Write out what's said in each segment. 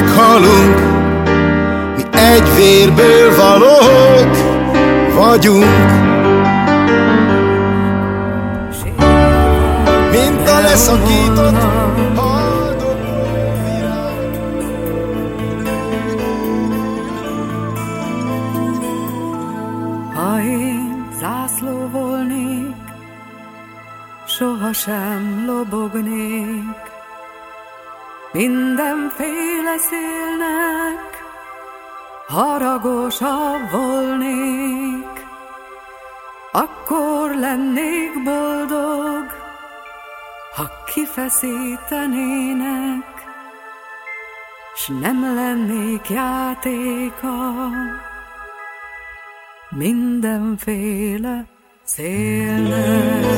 meghalunk. Mi egy vérből valók vagyunk. Mint a leszakított haragosabb volnék, akkor lennék boldog, ha kifeszítenének, s nem lennék játéka mindenféle szélnek.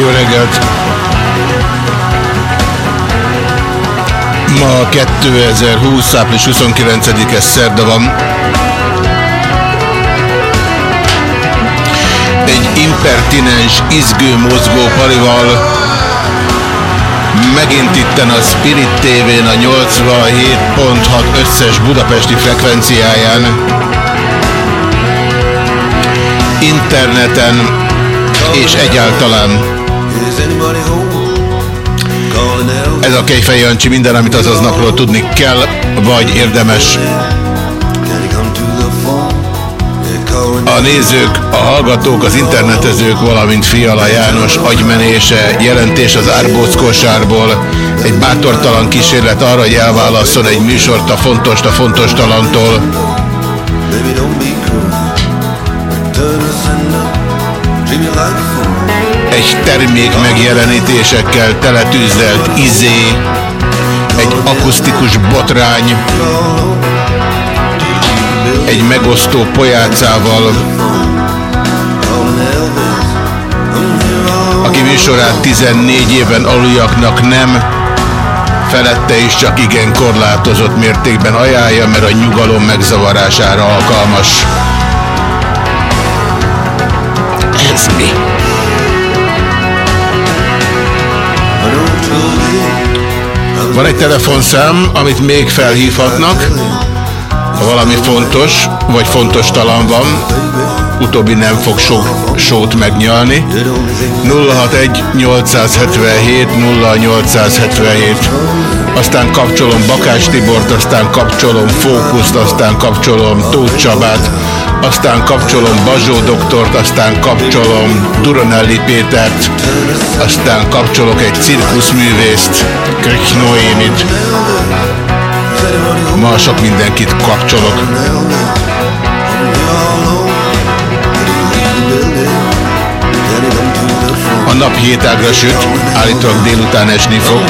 Jó reggelt! Ma 2020. április 29-es szerda van. Egy impertinens, izgő mozgó palival megint itten a Spirit TV-n a 87.6 összes budapesti frekvenciáján interneten és egyáltalán Ez a Kejfej Jancsi, minden, amit azaz napról tudni kell, vagy érdemes. A nézők, a hallgatók, az internetezők, valamint Fiala János agymenése, jelentés az árbóc kosárból, egy bátortalan kísérlet arra, hogy elválasszon egy műsort a fontos a fontos talantól. Egy termék megjelenítésekkel teletűzelt izé, egy akusztikus botrány, egy megosztó pojácával, aki műsorát 14 éven aluljaknak nem, felette is csak igen korlátozott mértékben ajánlja, mert a nyugalom megzavarására alkalmas. Ez mi? Van egy telefonszám, amit még felhívhatnak, ha valami fontos, vagy fontos talan van, utóbbi nem fog sok sót megnyalni. 061 877 0877 aztán kapcsolom Bakás Tibort, aztán kapcsolom Fókuszt, aztán kapcsolom Tóth Csabát, aztán kapcsolom Bazsó doktort, aztán kapcsolom Duronelli Pétert, aztán kapcsolok egy cirkuszművészt, Köcs. Ma sok mindenkit kapcsolok. A nap hétágra süt, állítólag délután esni fog.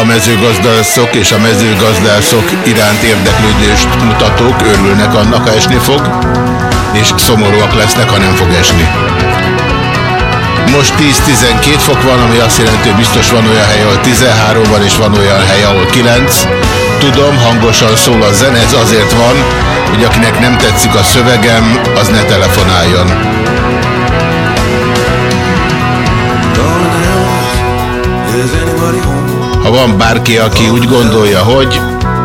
A mezőgazdászok és a mezőgazdászok iránt érdeklődést mutatók örülnek annak, ha esni fog, és szomorúak lesznek, ha nem fog esni. Most 10-12 fok van, ami azt jelenti, hogy biztos van olyan hely, ahol 13 van, és van olyan hely, ahol 9. Tudom, hangosan szól a zene, ez azért van, hogy akinek nem tetszik a szövegem, az ne telefonáljon. Ha van bárki, aki úgy gondolja, hogy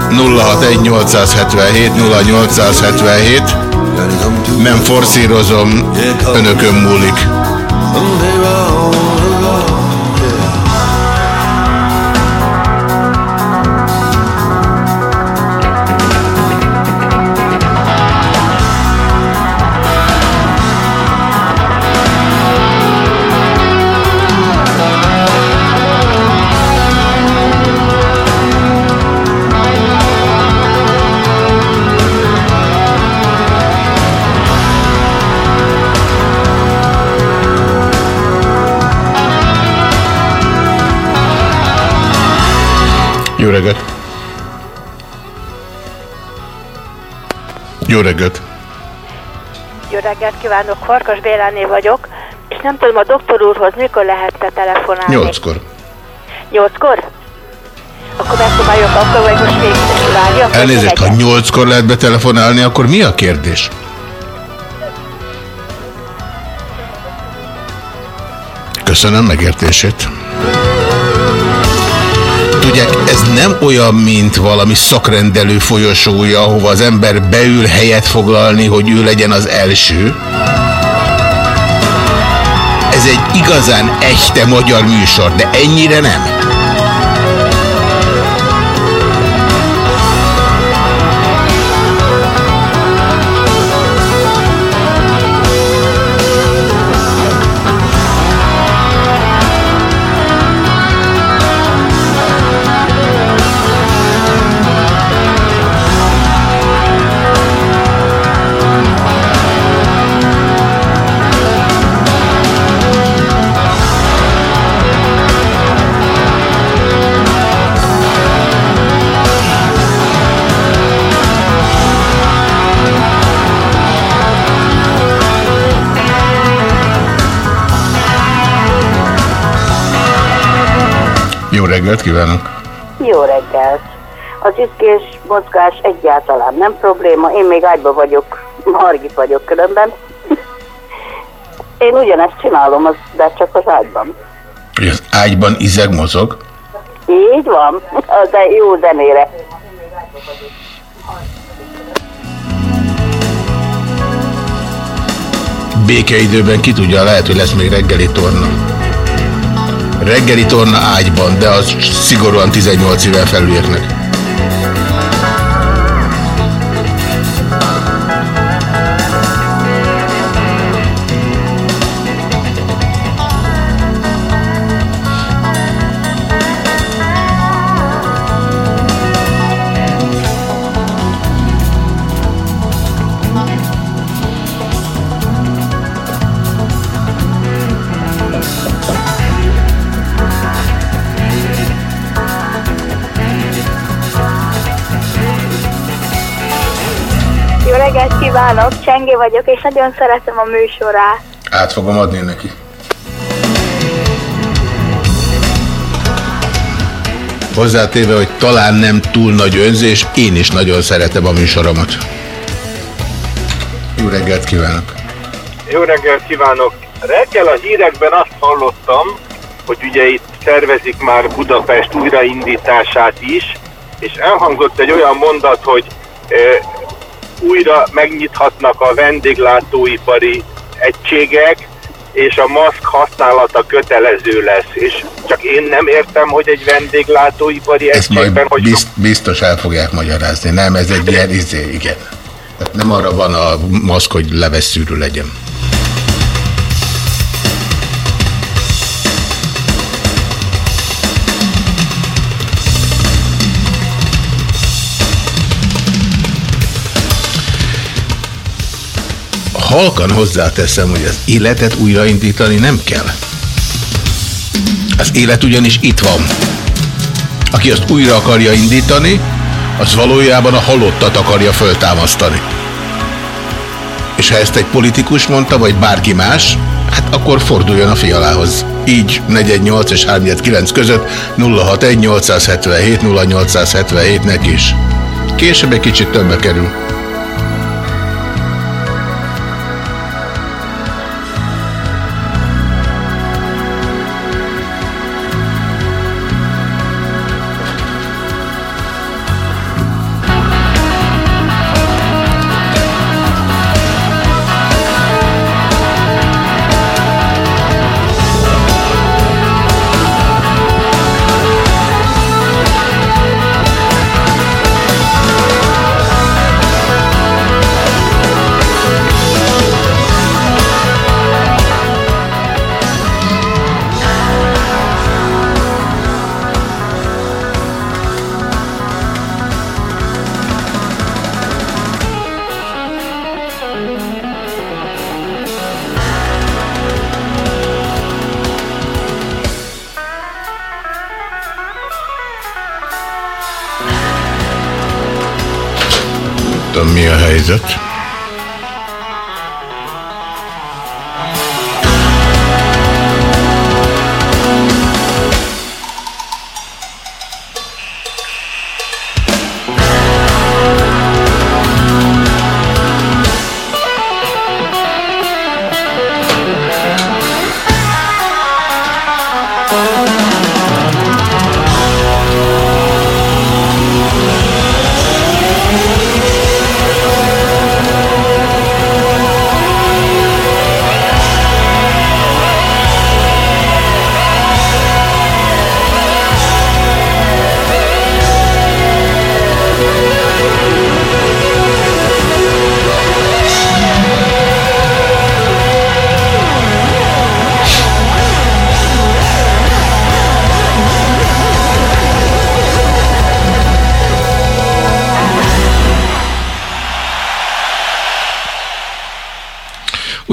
061 877 0877 nem forszírozom, önökön múlik. Reggelt! Jó reggelt! Jó reggelt kívánok, Farkas Béláné vagyok, és nem tudom, a doktor úrhoz mikor lehet te telefonálni? Nyolckor. Nyolckor? Akkor megpróbáljuk akkor, vagy most várjak? Elnézést, ha nyolckor lehet betelefonálni, akkor mi a kérdés? Köszönöm megértését. Ez nem olyan, mint valami szakrendelő folyosója, ahova az ember beül helyet foglalni, hogy ő legyen az első. Ez egy igazán echte magyar műsor, de ennyire nem. Reggelt kívánok! Jó reggelt! Az ütkés mozgás egyáltalán nem probléma, én még ágyba vagyok, Margit vagyok különben. Én ugyanezt csinálom, de csak az ágyban. Az ágyban izeg mozog? Így van, de jó zenére. Békeidőben ki tudja, lehet, hogy lesz még reggeli torna. Reggeli torna ágyban, de az szigorúan 18 éven felülieknek. Kívánok, Csengé vagyok, és nagyon szeretem a műsorát. Át fogom adni neki. Hozzátéve, hogy talán nem túl nagy önzés, én is nagyon szeretem a műsoromat. Jó reggelt kívánok! Jó reggelt kívánok! Reggel a hírekben azt hallottam, hogy ugye itt tervezik már Budapest újraindítását is, és elhangzott egy olyan mondat, hogy e, újra megnyithatnak a vendéglátóipari egységek, és a maszk használata kötelező lesz. És csak én nem értem, hogy egy vendéglátóipari Ezt majd egységben, hogy bizt, biztos el fogják magyarázni. Nem, ez egy ilyen izé, igen. Tehát nem arra van a maszk, hogy levesszűrű legyen. Halkan hozzáteszem, hogy az életet újraindítani nem kell. Az élet ugyanis itt van. Aki azt újra akarja indítani, az valójában a halottat akarja föltámasztani. És ha ezt egy politikus mondta, vagy bárki más, hát akkor forduljon a fialához. Így 418 és 319 között 061 877 0877 nek is. Később egy kicsit többbe kerül.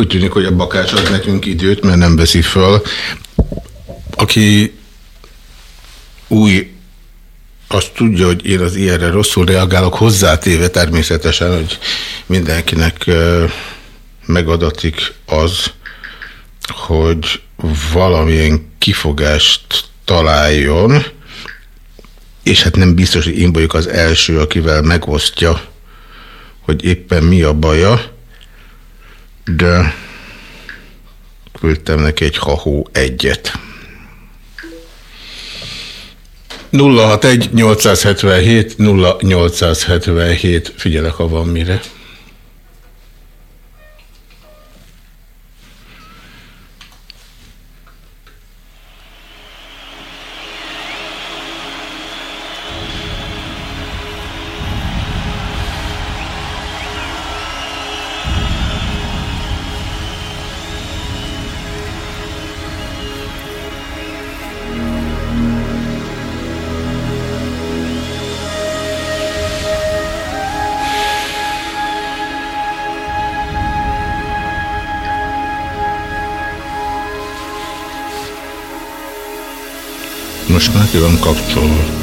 Úgy tűnik, hogy a bakács ad nekünk időt, mert nem veszi föl. Aki új, azt tudja, hogy én az ilyenre rosszul reagálok, hozzátéve természetesen, hogy mindenkinek megadatik az, hogy valamilyen kifogást találjon, és hát nem biztos, hogy én vagyok az első, akivel megosztja, hogy éppen mi a baja, de küldtem neki egy hahó egyet. 061 877 0877 figyelek, ha van mire. Van kapcsolva.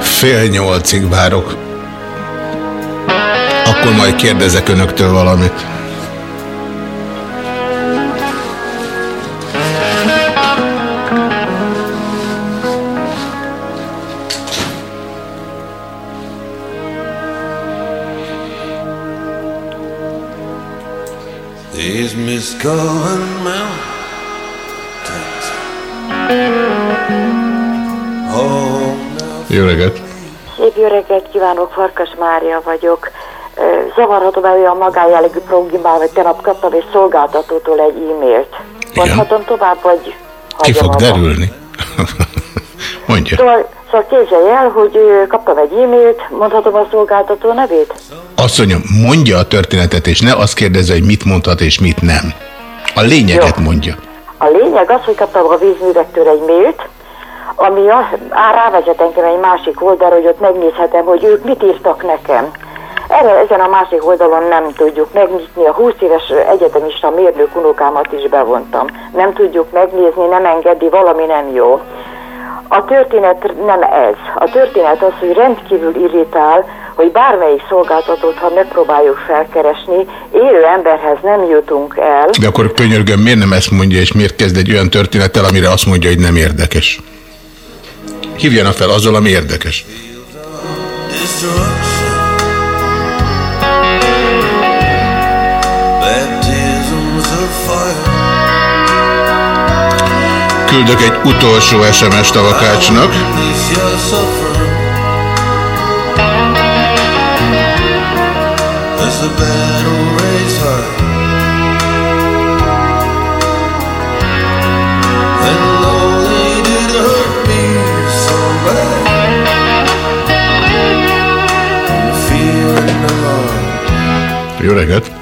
Fél nyolcig várok. Akkor majd kérdezek önöktől valamit. These misgoing mountains. Oh, Jó reggelt! Szép jó reggelt kívánok, Farkas Mária vagyok. Ö, Zavarhatom el olyan magájellegű problémával, hogy tegnap kaptam egy szolgáltatótól egy e-mailt. Mondhatom tovább, vagy Ki fog abba? derülni? Mondja. Szóval, szóval képzelj el, hogy kaptam egy e-mailt, mondhatom a szolgáltató nevét? Azt mondja, mondja a történetet, és ne azt kérdezze, hogy mit mondhat és mit nem. A lényeget mondja. A lényeg az, hogy kaptam a vízművektől egy mailt, ami a, á, rávezet engem egy másik oldalra, hogy ott megnézhetem, hogy ők mit írtak nekem. Erre, ezen a másik oldalon nem tudjuk megnyitni. A 20 éves egyetemista mérnök unokámat is bevontam. Nem tudjuk megnézni, nem engedi, valami nem jó. A történet nem ez. A történet az, hogy rendkívül irritál, hogy bármelyik szolgáltatót, ha megpróbáljuk felkeresni, élő emberhez nem jutunk el. De akkor könyörgöm, miért nem ezt mondja, és miért kezd egy olyan történettel, amire azt mondja, hogy nem érdekes? Hívjanak fel azzal, ami érdekes. Baptisms Küldök egy utolsó SMS-t a Vakácsnak. As battle. And lonely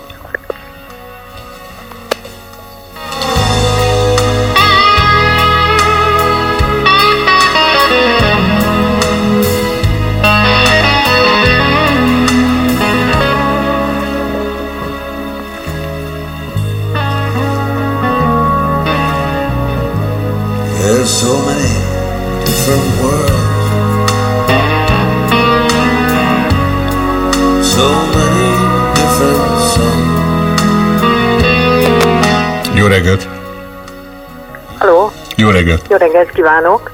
Kívánok.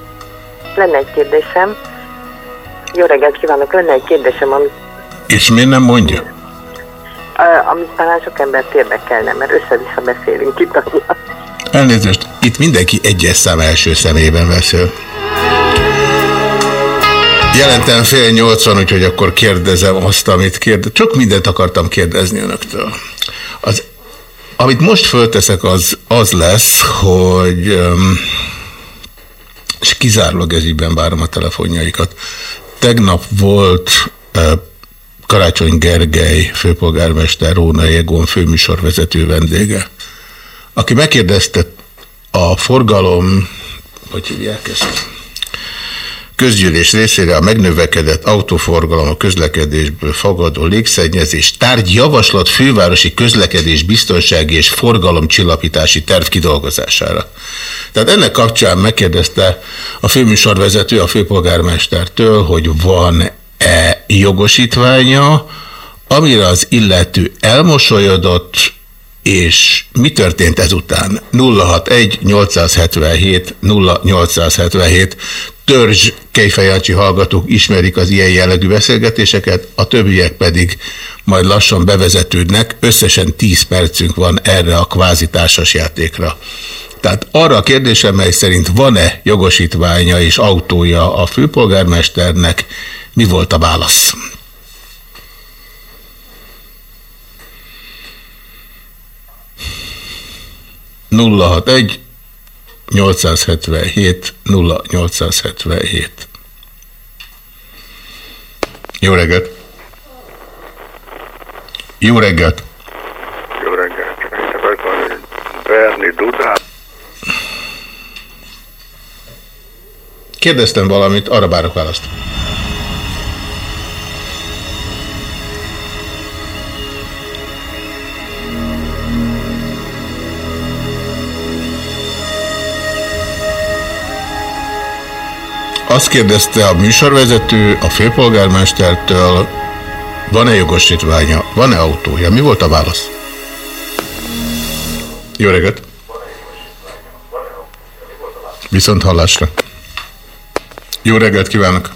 Lenne egy kérdésem. Jó reggelt kívánok, lenne egy kérdésem, amit, És miért nem mondja? amit talán sok embert érdekelne, mert össze-vissza beszélünk itt. annyira. Elnézést, itt mindenki egyes szám első szemében beszél. Jelentem fél nyolcvan, úgyhogy akkor kérdezem azt, amit kérdez. Csak mindent akartam kérdezni önöktől. Az, amit most fölteszek, az, az lesz, hogy um, kizárólag ez ígyben várom a telefonjaikat. Tegnap volt Karácsony Gergely, főpolgármester, Róna Egon főműsorvezető vendége aki megkérdezte a forgalom, hogy hívják ezt, közgyűlés részére a megnövekedett autóforgalom a közlekedésből fogadó légszennyezés tárgy javaslat fővárosi közlekedés biztonsági és forgalomcsillapítási terv kidolgozására. Tehát ennek kapcsán megkérdezte a főműsorvezető a főpolgármestertől, hogy van-e jogosítványa, amire az illető elmosolyodott, és mi történt ezután? 061 877 0877 törzs kejfejancsi hallgatók ismerik az ilyen jellegű beszélgetéseket, a többiek pedig majd lassan bevezetődnek. Összesen 10 percünk van erre a kvázi társasjátékra. Tehát arra a kérdésem, mely szerint van-e jogosítványa és autója a főpolgármesternek, mi volt a válasz? nulla egy 877 0877. Jó reggelt! Jó reggelt! Jó reggelt! Akartam verni Dudát. Kérdeztem valamit, arra várok választ. Azt kérdezte a műsorvezető a főpolgármestertől, van-e jogosítványa, van-e autója? Mi volt a válasz? Jó reggelt! Viszont hallásra! Jó reggelt kívánok!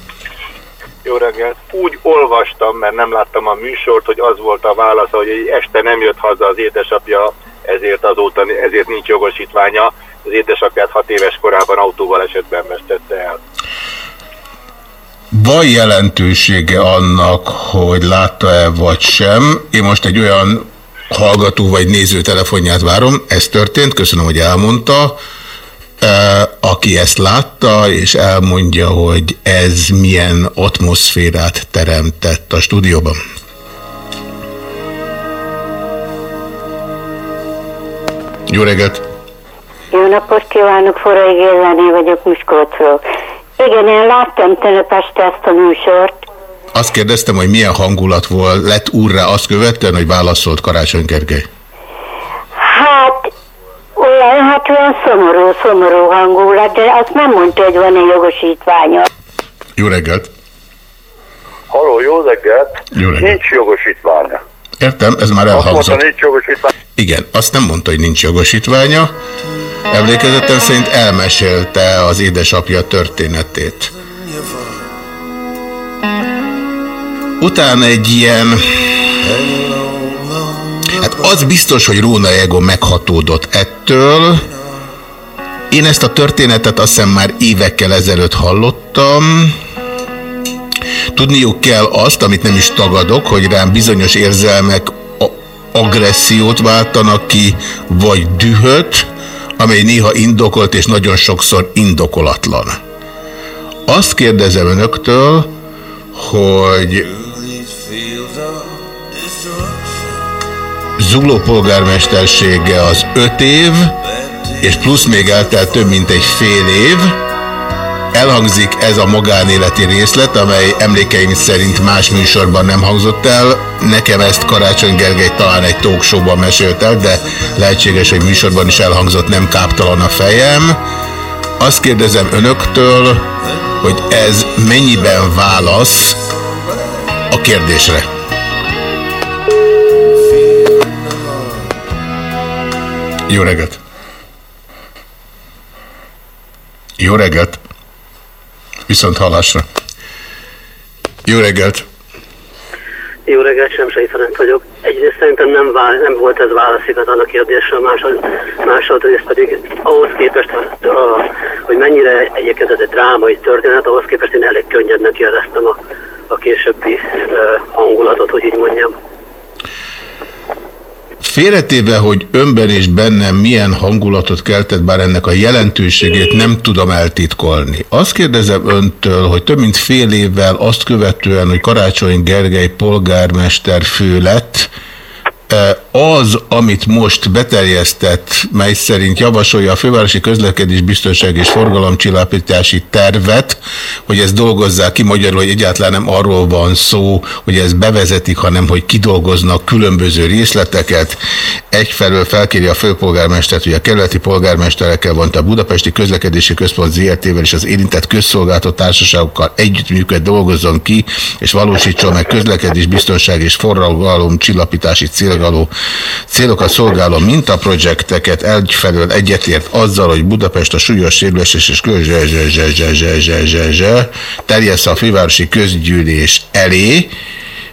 Jó reggelt. Úgy olvastam, mert nem láttam a műsort, hogy az volt a válasz, hogy este nem jött haza az édesapja, ezért azóta ezért nincs jogosítványa. Az édesapját hat éves korában autóval esetben vesztette el. Van jelentősége annak, hogy látta-e vagy sem. Én most egy olyan hallgató vagy néző telefonját várom, ez történt, köszönöm, hogy elmondta. Aki ezt látta, és elmondja, hogy ez milyen atmoszférát teremtett a stúdióban. Jó reggelt! Jó napot kívánok, Forrai Gézáné vagyok Miskolcról. Igen, én láttam tegnap este ezt a műsort. Azt kérdeztem, hogy milyen hangulat volt, lett úrra azt követően, hogy válaszolt Karácsony Gergely. Hát, olyan, hát olyan szomorú, szomorú hangulat, de azt nem mondta, hogy van-e jogosítványa. Jó reggelt! Haló, jó reggelt! Jó reggelt. Nincs jogosítványa. Értem, ez már elhangzott. Igen, azt nem mondta, hogy nincs jogosítványa. Emlékezetem szerint elmesélte az édesapja történetét. Utána egy ilyen... Hát az biztos, hogy Róna Ego meghatódott ettől. Én ezt a történetet azt hiszem már évekkel ezelőtt hallottam. Tudniuk kell azt, amit nem is tagadok, hogy rám bizonyos érzelmek agressziót váltanak ki, vagy dühöt, amely néha indokolt és nagyon sokszor indokolatlan. Azt kérdezem önöktől, hogy Zugló polgármestersége az öt év, és plusz még eltelt több mint egy fél év, Elhangzik ez a magánéleti részlet, amely emlékeim szerint más műsorban nem hangzott el. Nekem ezt Karácsony Gergely talán egy talkshowban mesélt el, de lehetséges, hogy műsorban is elhangzott, nem káptalan a fejem. Azt kérdezem önöktől, hogy ez mennyiben válasz a kérdésre. Jó reggelt! Jó reggelt! Viszont hallásra. Jó reggelt! Jó reggelt, Semsei Ferenc vagyok. Egyrészt szerintem nem, vál, nem volt ez válasz igazán a kérdésre, másod, másodrészt pedig ahhoz képest, hogy mennyire egyébként ez egy drámai történet, ahhoz képest én elég könnyednek éreztem a, a későbbi hangulatot, hogy így mondjam. Félretéve, hogy önben és bennem milyen hangulatot keltett, bár ennek a jelentőségét nem tudom eltitkolni. Azt kérdezem öntől, hogy több mint fél évvel azt követően, hogy Karácsony Gergely polgármester fő lett, az, amit most beterjesztett, mely szerint javasolja a fővárosi közlekedés biztonság és forgalomcsillapítási tervet, hogy ezt dolgozzák ki magyarul, hogy egyáltalán nem arról van szó, hogy ezt bevezetik, hanem hogy kidolgoznak különböző részleteket. Egyfelől felkéri a főpolgármestert, hogy a kerületi polgármesterekkel van a Budapesti Közlekedési Központ ZRT-vel és az érintett közszolgáltató társaságokkal együttműköd dolgozzon ki, és valósítson meg közlekedés biztonság és forgalom csillapítási cél szolgáló, célokat szolgáló mintaprojekteket egyfelől egyetért azzal, hogy Budapest a súlyos sérüléses és terjessze a fővárosi közgyűlés elé,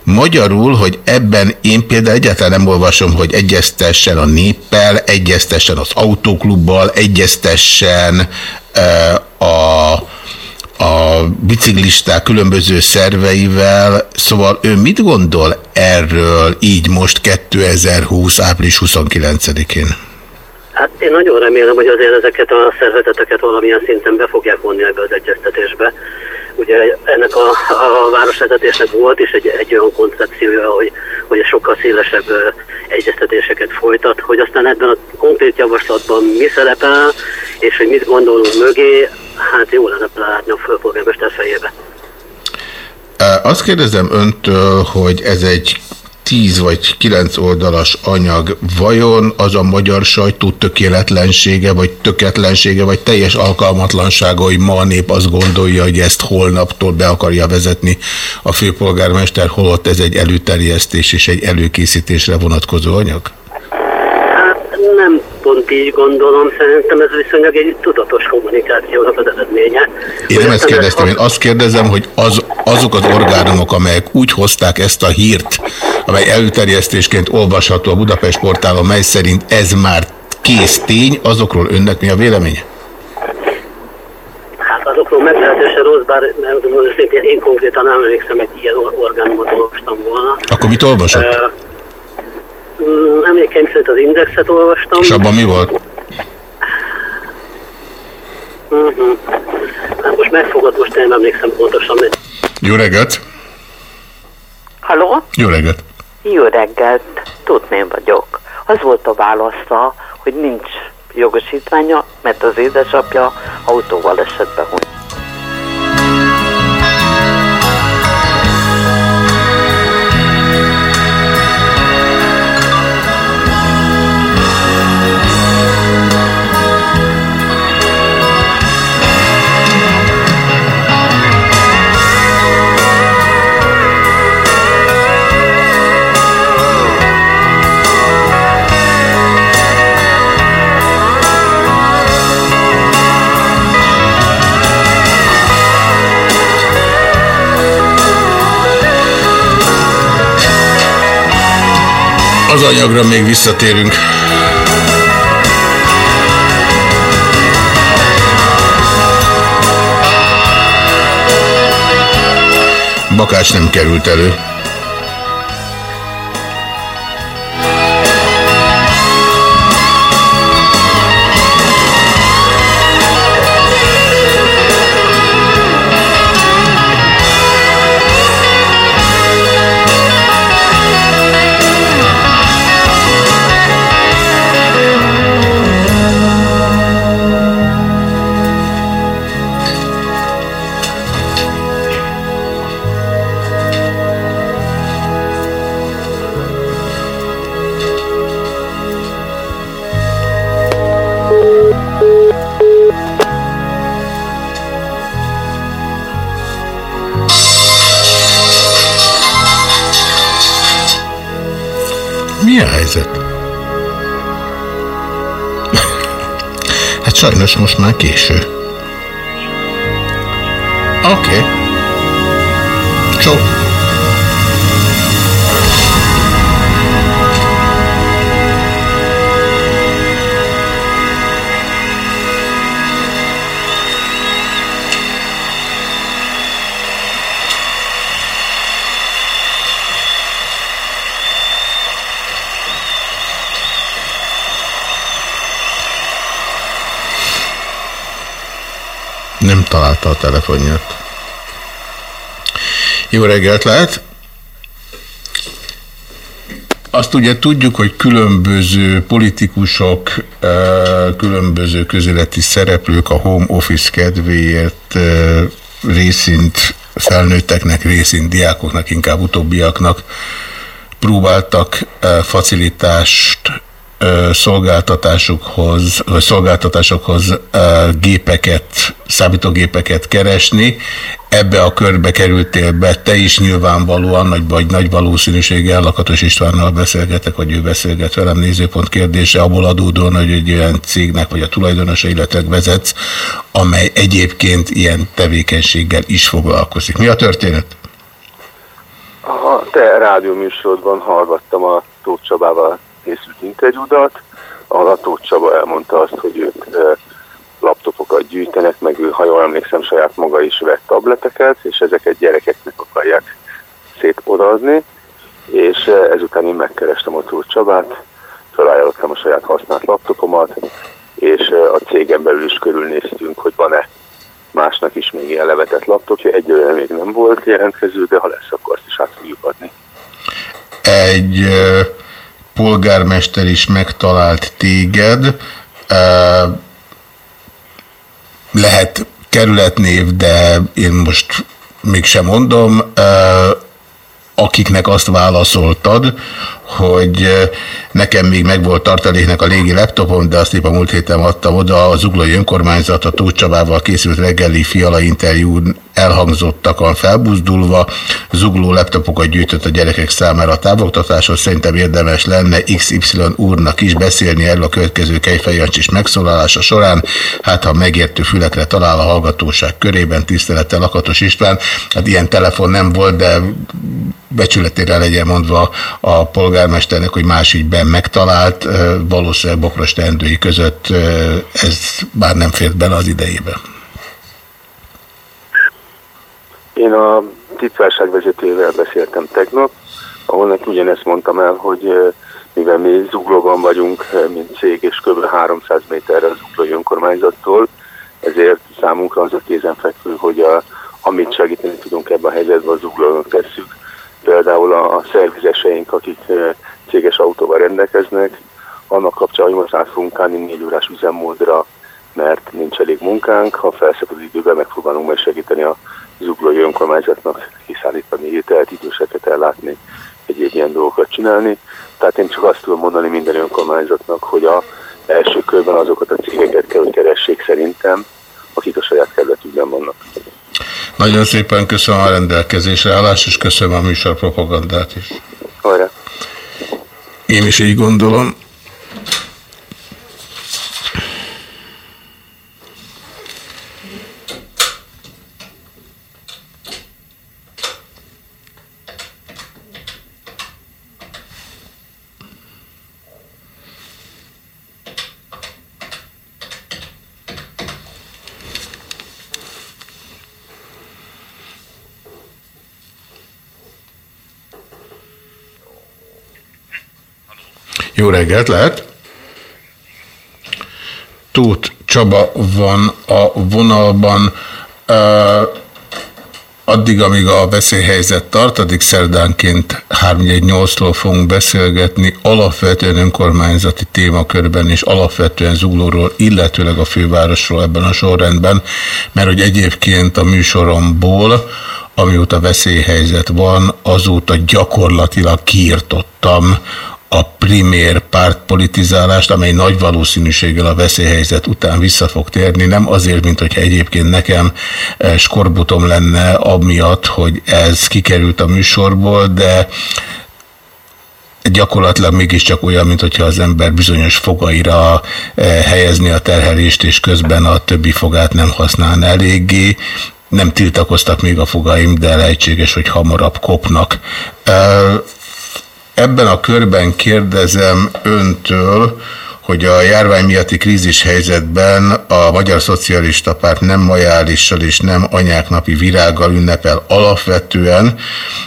Magyarul, hogy ebben én például egyáltalán olvasom, hogy egyeztessen a néppel, egyeztessen az autóklubbal, egyeztessen a a biciklisták különböző szerveivel, szóval ő mit gondol erről így most 2020. április 29-én? Hát én nagyon remélem, hogy azért ezeket a szervezeteket valamilyen szinten be fogják vonni ebbe az egyeztetésbe. Ugye ennek a, a városvezetésnek volt is egy, egy olyan koncepciója, hogy, hogy sokkal szélesebb egyeztetéseket folytat, hogy aztán ebben a konkrét javaslatban mi szerepel, és hogy mit gondolunk mögé, hát jó lenne belátni a főpolgármester fejébe. Azt kérdezem öntől, hogy ez egy 10 vagy 9 oldalas anyag, vajon az a magyar sajtó tökéletlensége, vagy tökéletlensége, vagy teljes alkalmatlansága, hogy ma a nép azt gondolja, hogy ezt holnaptól be akarja vezetni a főpolgármester, holott ez egy előterjesztés és egy előkészítésre vonatkozó anyag? Hát nem pont így gondolom, szerintem ez viszonylag egy tudatos kommunikációnak az eredménye. Én nem ezt kérdeztem, én azt kérdezem, hogy az, azok az orgánumok, amelyek úgy hozták ezt a hírt, amely előterjesztésként olvasható a Budapest portálon, mely szerint ez már kész tény, azokról önnek mi a véleménye? Hát azokról meglehetősen rossz, bár mert én konkrétan nem emlékszem, egy ilyen or- orgánumot olvastam volna. Akkor mit olvasott? Emlékeim szerint az indexet olvastam. És abban mi volt? Mhm. Hát most megfogott, most nem emlékszem pontosan. mert- Jó reggelt! Halló? Jó reggelt! Jó reggelt, Tudném vagyok. Az volt a válasza, hogy nincs jogosítványa, mert az édesapja autóval esett be. Az anyagra még visszatérünk. Bakács nem került elő. Sajnos most már késő. Oké. Okay. Csó. Nem a telefonját. Jó reggelt lehet! Azt ugye tudjuk, hogy különböző politikusok, eh, különböző közéleti szereplők a home office kedvéért eh, részint felnőtteknek, részint diákoknak, inkább utóbbiaknak próbáltak eh, facilitást ö, szolgáltatásokhoz, vagy szolgáltatásokhoz gépeket, számítógépeket keresni. Ebbe a körbe kerültél be, te is nyilvánvalóan, nagy, vagy nagy valószínűséggel Lakatos Istvánnal beszélgetek, vagy ő beszélget velem nézőpont kérdése, abból adódóan, hogy egy olyan cégnek vagy a tulajdonosa, illetve vezetsz, amely egyébként ilyen tevékenységgel is foglalkozik. Mi a történet? A te rádióműsorodban hallgattam a Tóth Csabával készült interjúdat, ahol a Tóth Csaba elmondta azt, hogy ők laptopokat gyűjtenek, meg ő, ha jól emlékszem, saját maga is vett tableteket, és ezeket gyerekeknek akarják szétodazni, és e, ezután én megkerestem a Tóth Csabát, felajánlottam a saját használt laptopomat, és a cégen belül is körülnéztünk, hogy van-e másnak is még ilyen levetett laptopja. Egyelőre még nem volt jelentkező, de ha lesz, akkor azt is át fogjuk adni. Egy polgármester is megtalált téged, lehet kerületnév, de én most mégsem mondom, akiknek azt válaszoltad, hogy nekem még meg volt tartaléknek a légi laptopom, de azt épp a múlt héten adtam oda, a Zuglói Önkormányzat a Tóth Csabával készült reggeli fiala interjún elhangzottakon felbuzdulva, Zugló laptopokat gyűjtött a gyerekek számára a távoktatáshoz, szerintem érdemes lenne XY úrnak is beszélni erről a következő Kejfejancsis megszólalása során, hát ha megértő fülekre talál a hallgatóság körében, tisztelettel Lakatos István, hát ilyen telefon nem volt, de becsületére legyen mondva a polgármesternek, hogy más ügyben megtalált, valószínűleg Bokros teendői között ez bár nem fért bele az idejébe. Én a titkárság vezetőjével beszéltem tegnap, ahol neki ugyanezt mondtam el, hogy mivel mi zuglóban vagyunk, mint cég, és kb. 300 méterre az zuglói önkormányzattól, ezért számunkra az a kézenfekvő, hogy a, amit segíteni tudunk ebben a helyzetben, az zuglónak tesszük. Például a, a szervizeseink, akik céges autóval rendelkeznek, annak kapcsán, hogy most át fogunk állni négy órás üzemmódra, mert nincs elég munkánk, ha felszakad az időben megpróbálunk majd segíteni a zuglói önkormányzatnak kiszállítani ételt, időseket ellátni, egyéb ilyen dolgokat csinálni. Tehát én csak azt tudom mondani minden önkormányzatnak, hogy a első körben azokat a cégeket kell, hogy keressék szerintem, akik a saját kerületükben vannak. Nagyon szépen köszönöm a rendelkezésre állást, és köszönöm a műsor propagandát is. Hajrá! Én is így gondolom. Jó reggelt, lehet? Tóth Csaba van a vonalban. Uh, addig, amíg a veszélyhelyzet tart, addig szerdánként 318-ról fogunk beszélgetni alapvetően önkormányzati témakörben és alapvetően Zuglóról, illetőleg a fővárosról ebben a sorrendben, mert hogy egyébként a műsoromból amióta veszélyhelyzet van, azóta gyakorlatilag kiirtottam a primér pártpolitizálást, amely nagy valószínűséggel a veszélyhelyzet után vissza fog térni, nem azért, mint hogyha egyébként nekem eh, skorbutom lenne amiatt, hogy ez kikerült a műsorból, de gyakorlatilag mégiscsak olyan, mint hogyha az ember bizonyos fogaira eh, helyezni a terhelést, és közben a többi fogát nem használna eléggé. Nem tiltakoztak még a fogaim, de lehetséges, hogy hamarabb kopnak. Ebben a körben kérdezem öntől, hogy a járvány miatti krízis helyzetben a Magyar Szocialista Párt nem majálissal és nem anyák napi virággal ünnepel alapvetően,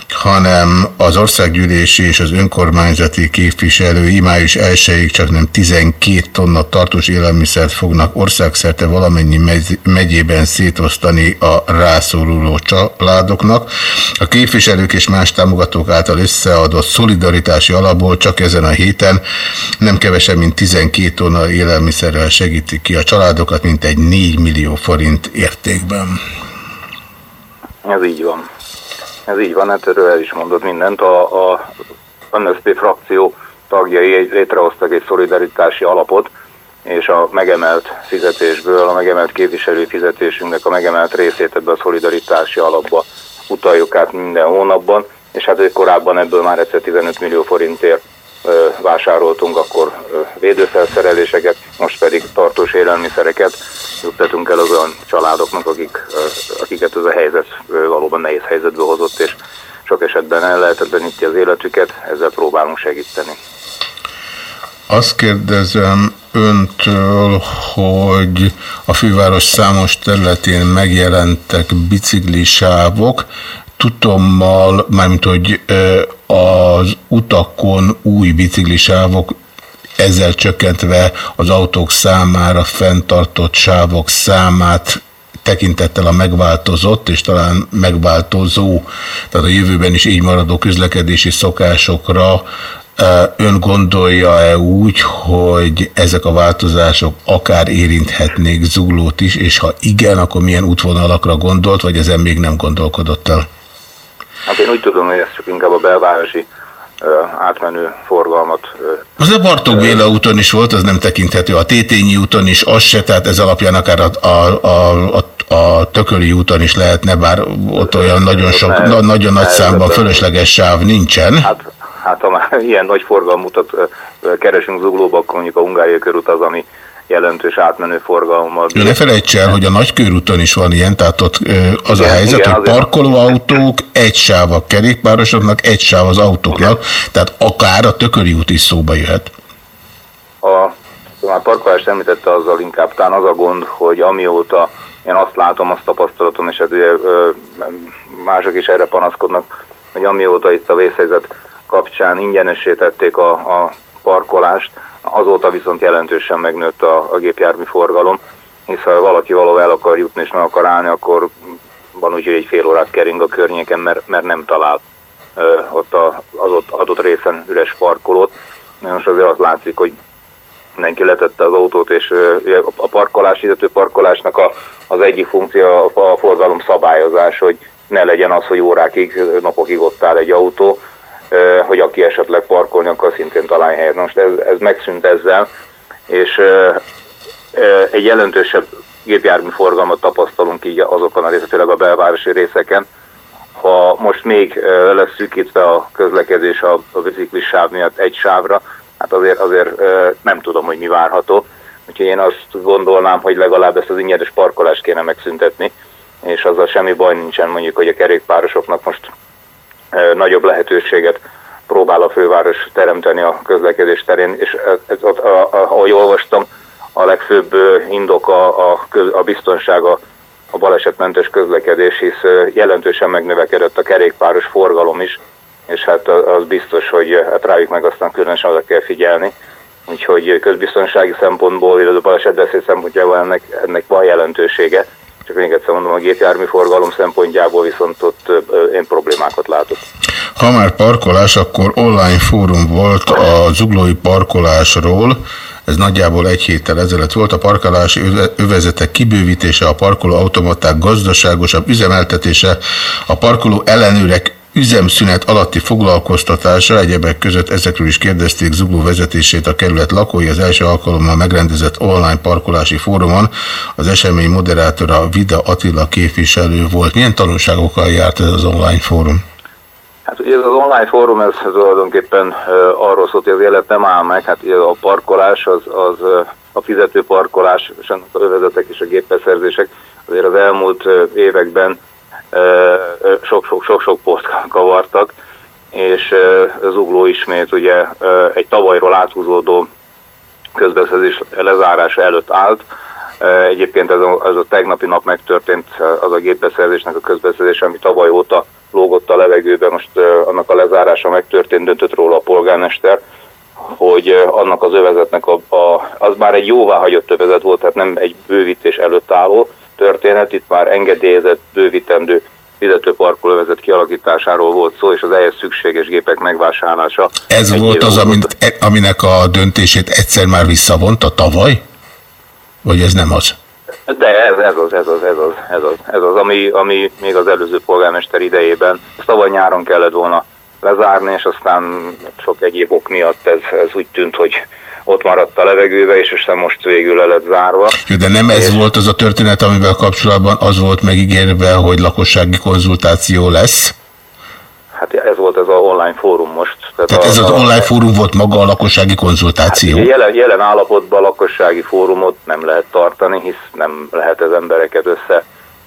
hanem az országgyűlési és az önkormányzati képviselői május 1 csak nem 12 tonna tartós élelmiszert fognak országszerte valamennyi megyében szétosztani a rászoruló családoknak. A képviselők és más támogatók által összeadott szolidaritási alapból csak ezen a héten nem kevesebb, mint 12 12 tonna élelmiszerrel segítik ki a családokat, mint egy 4 millió forint értékben. Ez így van. Ez így van, hát erről el is mondott mindent. A, a NSZP frakció tagjai létrehoztak egy szolidaritási alapot, és a megemelt fizetésből, a megemelt képviselő fizetésünknek a megemelt részét ebbe a szolidaritási alapba utaljuk át minden hónapban, és hát korábban ebből már egyszer 15 millió forintért vásároltunk akkor védőfelszereléseket, most pedig tartós élelmiszereket juttatunk el az olyan családoknak, akik, akiket ez a helyzet valóban nehéz helyzetbe hozott, és sok esetben el lehetetleníti az életüket, ezzel próbálunk segíteni. Azt kérdezem öntől, hogy a főváros számos területén megjelentek biciklisávok, tudommal, mármint hogy az utakon új biciklisávok ezzel csökkentve az autók számára fenntartott sávok számát tekintettel a megváltozott és talán megváltozó, tehát a jövőben is így maradó közlekedési szokásokra ön gondolja-e úgy, hogy ezek a változások akár érinthetnék zuglót is, és ha igen, akkor milyen útvonalakra gondolt, vagy ezen még nem gondolkodott el? Hát én úgy tudom, hogy ez csak inkább a belvárosi átmenő forgalmat. Az a Bartók Béla úton is volt, az nem tekinthető. A Tétényi úton is az se, tehát ez alapján akár a, a, a, a, a Tököli úton is lehetne, bár ott olyan nagyon sok, ne, nagyon nagy számban fölösleges sáv nincsen. Hát, hát ha már ilyen nagy forgalmutat keresünk zuglóba, akkor mondjuk a Hungária körút az, ami jelentős átmenő forgalommal. Ne felejts el, hogy a nagy körúton is van ilyen, tehát ott az igen, a helyzet, igen, hogy parkolóautók egy sáv a kerékpárosoknak, egy sáv az autóknak, igen. tehát akár a tököri út is szóba jöhet. A, a parkolást említette azzal inkább, talán az a gond, hogy amióta én azt látom, azt tapasztalatom, és hát ugye mások is erre panaszkodnak, hogy amióta itt a vészhelyzet kapcsán ingyenesítették a, a parkolást, Azóta viszont jelentősen megnőtt a, a gépjármű forgalom, hisz ha valaki való el akar jutni és meg akar állni, akkor van úgy, hogy egy fél órát kering a környéken, mert, mert nem talál ö, ott a, az ott adott részen üres parkolót. Most azért azt látszik, hogy mindenki letette az autót, és a parkolás, illető parkolásnak a, az egyik funkció a forgalom szabályozás, hogy ne legyen az, hogy órákig, napokig ott áll egy autó, hogy aki esetleg parkolni akar, szintén találj helyet. Most ez, ez megszűnt ezzel, és egy jelentősebb gépjármű forgalmat tapasztalunk így azokon a részeken, főleg a belvárosi részeken. Ha most még lesz szűkítve a közlekedés a, a biciklis sáv miatt egy sávra, hát azért, azért nem tudom, hogy mi várható. Úgyhogy én azt gondolnám, hogy legalább ezt az ingyenes parkolást kéne megszüntetni, és azzal semmi baj nincsen mondjuk, hogy a kerékpárosoknak most nagyobb lehetőséget próbál a főváros teremteni a közlekedés terén, és ez, ez, ahogy olvastam, a legfőbb indok a, a, a biztonság a, a balesetmentes közlekedés, hisz jelentősen megnövekedett a kerékpáros forgalom is, és hát az biztos, hogy hát rájuk meg aztán különösen oda kell figyelni. Úgyhogy közbiztonsági szempontból, illetve balesetbeszéd szempontjából ennek, ennek van jelentősége. Csak még egyszer mondom, a gépjármű forgalom szempontjából viszont ott én problémákat látok. Ha már parkolás, akkor online fórum volt a zuglói parkolásról, ez nagyjából egy héttel ezelőtt volt, a parkolási övezetek kibővítése, a parkoló automaták gazdaságosabb üzemeltetése, a parkoló ellenőrek üzemszünet alatti foglalkoztatása, egyebek között ezekről is kérdezték Zugló vezetését a kerület lakói az első alkalommal megrendezett online parkolási fórumon. Az esemény moderátora Vida Attila képviselő volt. Milyen tanulságokkal járt ez az online fórum? Hát ugye az online fórum, ez tulajdonképpen arról szólt, hogy az élet nem áll meg, hát a parkolás, az, az a fizető parkolás, és a övezetek és a gépbeszerzések azért az elmúlt években sok-sok-sok-sok kavartak, és Zugló ismét ugye egy tavalyról áthúzódó közbeszerzés lezárása előtt állt. Egyébként ez a, ez a tegnapi nap megtörtént az a gépbeszerzésnek a közbeszerzés, ami tavaly óta lógott a levegőbe, most annak a lezárása megtörtént, döntött róla a polgármester, hogy annak az övezetnek a, a, az már egy jóváhagyott övezet volt, tehát nem egy bővítés előtt álló, történet, itt már engedélyezett, bővítendő fizetőparkolóvezet kialakításáról volt szó, és az ehhez szükséges gépek megvásárlása. Ez volt az, amit, e- aminek a döntését egyszer már visszavonta tavaly? Vagy ez nem az? De ez, ez az, ez az, ez az, ez az, ez az ami, ami még az előző polgármester idejében, tavaly nyáron kellett volna lezárni, és aztán sok egyéb ok miatt ez, ez úgy tűnt, hogy ott maradt a levegőbe, és aztán most végül le lett zárva. De nem ez és... volt az a történet, amivel kapcsolatban az volt megígérve, hogy lakossági konzultáció lesz? Hát ez volt ez a online fórum most. Tehát, Tehát ez a, az online fórum volt maga a lakossági konzultáció? Hát jelen, jelen állapotban a lakossági fórumot nem lehet tartani, hisz nem lehet az embereket össze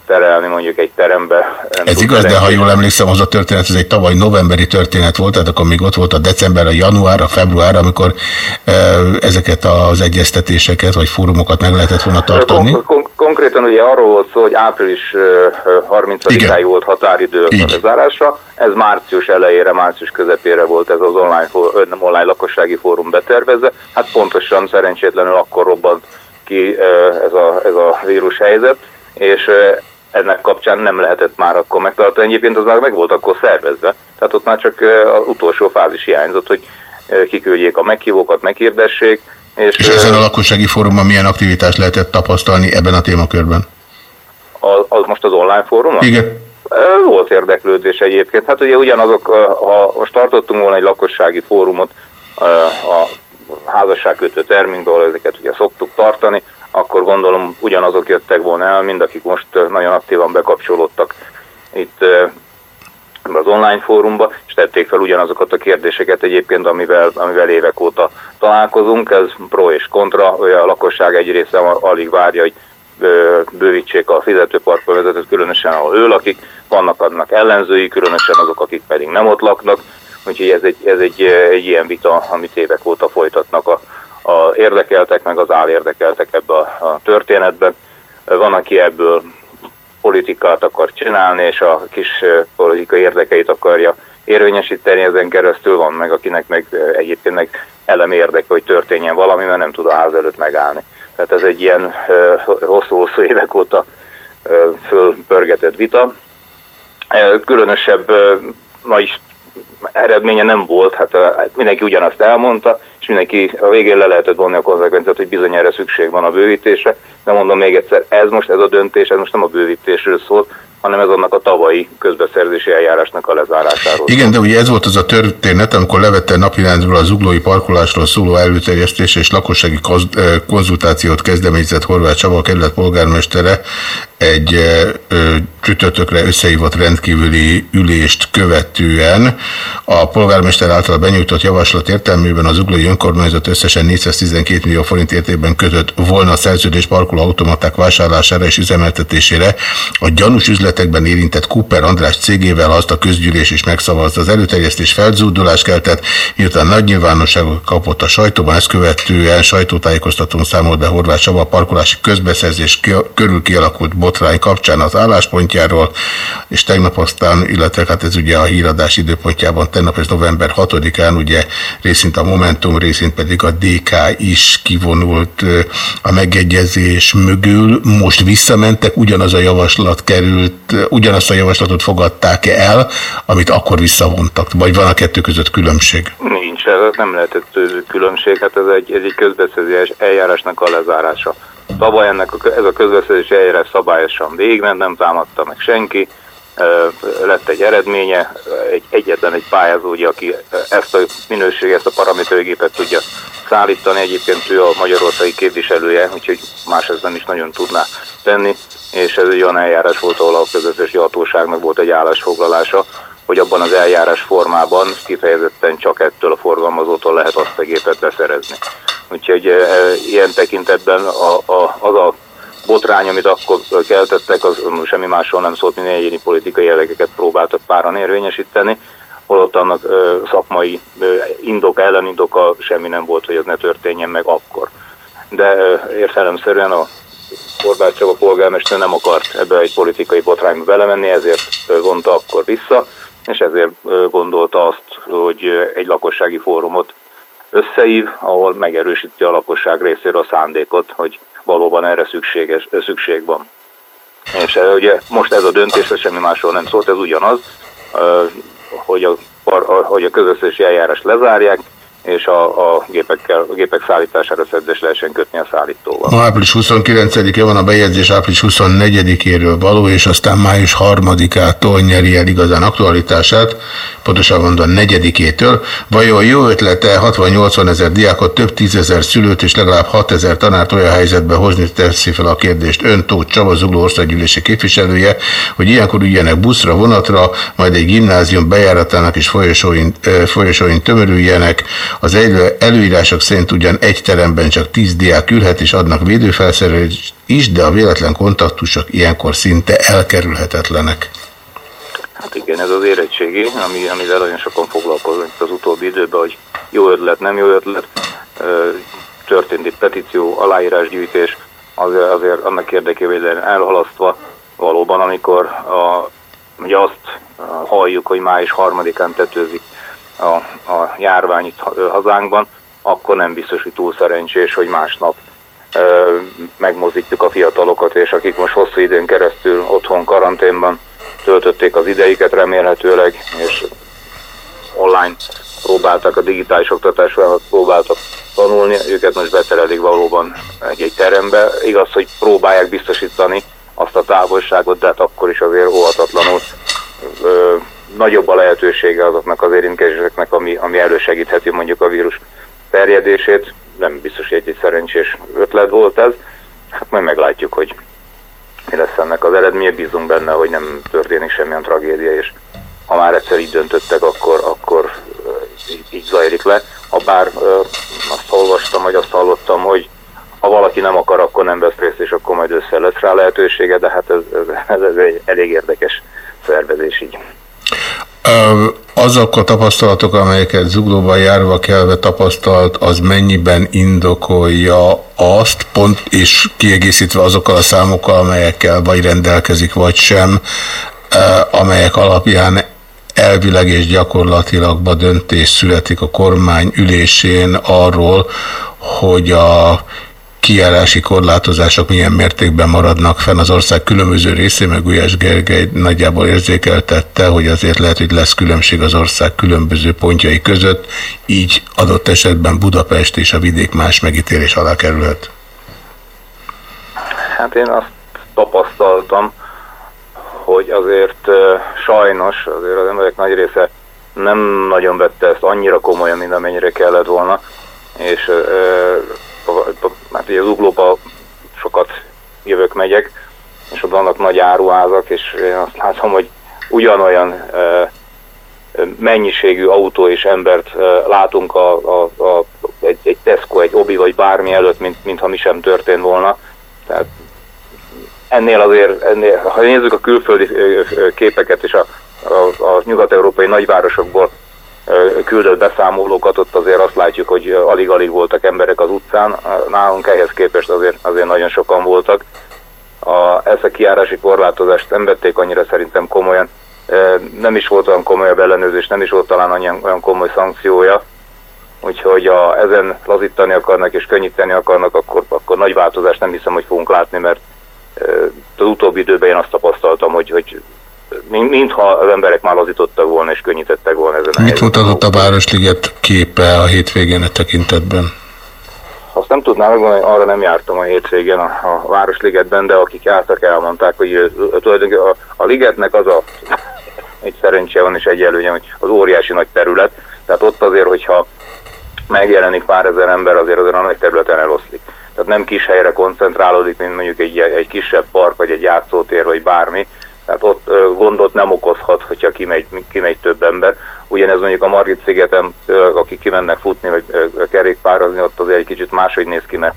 terelni mondjuk egy terembe. Ez igaz, de ha terelni. jól emlékszem, az a történet, ez egy tavaly novemberi történet volt, tehát akkor még ott volt a december, a január, a február, amikor e, ezeket az egyeztetéseket vagy fórumokat meg lehetett volna tartani. Kon- kon- konkrétan ugye arról volt szó, hogy április ö, ö, 30-áig volt határidő a lezárásra, ez március elejére, március közepére volt ez az online, nem online lakossági fórum betervezve. Hát pontosan szerencsétlenül akkor robbant ki ez a, ez a vírus helyzet, és ennek kapcsán nem lehetett már akkor megtartani. Egyébként az már meg volt akkor szervezve, tehát ott már csak az utolsó fázis hiányzott, hogy kiküldjék a meghívókat, meghirdessék, és, És ezen a lakossági fórumon milyen aktivitást lehetett tapasztalni ebben a témakörben? az, az most az online fórumon? Igen. Volt érdeklődés egyébként. Hát ugye ugyanazok, ha most tartottunk volna egy lakossági fórumot a házasságkötő terminkből, ezeket ugye szoktuk tartani, akkor gondolom ugyanazok jöttek volna el, mind akik most ö, nagyon aktívan bekapcsolódtak itt ebbe az online fórumba, és tették fel ugyanazokat a kérdéseket egyébként, amivel, amivel évek óta találkozunk. Ez pro és kontra, a lakosság egy része alig várja, hogy ö, bővítsék a fizetőparkba vezetőt, különösen ahol ő lakik, vannak annak ellenzői, különösen azok, akik pedig nem ott laknak, úgyhogy ez egy, ez egy, egy ilyen vita, amit évek óta folytatnak a, a érdekeltek, meg az állérdekeltek ebbe a, a történetben. Van, aki ebből politikát akar csinálni, és a kis politikai érdekeit akarja érvényesíteni ezen keresztül, van meg, akinek meg egyébként meg elem érdeke, hogy történjen valami, mert nem tud a ház előtt megállni. Tehát ez egy ilyen hosszú-hosszú évek óta fölpörgetett vita. Különösebb nagy eredménye nem volt, hát mindenki ugyanazt elmondta, és mindenki a végén le lehetett vonni a konzekvenciát, hogy bizony erre szükség van a bővítésre, de mondom még egyszer, ez most, ez a döntés, ez most nem a bővítésről szól, hanem ez annak a tavalyi közbeszerzési eljárásnak a lezárásáról. Igen, de ugye ez volt az a történet, amikor levette napirendről az uglói parkolásról szóló előterjesztés és lakossági eh, konzultációt kezdeményezett Horváth Csaba a kerület polgármestere egy csütörtökre összehívott rendkívüli ülést követően. A polgármester által benyújtott javaslat értelmében az uglói önkormányzat összesen 412 millió forint értékben kötött volna szerződés parkoló automaták vásárlására és üzemeltetésére a gyanús üzletekben érintett Cooper András cégével azt a közgyűlés is megszavazta. Az előterjesztés felzúdulás keltett, miután nagy nyilvánosságot kapott a sajtóban, ezt követően sajtótájékoztatón számolt be Horváth Csaba parkolási közbeszerzés körül kialakult botrány kapcsán az álláspontjáról, és tegnap aztán, illetve hát ez ugye a híradás időpontjában, tegnap ez november 6-án, ugye részint a Momentum, részint pedig a DK is kivonult a megegyezés mögül. Most visszamentek, ugyanaz a javaslat került, ugyanazt a javaslatot fogadták el, amit akkor visszavontak, vagy van a kettő között különbség? Nincs, ez nem lehetett különbség, hát ez egy, ez egy közbeszerzés eljárásnak a lezárása. Tavaly ennek a, ez a közbeszerzési eljárás szabályosan végment, nem támadta meg senki, lett egy eredménye, egy, egyetlen egy pályázó, aki ezt a minőséget, ezt a paramétergépet tudja szállítani, egyébként ő a magyarországi képviselője, úgyhogy más ez nem is nagyon tudná tenni, és ez egy olyan eljárás volt, ahol a közösségi hatóságnak volt egy állásfoglalása, hogy abban az eljárás formában kifejezetten csak ettől a forgalmazótól lehet azt a gépet beszerezni. Úgyhogy e, ilyen tekintetben a, a, az a botrány, amit akkor keltettek, az semmi másról nem szólt, mint egyéni politikai jellegeket próbáltak páran érvényesíteni, holott annak ö, szakmai ö, indoka, ellenindoka semmi nem volt, hogy ez ne történjen meg akkor. De értelemszerűen a Horváth Csaba polgármester nem akart ebbe egy politikai botrányba belemenni, ezért vonta akkor vissza, és ezért gondolta azt, hogy egy lakossági fórumot összeív, ahol megerősíti a lakosság részéről a szándékot, hogy valóban erre szükséges, szükség van. És ugye most ez a döntés, ez semmi másról nem szólt, ez ugyanaz, hogy a- hogy a közösségi eljárás lezárják, és a, a, gépekkel, a gépek szállítására szerződés lehessen kötni a szállítóval. Ma április 29-e van a bejegyzés április 24-éről való, és aztán május 3-ától nyeri el igazán aktualitását, pontosabban mondva 4-től. Vajon jó ötlete 60-80 ezer diákot, több tízezer szülőt és legalább 6 ezer tanárt olyan helyzetbe hozni, teszi fel a kérdést ön Tóth Csaba, Zugló országgyűlési képviselője, hogy ilyenkor üljenek buszra, vonatra, majd egy gimnázium bejáratának és folyosóin, folyosóin tömörüljenek, Az elő, előírások szerint ugyan egy teremben csak 10 diák ülhet és adnak védőfelszerelést is, de a véletlen kontaktusok ilyenkor szinte elkerülhetetlenek. Hát igen, ez az érettségi, ami, amivel nagyon sokan foglalkoznak az utóbbi időben, hogy jó ötlet, nem jó ötlet, történt egy petíció, aláírásgyűjtés, azért, azért annak érdekében elhalasztva valóban, amikor a, ugye azt halljuk, hogy május harmadikán tetőzik a, a járvány itt hazánkban, akkor nem biztos, hogy túl szerencsés, hogy másnap ö, megmozítjuk a fiatalokat, és akik most hosszú időn keresztül otthon karanténban töltötték az ideiket remélhetőleg, és online próbáltak a digitális oktatásra próbáltak tanulni, őket most beterelik valóban egy, terembe. Igaz, hogy próbálják biztosítani azt a távolságot, de hát akkor is azért óhatatlanul ö, nagyobb a lehetősége azoknak az érintkezéseknek, ami, ami elősegítheti mondjuk a vírus terjedését. Nem biztos, hogy egy, szerencsés ötlet volt ez. Hát majd meglátjuk, hogy mi lesz ennek az eredménye. Bízunk benne, hogy nem történik semmilyen tragédia, és ha már egyszer így döntöttek, akkor, akkor így, így zajlik le. Ha bár azt olvastam, vagy azt hallottam, hogy ha valaki nem akar, akkor nem vesz részt, és akkor majd össze lesz rá lehetősége, de hát ez, ez, ez egy elég érdekes szervezés így. Azok a tapasztalatok, amelyeket zuglóban járva kelve tapasztalt, az mennyiben indokolja azt, pont és kiegészítve azokkal a számokkal, amelyekkel vagy rendelkezik, vagy sem, amelyek alapján elvileg és gyakorlatilag döntés születik a kormány ülésén arról, hogy a kijárási korlátozások milyen mértékben maradnak fenn az ország különböző részén, meg Gulyás Gergely nagyjából érzékeltette, hogy azért lehet, hogy lesz különbség az ország különböző pontjai között, így adott esetben Budapest és a vidék más megítélés alá kerülhet. Hát én azt tapasztaltam, hogy azért sajnos azért az emberek nagy része nem nagyon vette ezt annyira komolyan, mint amennyire kellett volna, és hát ugye az uglóba sokat jövök, megyek, és ott vannak nagy áruházak, és én azt látom, hogy ugyanolyan mennyiségű autó és embert látunk a, a, a, egy, egy Tesco, egy Obi vagy bármi előtt, mint, mintha mi sem történt volna. Tehát ennél azért, ennél, ha nézzük a külföldi képeket és a, a, a nyugat-európai nagyvárosokból küldött beszámolókat, ott azért azt látjuk, hogy alig-alig voltak emberek az utcán, nálunk ehhez képest azért, azért nagyon sokan voltak. A, ezt a kiárási korlátozást nem vették annyira szerintem komolyan, nem is volt olyan komolyabb ellenőrzés, nem is volt talán olyan, olyan komoly szankciója, úgyhogy ha ezen lazítani akarnak és könnyíteni akarnak, akkor, akkor nagy változást nem hiszem, hogy fogunk látni, mert az utóbbi időben én azt tapasztaltam, hogy, hogy mintha az emberek már lazítottak volna és könnyítettek volna ezen. Mit mutatott a Városliget képe a hétvégén a tekintetben? Azt nem tudnám megmondani, arra nem jártam a hétvégén a, a Városligetben, de akik jártak elmondták, hogy tulajdonképpen a, a ligetnek az a egy szerencse van és egy előnye, hogy az óriási nagy terület, tehát ott azért, hogyha megjelenik pár ezer ember, azért azért a nagy területen eloszlik. Tehát nem kis helyre koncentrálódik, mint mondjuk egy, egy kisebb park, vagy egy játszótér, vagy bármi, tehát ott gondot nem okozhat, hogyha kimegy, kimegy több ember. Ugyanez mondjuk a Margit szigeten, akik kimennek futni, vagy kerékpározni, ott azért egy kicsit máshogy néz ki, mert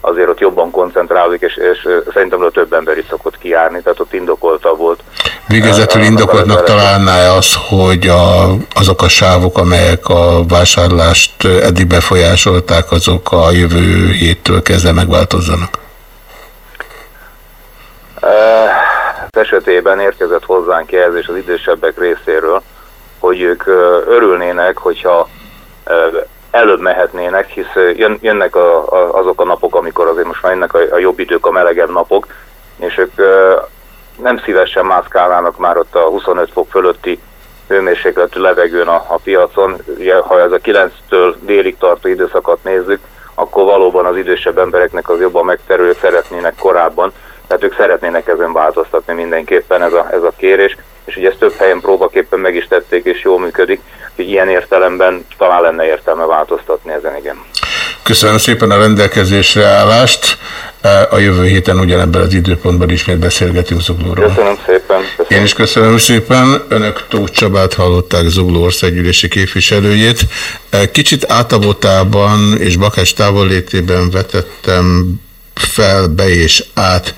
azért ott jobban koncentrálódik, és, és szerintem a több ember is szokott kijárni, tehát ott indokolta volt. Végezetül indokoltnak találná az, hogy a, azok a sávok, amelyek a vásárlást eddig befolyásolták, azok a jövő héttől kezdve megváltozzanak? Esetében érkezett hozzánk jelzés az idősebbek részéről, hogy ők örülnének, hogyha előbb mehetnének, hisz jönnek a, a, azok a napok, amikor azért most már jönnek a, a jobb idők, a melegebb napok, és ők nem szívesen mászkálnának már ott a 25 fok fölötti hőmérsékletű levegőn a, a piacon. Ugye, ha ez a 9-től délig tartó időszakot nézzük, akkor valóban az idősebb embereknek az jobban megterül, szeretnének korábban. Tehát ők szeretnének ezen változtatni mindenképpen ez a, ez a kérés, és ugye ezt több helyen próbaképpen meg is tették, és jól működik, hogy ilyen értelemben talán lenne értelme változtatni ezen, igen. Köszönöm szépen a rendelkezésre állást. A jövő héten ugyanebben az időpontban ismét beszélgetünk Zuglóról. Köszönöm szépen. Én is köszönöm szépen. Önök Tóth Csabát hallották Zugló országgyűlési képviselőjét. Kicsit átabotában és Bakás távollétében vetettem fel, be és át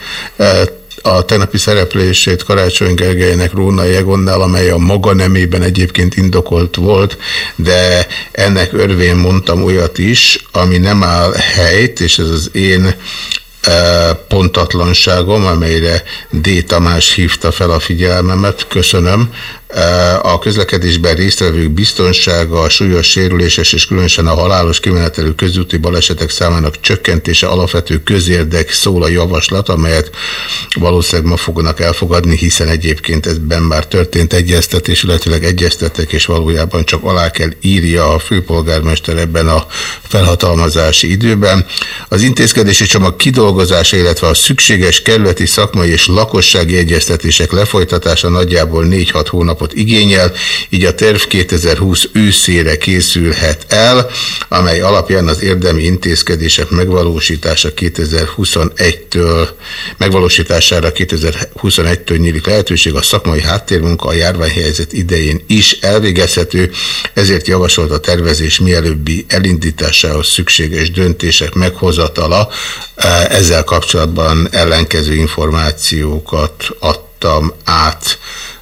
a tegnapi szereplését Karácsony Gergelynek Róna Jegonnál, amely a maga nemében egyébként indokolt volt, de ennek örvén mondtam olyat is, ami nem áll helyt, és ez az én pontatlanságom, amelyre D. Tamás hívta fel a figyelmemet, köszönöm, a közlekedésben résztvevők biztonsága, a súlyos sérüléses és különösen a halálos kimenetelő közúti balesetek számának csökkentése alapvető közérdek szól a javaslat, amelyet valószínűleg ma fognak elfogadni, hiszen egyébként ezben már történt egyeztetés, illetőleg egyeztetek, és valójában csak alá kell írja a főpolgármester ebben a felhatalmazási időben. Az intézkedési csomag kidolgozása, illetve a szükséges kerületi szakmai és lakossági egyeztetések lefolytatása nagyjából 4-6 hónap hónapot igényel, így a terv 2020 őszére készülhet el, amely alapján az érdemi intézkedések megvalósítása 2021-től megvalósítására 2021-től nyílik lehetőség, a szakmai háttérmunka a járványhelyzet idején is elvégezhető, ezért javasolt a tervezés mielőbbi elindításához szükséges döntések meghozatala. Ezzel kapcsolatban ellenkező információkat adtam át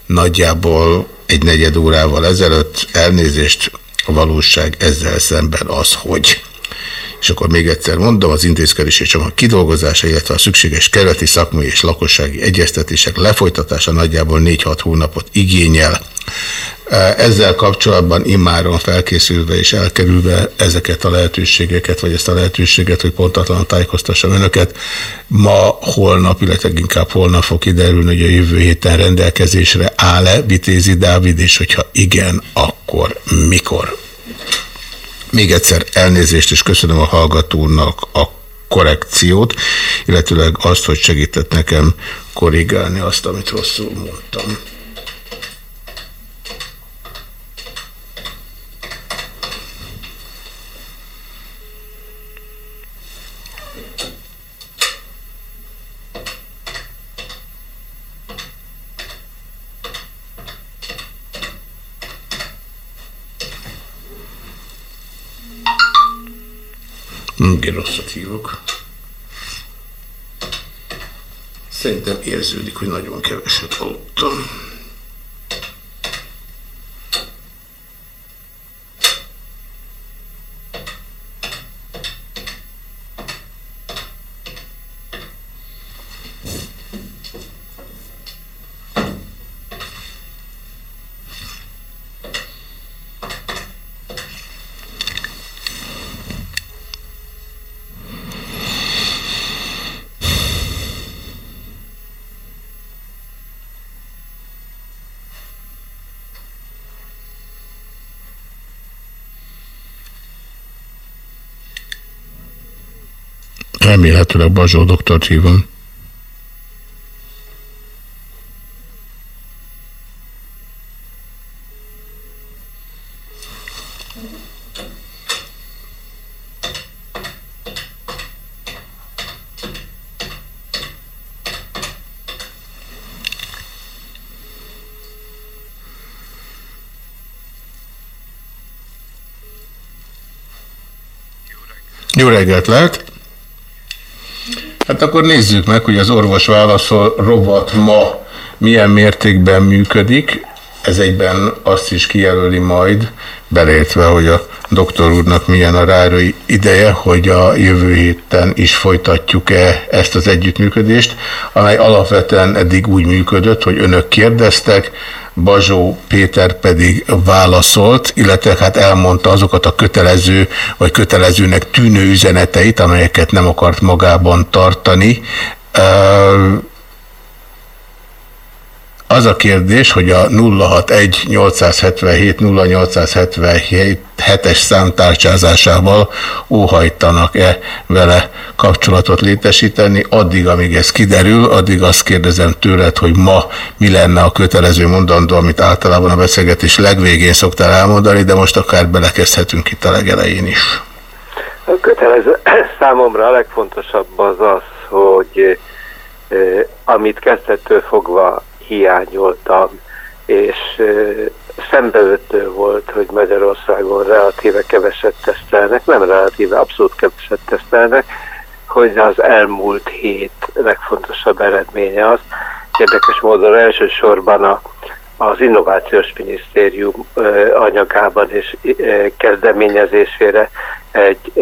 nagyjából egy negyed órával ezelőtt elnézést a valóság ezzel szemben az, hogy és akkor még egyszer mondom, az intézkedési csomag kidolgozása, illetve a szükséges keleti szakmai és lakossági egyeztetések lefolytatása nagyjából 4-6 hónapot igényel. Ezzel kapcsolatban immáron felkészülve és elkerülve ezeket a lehetőségeket, vagy ezt a lehetőséget, hogy pontatlan tájékoztassam önöket, ma, holnap, illetve inkább holnap fog kiderülni, hogy a jövő héten rendelkezésre áll-e Vitézi Dávid, és hogyha igen, akkor mikor? Még egyszer elnézést, és köszönöm a hallgatónak a korrekciót, illetőleg azt, hogy segített nekem korrigálni azt, amit rosszul mondtam. Még rosszat hívok. Szerintem érződik, hogy nagyon keveset aludtam. Remélhetőleg Bazsó doktort hívom. Jó reggelt lehet! Hát akkor nézzük meg, hogy az orvos válaszol robot ma milyen mértékben működik. Ez egyben azt is kijelöli majd, belértve, hogy a doktor úrnak milyen a rárai ideje, hogy a jövő héten is folytatjuk-e ezt az együttműködést, amely alapvetően eddig úgy működött, hogy önök kérdeztek, Bazsó Péter pedig válaszolt, illetve hát elmondta azokat a kötelező vagy kötelezőnek tűnő üzeneteit, amelyeket nem akart magában tartani. Az a kérdés, hogy a 061-877-0877-es számtárcsázásával óhajtanak-e vele kapcsolatot létesíteni. Addig, amíg ez kiderül, addig azt kérdezem tőled, hogy ma mi lenne a kötelező mondandó, amit általában a beszélgetés legvégén szoktál elmondani, de most akár belekezdhetünk itt a legelején is. A kötelező számomra a legfontosabb az az, hogy eh, amit kezdettől fogva hiányoltam, és szembeötő volt, hogy Magyarországon relatíve keveset tesztelnek, nem relatíve, abszolút keveset tesztelnek, hogy az elmúlt hét legfontosabb eredménye az. Érdekes módon elsősorban a, az Innovációs Minisztérium anyagában és kezdeményezésére egy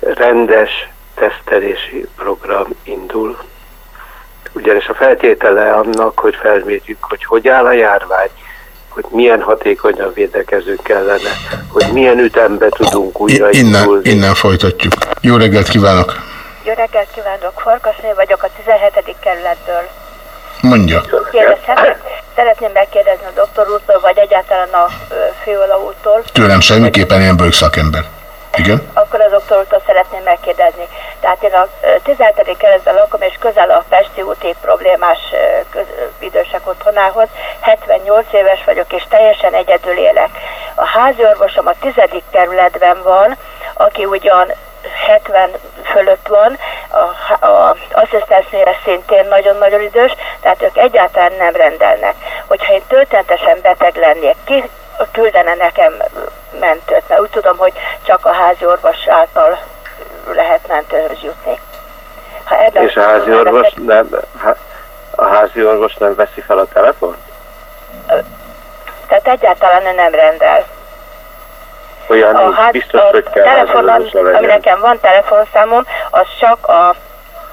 rendes tesztelési program indul. Ugyanis a feltétele annak, hogy felmérjük, hogy hogy áll a járvány, hogy milyen hatékonyan védekezünk ellene, hogy milyen ütembe tudunk újra Innen, innen folytatjuk. Jó reggelt kívánok! Jó reggelt kívánok, Farkasné vagyok a 17. kerületből. Mondja. Kérdezhetek? Szeretném megkérdezni a doktor úrtól, vagy egyáltalán a főola úrtól. Tőlem semmiképpen én vagyok szakember. Igen? Akkor a doktor úrtól szeretném megkérdezni. Tehát én a ö, 17. kerületben lakom, és közel a Pesti úti problémás köz, idősek otthonához. 78 éves vagyok, és teljesen egyedül élek. A házi orvosom a 10. kerületben van, aki ugyan 70 fölött van, a, a asszisztensnél szintén nagyon-nagyon idős, tehát ők egyáltalán nem rendelnek. Hogyha én töltentesen beteg lennék, ki küldene nekem mentőt, mert úgy tudom, hogy csak a házi orvos által lehet mentőhöz jutni. Ha ebben És a házi orvos nem, há- a házi orvos nem veszi fel a telefon? Tehát egyáltalán ő nem rendel. Olyan A, ház, biztos, a hogy kell telefonon, ami nekem van telefonszámom, az csak a,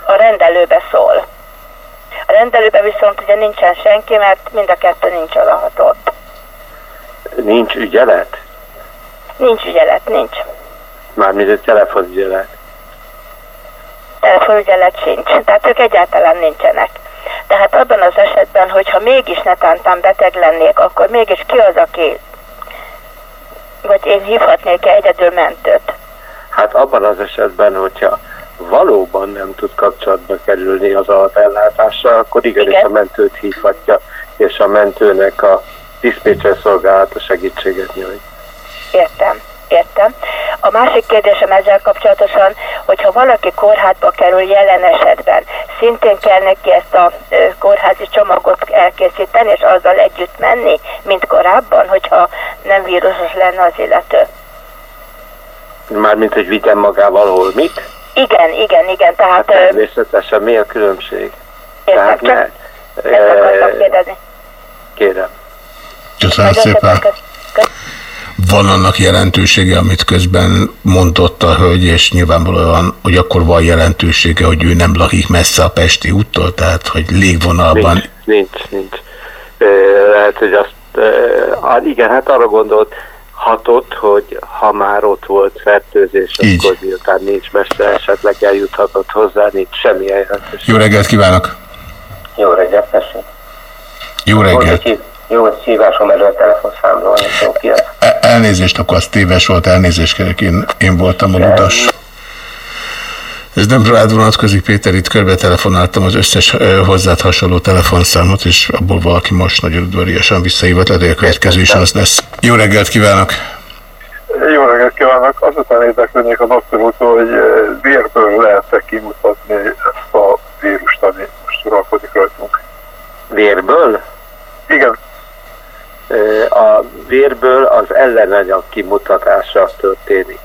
a rendelőbe szól. A rendelőbe viszont ugye nincsen senki, mert mind a kettő nincs odahatott. Nincs ügyelet? Nincs ügyelet, nincs. Mármint egy telefonügyelet. Telefonügyelet sincs. Tehát ők egyáltalán nincsenek. Tehát abban az esetben, hogyha mégis netántán beteg lennék, akkor mégis ki az, aki vagy én hívhatnék-e egyedül mentőt? Hát abban az esetben, hogyha valóban nem tud kapcsolatba kerülni az alapellátással, akkor igenis Igen. a mentőt hívhatja, és a mentőnek a diszpécser szolgálata segítséget nyújt. Értem, értem. A másik kérdésem ezzel kapcsolatosan, hogyha valaki kórházba kerül jelen esetben, szintén kell neki ezt a kórházi csomagot elkészíteni, és azzal együtt menni, mint korábban, hogyha nem vírusos lenne az illető. Mármint, hogy vigyen magával holmit? Igen, igen, igen, tehát ö, Természetesen mi a különbség? értem, Tehát ne, csak ezt akartam kérdezni. kérem. Köszönöm szépen. Van annak jelentősége, amit közben mondott a hölgy, és nyilvánvalóan, hogy akkor van jelentősége, hogy ő nem lakik messze a Pesti úttól, tehát hogy légvonalban. Nincs, nincs, nincs. Ö, Lehet, hogy azt, ö, igen, hát arra gondolt, hatott, hogy ha már ott volt fertőzés, Így. akkor miután nincs messze, esetleg eljuthatott hozzá, nincs semmilyen jelentőség. Jó reggelt kívánok! Jó reggelt, tessék. Jó reggelt! Egy Jó, egy hívásom erről a telefonszámról, nem tudom ki ez. E- Elnézést, akkor az téves volt, elnézést kérek, én, én voltam a ludas. Ez nem rád vonatkozik, Péter, itt körbe telefonáltam az összes hozzád hasonló telefonszámot, és abból valaki most nagyon udvariasan visszahívott, lehet, hogy a következő is az lesz. Jó reggelt kívánok! Jó reggelt kívánok! Azután érdeklődnék a doktor úrtól, hogy vérből lehet-e kimutatni ezt a vírust, ami most uralkodik rajtunk. Vérből? Igen. A vérből az ellenanyag kimutatása történik.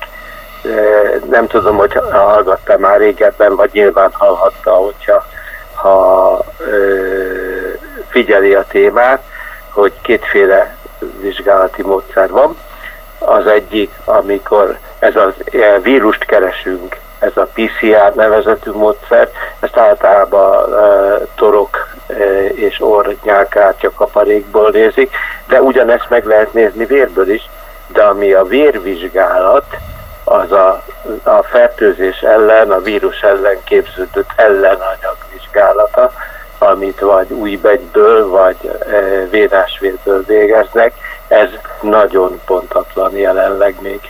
Nem tudom, hogy hallgatta már régebben, vagy nyilván hallhatta, hogyha ha figyeli a témát, hogy kétféle vizsgálati módszer van. Az egyik, amikor ez a vírust keresünk, ez a PCR nevezetű módszer, ezt általában uh, torok uh, és orr nyálkártya kaparékból nézik, de ugyanezt meg lehet nézni vérből is, de ami a vérvizsgálat, az a, a fertőzés ellen, a vírus ellen képződött ellenanyag vizsgálata, amit vagy újbegyből, vagy e, vénásvérből végeznek, ez nagyon pontatlan jelenleg még.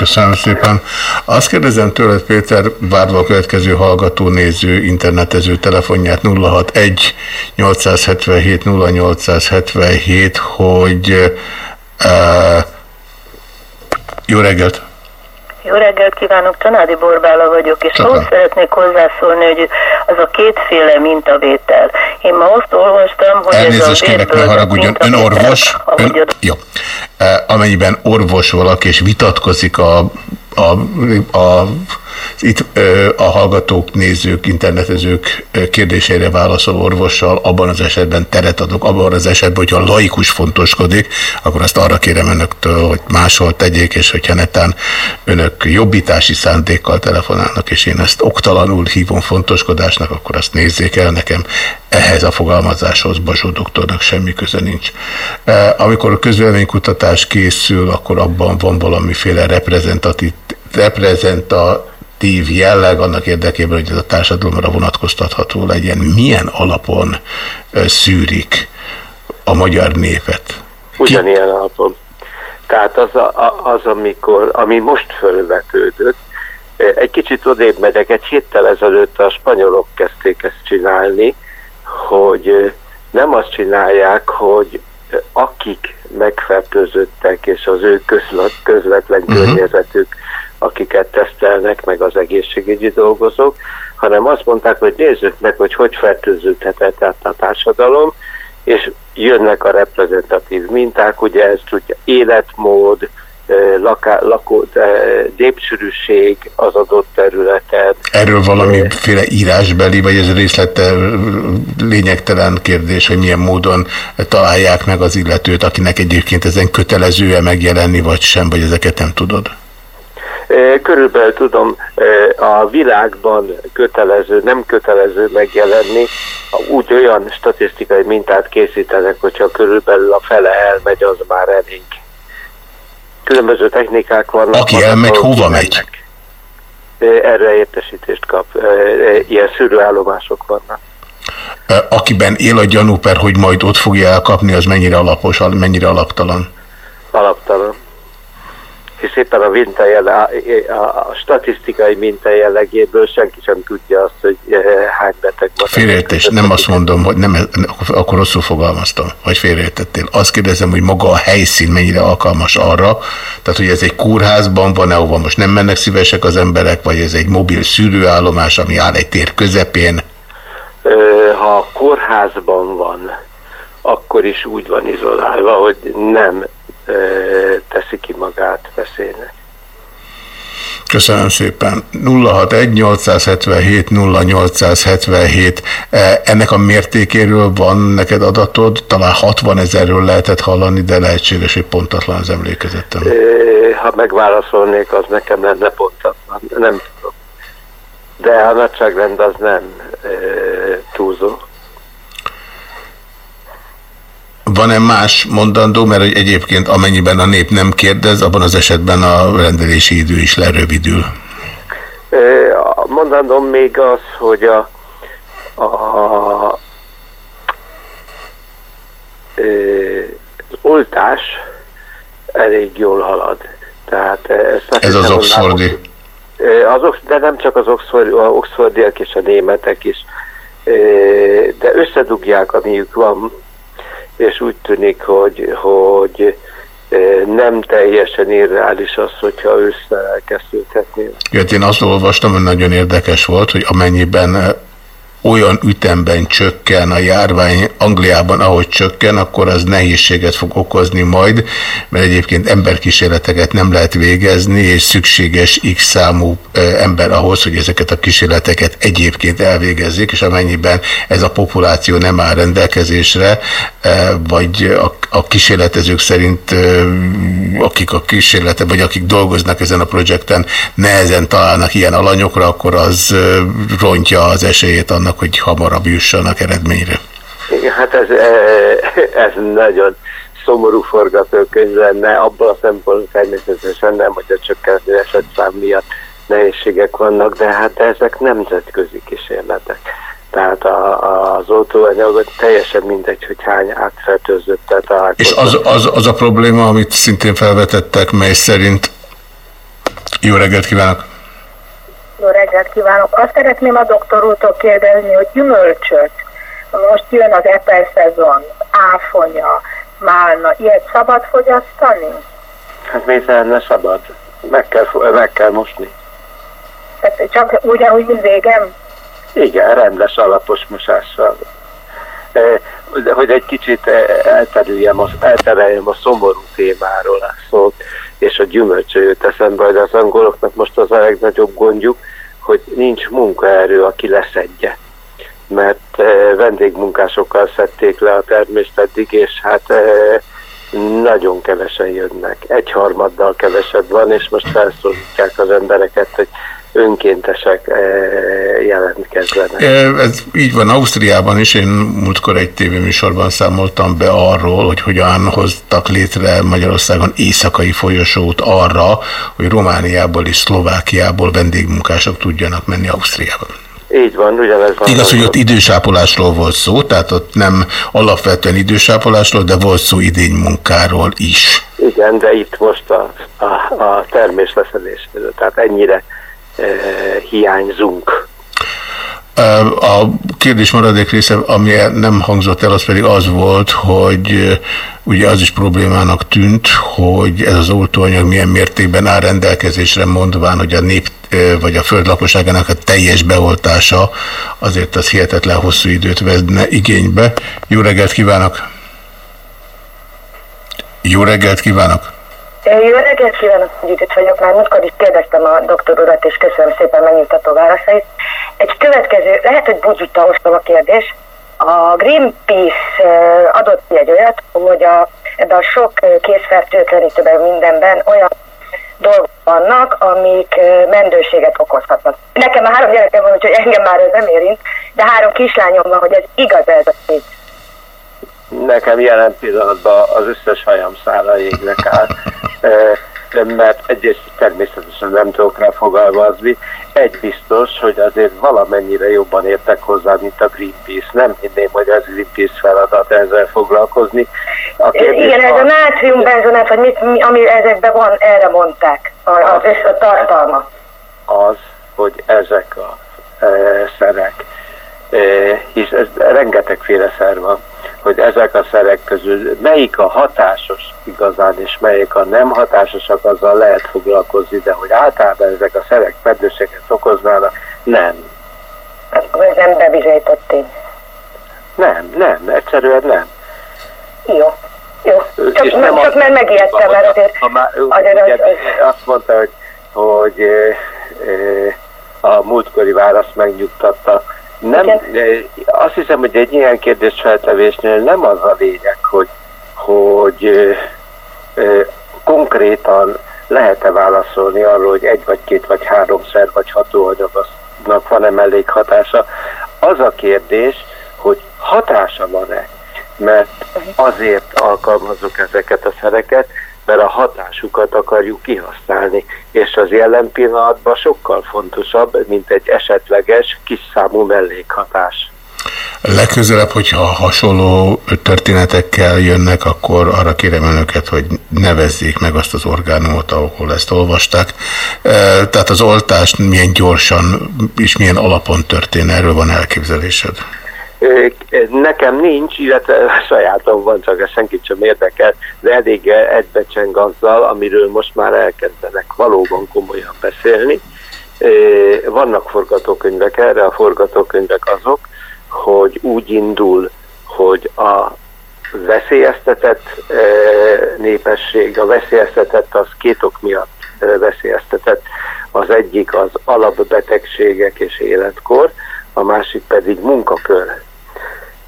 Köszönöm szépen. Azt kérdezem tőled, Péter, várva a következő hallgató, néző, internetező telefonját 061 877 0877, hogy uh, jó reggelt! Jó reggelt kívánok, Tanádi Borbála vagyok, és ahhoz szeretnék hozzászólni, hogy az a kétféle mintavétel. Én ma azt olvastam, hogy Elnézést ez a kérek, ne haragudjon, ön orvos, ön, jó. Eh, Amennyiben orvos valaki és vitatkozik a, a, a itt ö, a hallgatók, nézők, internetezők ö, kérdéseire válaszol orvossal, abban az esetben teret adok, abban az esetben, hogyha laikus fontoskodik, akkor azt arra kérem önöktől, hogy máshol tegyék, és hogyha netán önök jobbítási szándékkal telefonálnak, és én ezt oktalanul hívom fontoskodásnak, akkor azt nézzék el nekem. Ehhez a fogalmazáshoz Bazsó doktornak semmi köze nincs. Amikor a közvéleménykutatás készül, akkor abban van valamiféle reprezentatív reprezentatív jelleg annak érdekében, hogy ez a társadalomra vonatkoztatható legyen. Milyen alapon szűrik a magyar népet? Ugyanilyen alapon. Tehát az, a, az amikor, ami most fölvetődött, egy kicsit odébb megyek, egy héttel ezelőtt a spanyolok kezdték ezt csinálni, hogy nem azt csinálják, hogy akik megfertőzöttek, és az ő közla- közvetlen Mhm. környezetük, akiket tesztelnek, meg az egészségügyi dolgozók, hanem azt mondták, hogy nézzük meg, hogy hogy fertőződhetett át a társadalom, és jönnek a reprezentatív minták, ugye ez tudja életmód, laká, lakó, népsűrűség az adott területen, Erről valamiféle írásbeli, vagy ez részlete lényegtelen kérdés, hogy milyen módon találják meg az illetőt, akinek egyébként ezen kötelező-e megjelenni, vagy sem, vagy ezeket nem tudod? Körülbelül tudom, a világban kötelező, nem kötelező megjelenni, úgy olyan statisztikai mintát készítenek, hogyha körülbelül a fele elmegy, az már elég. Különböző technikák vannak. Aki elmegy, hova megy? Erre értesítést kap. Ilyen szűrőállomások vannak. Akiben él a gyanú per, hogy majd ott fogja elkapni, az mennyire alapos, mennyire alaptalan? Alaptalan. Hisz éppen a, minta jele, a, statisztikai minta jellegéből senki sem tudja azt, hogy eh, hány beteg van. Félreértés, nem azt mondom, hogy nem, akkor- rosszul fogalmaztam, vagy félreértettél. Azt kérdezem, hogy maga a helyszín mennyire alkalmas arra, tehát hogy ez egy kórházban van, ahova most nem mennek szívesek az emberek, vagy ez egy mobil szűrőállomás, ami áll egy tér közepén. Ha a kórházban van, akkor is úgy van izolálva, hogy nem teszi ki magát veszélynek. Köszönöm szépen. 061-877-0877. Eh, Ennek a mértékéről van neked adatod? Talán 60 ezerről lehetett hallani, de lehetséges, hogy pontatlan az emlékezetem. Ha megválaszolnék, az nekem lenne pontatlan. Nem tudom. De a nagyságrend az nem túlzó. Van-e más mondandó, mert hogy egyébként amennyiben a nép nem kérdez, abban az esetben a rendelési idő is lerövidül. Mondandom még az, hogy a, a az oltás elég jól halad. Tehát ezt Ez az Oxfordi. Ö, Az, Ox- de nem csak az Oxford, a Oxfordiak és a németek is, de összedugják, amiük van, és úgy tűnik, hogy, hogy ö, nem teljesen irreális az, hogyha össze elkezdődhetnél. Jött, én azt olvastam, hogy nagyon érdekes volt, hogy amennyiben eh, olyan ütemben csökken a járvány Angliában, ahogy csökken, akkor az nehézséget fog okozni majd, mert egyébként emberkísérleteket nem lehet végezni, és szükséges x számú ember ahhoz, hogy ezeket a kísérleteket egyébként elvégezzék, és amennyiben ez a populáció nem áll rendelkezésre, vagy a, kísérletezők szerint, akik a kísérlete, vagy akik dolgoznak ezen a projekten, nehezen találnak ilyen alanyokra, akkor az rontja az esélyét annak, hogy hamarabb jussanak eredményre. Igen, hát ez, eh, ez nagyon szomorú forgatókönyv lenne, abban a szempontból természetesen nem, hogy a csökkenő esetszám miatt nehézségek vannak, de hát ezek nemzetközi kísérletek. Tehát a, az oltóanyagot teljesen mindegy, hogy hány átfertőzöttet találkoznak. És az, az, az a probléma, amit szintén felvetettek, mely szerint jó reggelt kívánok! Jó reggelt kívánok! Azt szeretném a doktor úrtól kérdezni, hogy gyümölcsök, most jön az epel szezon, áfonya, málna, ilyet szabad fogyasztani? Hát miért lenne szabad? meg kell, meg kell mosni. Tehát csak úgy, ahogy mint végem? Igen, rendes, alapos mosással. E, de hogy egy kicsit e, elterüljem, a- eltereljem a szomorú témáról a szót, és a gyümölcsö jött eszembe, hogy az angoloknak most az a legnagyobb gondjuk, hogy nincs munkaerő, aki leszedje. Mert e, vendégmunkásokkal szedték le a termést eddig, és hát e, nagyon kevesen jönnek. Egyharmaddal kevesebb van, és most felszólítják az embereket, hogy önkéntesek e, jelentkezzenek. E, Ez így van Ausztriában is. Én múltkor egy tévéműsorban számoltam be arról, hogy hogyan hoztak létre Magyarországon éjszakai folyosót arra, hogy Romániából és Szlovákiából vendégmunkások tudjanak menni Ausztriába. Így van, ugyanez van. Igaz, hogy ott idősápolásról volt szó, tehát ott nem alapvetően idősápolásról, de volt szó idénymunkáról is. Igen, de itt most a, a, a termés leszedésről, tehát ennyire hiányzunk. A kérdés maradék része, ami nem hangzott el, az pedig az volt, hogy ugye az is problémának tűnt, hogy ez az oltóanyag milyen mértékben áll rendelkezésre, mondván, hogy a nép vagy a föld lakosságának a teljes beoltása azért az hihetetlen hosszú időt venne igénybe. Jó reggelt kívánok! Jó reggelt kívánok! Jó reggelt kívánok, Judit vagyok, már múltkor is kérdeztem a doktor urat, és köszönöm szépen megnyugtató válaszait. Egy következő, lehet, hogy bugyutta hoztam a kérdés. A Greenpeace adott ki egy olyat, hogy a, ebben a sok készfertőtlenítőben mindenben olyan dolgok vannak, amik mendőséget okozhatnak. Nekem már három gyerekem van, úgyhogy engem már ez nem érint, de három kislányom van, hogy ez igaz ez a tény. Nekem jelen pillanatban az összes hajam szára égnek áll, mert egyrészt természetesen nem tudok rá fogalmazni. Egy biztos, hogy azért valamennyire jobban értek hozzá, mint a Greenpeace. Nem hinném, hogy ez Greenpeace feladat ezzel foglalkozni. A Igen, ez a az- nátriumbenzonát, vagy mit, mi, ami ezekben van, erre mondták, a, az össze a tartalma. az, hogy ezek a e, szerek, e, hisz ez rengetegféle szer van, hogy ezek a szerek közül melyik a hatásos igazán, és melyik a nem hatásosak, azzal lehet foglalkozni, de hogy általában ezek a szerek pedőséget okoznának, nem. Akkor ez nem bebizonyított tény. Nem, nem, egyszerűen nem. Jó. Jó. Csak, És nem csak mert megijedtem, mert azért, ha már, azért ugye, az, az, azt mondta, hogy, hogy e, e, a múltkori válasz megnyugtatta. Nem, azt hiszem, hogy egy ilyen kérdés feltevésnél nem az a lényeg, hogy, hogy e, e, konkrétan lehet-e válaszolni arról, hogy egy vagy két vagy háromszer vagy hatóanyagnak van-e mellékhatása. Az a kérdés, hogy hatása van-e, mert azért alkalmazok ezeket a szereket, mert a hatásukat akarjuk kihasználni, és az jelen pillanatban sokkal fontosabb, mint egy esetleges kis számú mellékhatás. Legközelebb, hogyha hasonló történetekkel jönnek, akkor arra kérem önöket, hogy nevezzék meg azt az orgánumot, ahol ezt olvasták. E, Tehát az oltást milyen gyorsan és milyen alapon történ, erről van elképzelésed? Nekem nincs, illetve sajátom van, csak ez senkit sem érdekel, de elég egybecseng azzal, amiről most már elkezdenek valóban komolyan beszélni. Vannak forgatókönyvek erre, a forgatókönyvek azok, hogy úgy indul, hogy a veszélyeztetett népesség, a veszélyeztetett az két ok miatt veszélyeztetett. Az egyik az alapbetegségek és életkor, a másik pedig munkakör.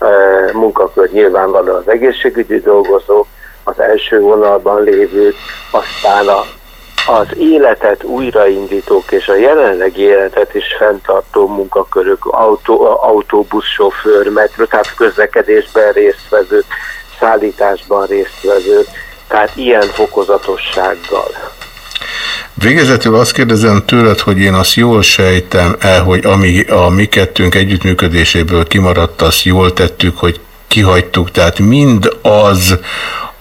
Ö, Munkakör nyilvánvalóan az egészségügyi dolgozók, az első vonalban lévők, aztán a, az életet újraindítók és a jelenlegi életet is fenntartó munkakörök, autó, autóbuszsofőr, metro, tehát közlekedésben résztvevők, szállításban résztvevők, tehát ilyen fokozatossággal. Végezetül azt kérdezem tőled, hogy én azt jól sejtem el, hogy ami a mi kettőnk együttműködéséből kimaradt, azt jól tettük, hogy kihagytuk, tehát mind az,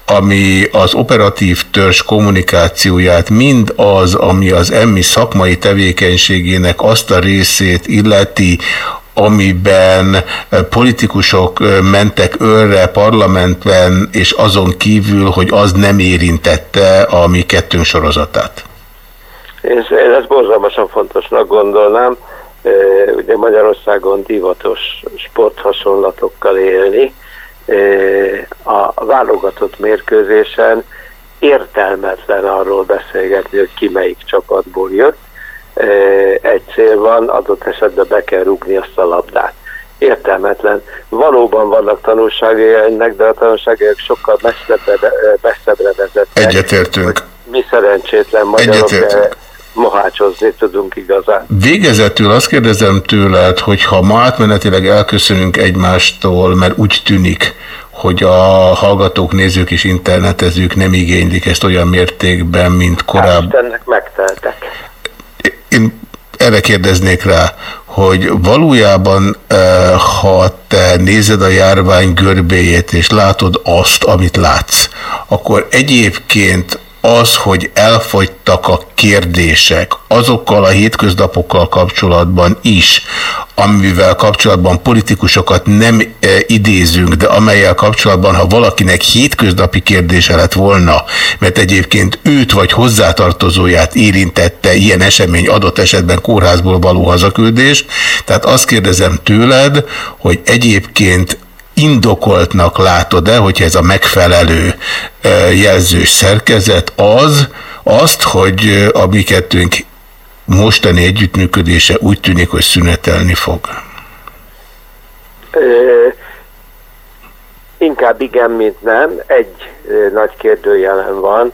ami az operatív törzs kommunikációját, mind az, ami az emmi szakmai tevékenységének azt a részét illeti, amiben eh, politikusok eh, mentek őre parlamentben, és azon kívül, hogy az nem érintette a mi kettőnk sorozatát. És én ezt borzalmasan fontosnak gondolnám. Ugye Magyarországon divatos sporthasonlatokkal élni. A válogatott mérkőzésen értelmetlen arról beszélgetni, hogy ki melyik csapatból jött. Egy cél van, adott esetben be kell rúgni azt a labdát. Értelmetlen. Valóban vannak tanulságai ennek, de a tanulságai sokkal messzebbre, messzebbre vezetnek. Egyetértünk. Mi szerencsétlen magyarok Egyetértünk. Mohácsozni tudunk igazán. Végezetül azt kérdezem tőled, hogy ha ma átmenetileg elköszönünk egymástól, mert úgy tűnik, hogy a hallgatók, nézők és internetezők nem igénylik ezt olyan mértékben, mint korábban. Istennek megteltek. Én erre kérdeznék rá, hogy valójában, eh, ha te nézed a járvány görbéjét, és látod azt, amit látsz, akkor egyébként az, hogy elfogytak a kérdések azokkal a hétköznapokkal kapcsolatban is, amivel kapcsolatban politikusokat nem e, idézünk, de amelyel kapcsolatban, ha valakinek hétköznapi kérdése lett volna, mert egyébként őt vagy hozzátartozóját érintette ilyen esemény adott esetben kórházból való hazaküldés, tehát azt kérdezem tőled, hogy egyébként indokoltnak látod-e, hogyha ez a megfelelő e, jelzős szerkezet az, azt, hogy e, a mi kettőnk mostani együttműködése úgy tűnik, hogy szünetelni fog. Ö, Inkább igen, mint nem. Egy nagy kérdőjelen van,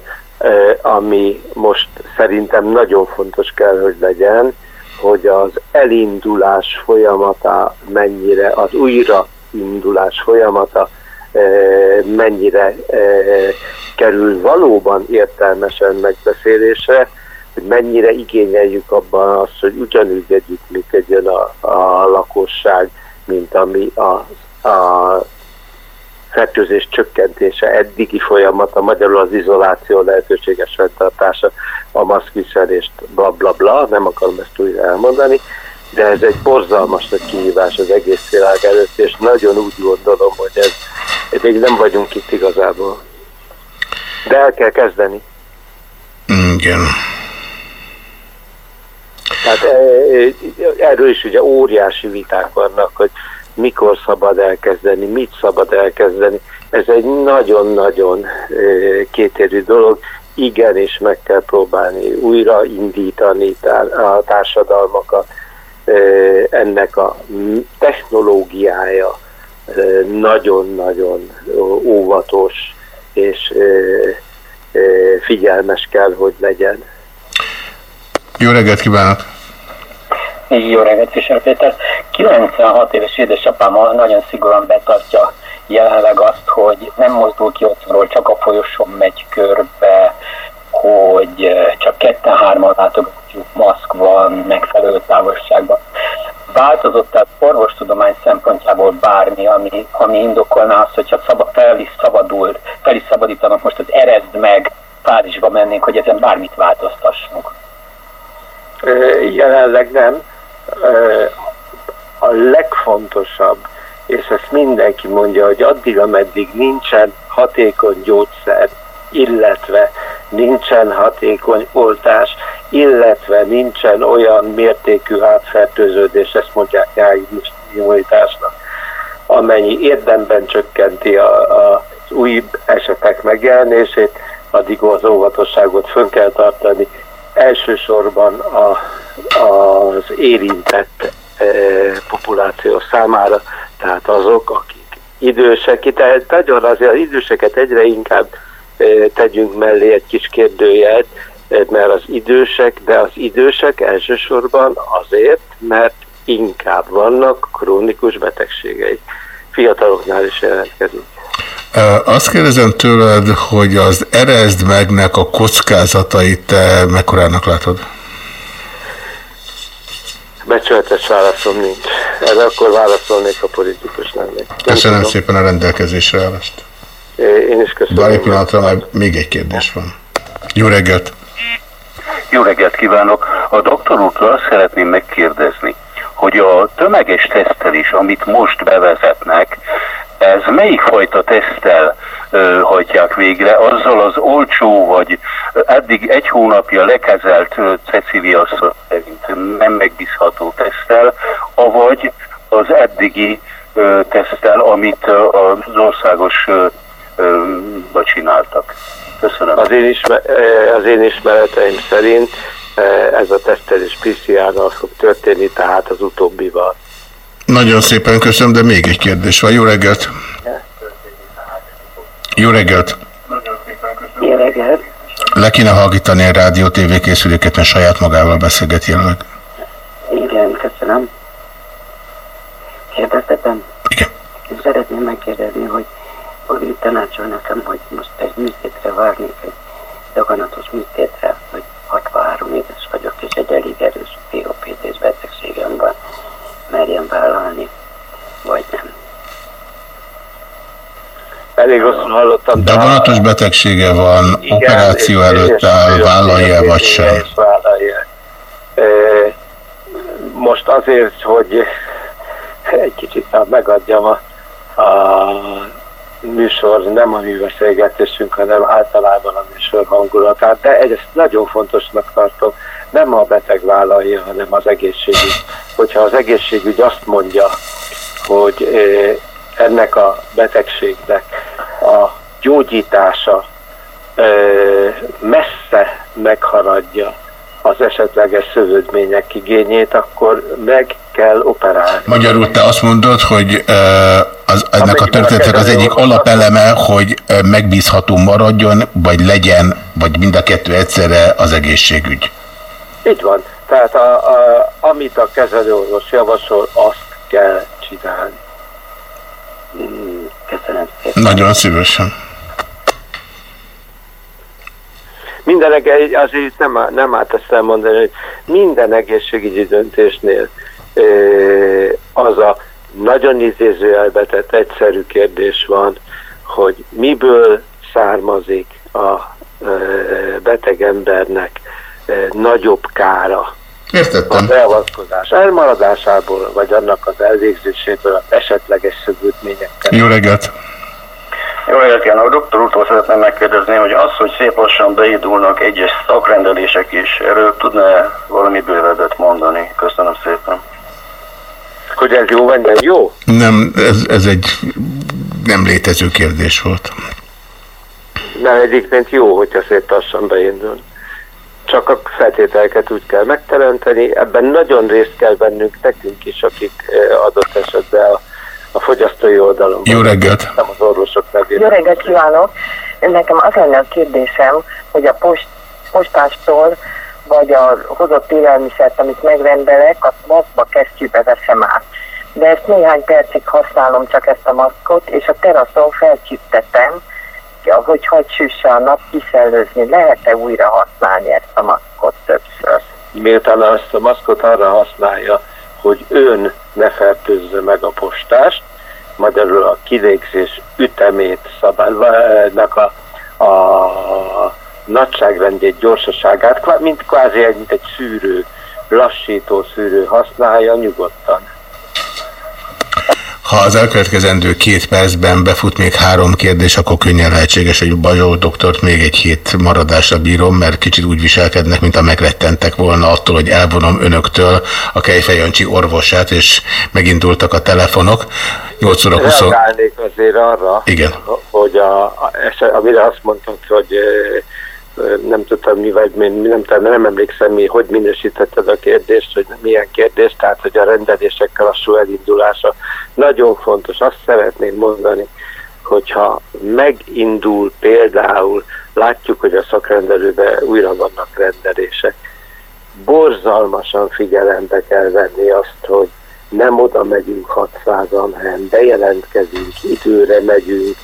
ami most szerintem nagyon fontos kell, hogy legyen, hogy az elindulás folyamata mennyire, az újraindulás folyamata ö, mennyire ö, kerül valóban értelmesen megbeszélésre, hogy mennyire igényeljük abban azt, hogy ugyanúgy együttműködjön a, a lakosság, mint ami a, a fertőzés csökkentése eddigi folyamata, magyarul az izoláció lehetőséges fenntartása, a maszkviselést, bla bla bla, nem akarom ezt újra elmondani, de ez egy borzalmas nagy kihívás az egész világ előtt, és nagyon úgy gondolom, hogy ez, még nem vagyunk itt igazából. De el kell kezdeni. Igen. Tehát e, e, erről is ugye óriási viták vannak, hogy mikor szabad elkezdeni, mit szabad elkezdeni. Ez egy nagyon-nagyon e, kétérű dolog. Igenis meg kell próbálni újra indítani tá- a társadalmakat. Ennek a technológiája nagyon-nagyon óvatos és figyelmes kell, hogy legyen. Jó reggelt kívánok! Jó reggelt, Fischer Péter. 96 éves édesapám nagyon szigorúan betartja jelenleg azt, hogy nem mozdul ki otthonról, csak a folyosón megy körbe, hogy eh, csak ketten-hárman látogatjuk, maszk van, megfelelő távolságban. Változott tehát orvostudomány szempontjából bármi, ami, ami indokolná azt, hogyha szab, fel is szabadul, fel is szabadítanak most az erezd meg, Párizsba mennénk, hogy ezen bármit változtassunk. Jelenleg nem. A legfontosabb, és ezt mindenki mondja, hogy addig, ameddig nincsen hatékony gyógyszer, illetve nincsen hatékony oltás, illetve nincsen olyan mértékű átfertőződés, ezt mondják nyári immunitásnak, amennyi érdemben csökkenti a, a, az új esetek megjelenését, addig az óvatosságot fönn kell tartani. Elsősorban a, az érintett e, populáció számára, tehát azok, akik idősek, itt nagyon azért az időseket egyre inkább tegyünk mellé egy kis kérdőjelt, e, mert az idősek, de az idősek elsősorban azért, mert inkább vannak krónikus betegségeik. Fiataloknál is jelentkezik. Azt kérdezem tőled, hogy az erezd megnek a kockázatait te mekkorának látod? Becsületes válaszom nincs. Erre akkor válaszolnék, ha politikus lennék. Köszönöm szépen a rendelkezésre állást. Én is köszönöm. Bár egy pillanatra már még egy kérdés van. Jó reggelt! Jó reggelt kívánok! A doktor úrtól azt szeretném megkérdezni, hogy a tömeges tesztelés, amit most bevezetnek, ez melyik fajta tesztel ö, hajtják végre, azzal az olcsó vagy eddig egy hónapja lekezelt Cecilia szerint nem megbízható tesztel, avagy az eddigi ö, tesztel, amit ö, az országos ö, csináltak. Köszönöm. Az én, ismer, az én ismereteim szerint ez a tesztelés PCR-ral fog történni, tehát az utóbbival. Nagyon szépen köszönöm, de még egy kérdés van. Jó reggelt! Jó reggelt! Jó reggelt! Le kéne hallgítani a rádió TV készüléket, mert saját magával beszélget jelenleg. Igen, köszönöm. Kérdeztetem? Igen. Szeretném megkérdezni, hogy hogy tanácsol nekem, hogy most egy műtétre várnék, egy daganatos műtétre, hogy 63 éves vagyok, és egy elég erős POPD-s betegségem van, merjem vállalni, vagy nem. Elég rosszul hallottam. Daganatos betegsége van, igen, operáció előtt áll, vállalja vagy sem? Vállalja. Most azért, hogy egy kicsit megadjam a, a műsor nem a mi beszélgetésünk, hanem általában a műsor hangulatát, de ezt nagyon fontosnak tartom. Nem a beteg vállalja, hanem az egészségügy. Hogyha az egészségügy azt mondja, hogy ennek a betegségnek a gyógyítása messze megharadja az esetleges szövődmények igényét, akkor meg kell operálni. Magyarul te azt mondod, hogy az, ennek a történetnek az egyik alapeleme, hogy megbízható maradjon, vagy legyen, vagy mind a kettő egyszerre az egészségügy. Így van. Tehát a, a, amit a kezelőorvos javasol, azt kell csinálni. Hmm, köszönöm szépen. Nagyon szívesen. Minden azért nem, nem állt ezt elmondani, hogy minden egészségügyi döntésnél az a nagyon idézőjelbetett egyszerű kérdés van, hogy miből származik a beteg embernek nagyobb kára. Értettem. A beavatkozás elmaradásából, vagy annak az elvégzéséből, az esetleges szövődményekkel. Jó reggelt! Jó reggelt kívánok! Doktor úrtól szeretném megkérdezni, hogy az, hogy szép lassan beindulnak egyes szakrendelések is, erről tudna valami bővebbet mondani? Köszönöm szépen. Hogy ez jó vagy nem jó? Nem, ez, ez egy nem létező kérdés volt. Nem egyébként jó, hogyha szép lassan beindul. Csak a feltételeket úgy kell megteremteni, ebben nagyon részt kell vennünk nekünk is, akik eh, adott esetben a a fogyasztói oldalon. Jó reggelt! Nem az orvosok nevében. Jó reggelt kívánok! Nekem az lenne a kérdésem, hogy a post, postástól vagy a hozott élelmiszert, amit megrendelek, azt maszkba kesztyűbe veszem át. De ezt néhány percig használom csak ezt a maszkot, és a teraszon felcsüttetem, hogy hagy süsse a nap kiszellőzni. Lehet-e újra használni ezt a maszkot többször? Miután azt a maszkot arra használja, hogy ön ne fertőzze meg a postást, magyarul a kilégzés ütemét, szabálynak a, a nagyságrendjét, gyorsaságát, mint kvázi egy, mint egy szűrő, lassító szűrő használja nyugodtan. Ha az elkövetkezendő két percben befut még három kérdés, akkor könnyen lehetséges, hogy Bajó doktort még egy hét maradásra bírom, mert kicsit úgy viselkednek, mint a megrettentek volna attól, hogy elvonom önöktől a Kejfejancsi orvosát, és megindultak a telefonok. 8 óra 20... Reagálnék azért arra, Igen. hogy a, a, amire azt mondtad, hogy nem tudtam mi vagy, nem, tudom, nem emlékszem mi, hogy minősítetted a kérdést, hogy milyen kérdés, tehát hogy a rendelésekkel lassú elindulása nagyon fontos. Azt szeretném mondani, hogyha megindul például, látjuk, hogy a szakrendelőben újra vannak rendelések, borzalmasan figyelembe kell venni azt, hogy nem oda megyünk 600-an, hanem bejelentkezünk, időre megyünk,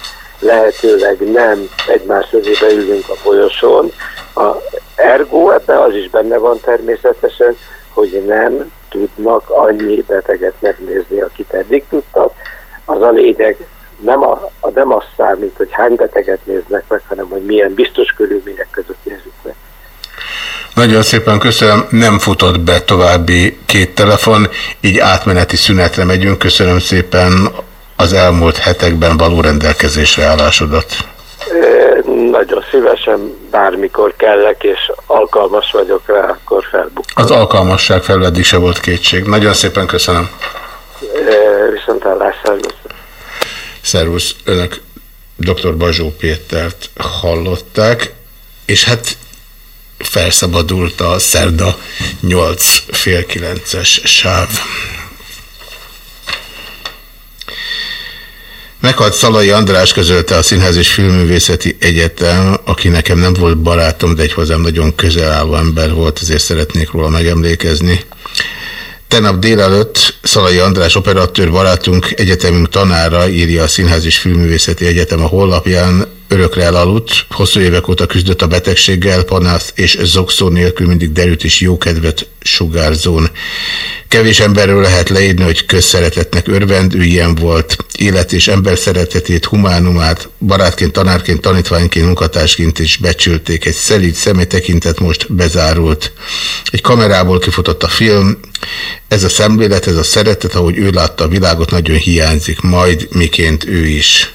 lehetőleg nem egymás közébe ülünk a folyosón. A ergo ebben az is benne van természetesen, hogy nem tudnak annyi beteget megnézni, akit eddig tudtak. Az a lényeg, nem, a, a, nem az számít, hogy hány beteget néznek meg, hanem hogy milyen biztos körülmények között nézik meg. Nagyon szépen köszönöm, nem futott be további két telefon, így átmeneti szünetre megyünk. Köszönöm szépen az elmúlt hetekben való rendelkezésre állásodat. nagyon szívesen, bármikor kellek, és alkalmas vagyok rá, akkor felbuk. Az alkalmasság felül eddig se volt kétség. Nagyon szépen köszönöm. E, viszont hallásra. Szervusz, önök dr. Bazsó Pétert hallották, és hát felszabadult a szerda 8 fél 9-es sáv. Meghalt Szalai András közölte a Színház és Filmművészeti Egyetem, aki nekem nem volt barátom, de egy hozzám nagyon közel álló ember volt, ezért szeretnék róla megemlékezni. Tenap délelőtt Szalai András operatőr barátunk, egyetemünk tanára írja a Színház és Filmművészeti Egyetem a hollapján, örökre elaludt, hosszú évek óta küzdött a betegséggel, panasz és zokszó nélkül mindig derült és jókedvet sugárzón. Kevés emberről lehet leírni, hogy közszeretetnek örvend, ő ilyen volt. Élet és ember szeretetét, humánumát, barátként, tanárként, tanítványként, munkatársként is becsülték. Egy szelíd személy tekintet most bezárult. Egy kamerából kifutott a film. Ez a szemlélet, ez a szeretet, ahogy ő látta a világot, nagyon hiányzik. Majd miként ő is.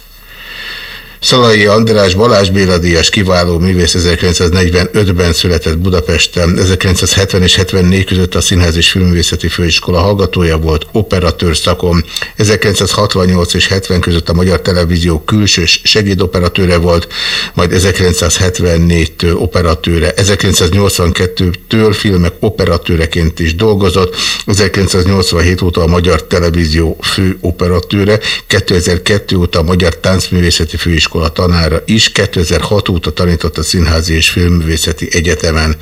Szalai András Balázs Béla Díjas kiváló művész 1945-ben született Budapesten, 1970 és 74 között a Színház és Filmművészeti Főiskola hallgatója volt, operatőr szakon, 1968 és 70 között a Magyar Televízió külsős segédoperatőre volt, majd 1974-től operatőre, 1982-től filmek operatőreként is dolgozott, 1987 óta a Magyar Televízió fő operatőre, 2002 óta a Magyar Táncművészeti Főiskola főiskola tanára is, 2006 óta tanított a Színházi és Filmművészeti Egyetemen.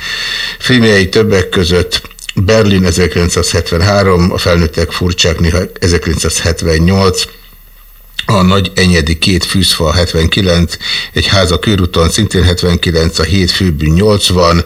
Filmjei többek között Berlin 1973, a felnőttek furcsák néha 1978, a Nagy Enyedi két fűzfa 79, egy háza körúton szintén 79, a hét főbűn 80,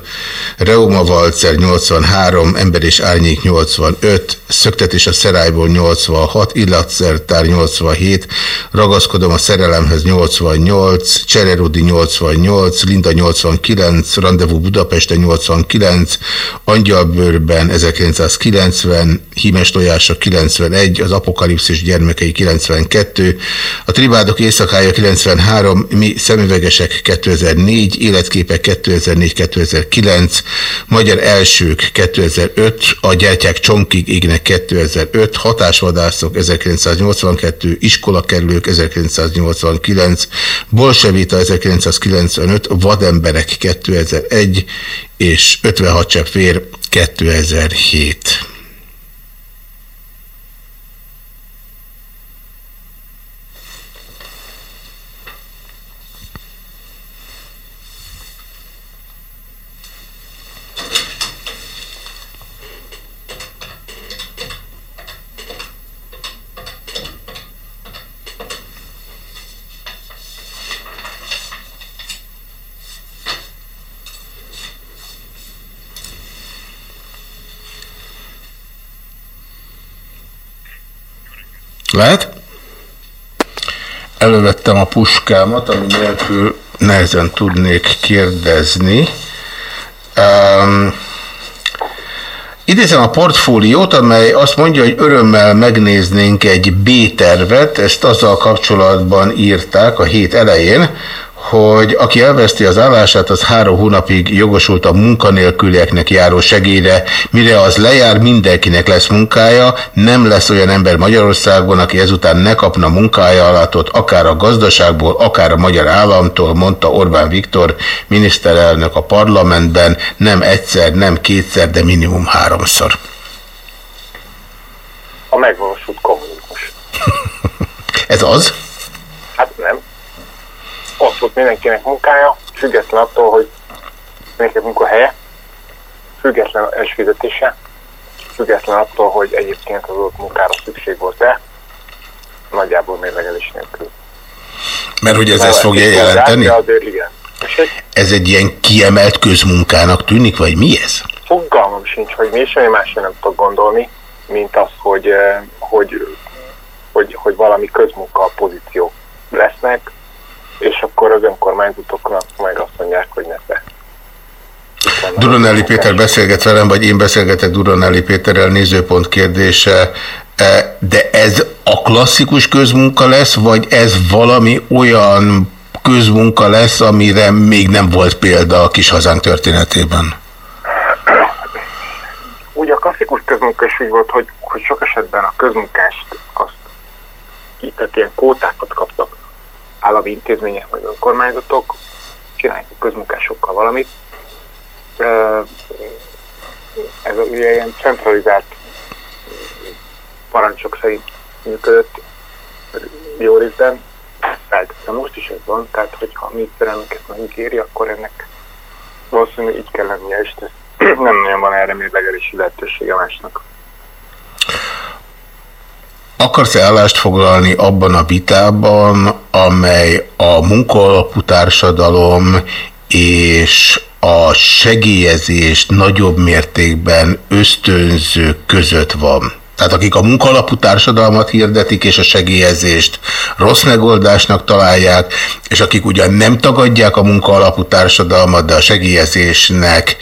Reuma Valcer 83, Ember és Árnyék 85, Szöktetés a Szerályból 86, Illatszertár 87, Ragaszkodom a szerelemhez 88, Csererudi 88, Linda 89, Rendezvú Budapesten 89, Angyalbőrben 1990, Hímes Tojása 91, az Apokalipszis gyermekei 92, a Tribádok éjszakája 93, Mi szemüvegesek 2004, Életképek 2004-2009, Magyar elsők 2005, A gyertyák csonkig égnek 2005, Hatásvadászok 1982, Iskolakerülők 1989, Bolsevita 1995, Vademberek 2001 és 56 csepp vér 2007. Lehet? Elővettem a puskámat, ami nélkül nehezen tudnék kérdezni. Um, Idézem a portfóliót, amely azt mondja, hogy örömmel megnéznénk egy B-tervet, ezt azzal kapcsolatban írták a hét elején, hogy aki elveszti az állását, az három hónapig jogosult a munkanélkülieknek járó segélyre, mire az lejár, mindenkinek lesz munkája, nem lesz olyan ember Magyarországon, aki ezután ne kapna munkája alatt, akár a gazdaságból, akár a magyar államtól, mondta Orbán Viktor, miniszterelnök a parlamentben, nem egyszer, nem kétszer, de minimum háromszor. A megvalósult kommunizmus. Ez az? Mindenkinek munkája, független attól, hogy mindenkinek munkahelye, független esfizetése, független attól, hogy egyébként az ott munkára szükség volt-e, nagyjából mérlegelés nélkül. Mert hogy ez ezt fogja jelenteni? Azért igen. Ez egy ilyen kiemelt közmunkának tűnik, vagy mi ez? Fogalmam sincs, hogy mi semmi másra nem tudok gondolni, mint az, hogy, eh, hogy, hogy, hogy valami közmunka pozíció lesznek, és akkor az önkormányzatoknak meg azt mondják, hogy ne te. Duronelli Péter beszélget velem, vagy én beszélgetek Duronelli Péterrel, nézőpont kérdése, e, de ez a klasszikus közmunka lesz, vagy ez valami olyan közmunka lesz, amire még nem volt példa a kis hazánk történetében? Ugye a klasszikus közmunka is úgy volt, hogy, hogy sok esetben a közmunkást azt itt ilyen kótákat kaptak állami intézmények vagy önkormányzatok, csinálják a közmunkásokkal valamit. Ez ugye ilyen centralizált parancsok szerint működött jó részben, feltettem most is ez van, tehát hogyha a miniszterelnök ezt megígéri, akkor ennek valószínűleg így kell lennie, és nem nagyon van erre mérlegelési lehetősége másnak. Akarsz-e állást foglalni abban a vitában, amely a munkaalapú társadalom és a segélyezést nagyobb mértékben ösztönzők között van? Tehát akik a munkalapú társadalmat hirdetik és a segélyezést rossz megoldásnak találják, és akik ugyan nem tagadják a munkaalapú társadalmat, de a segélyezésnek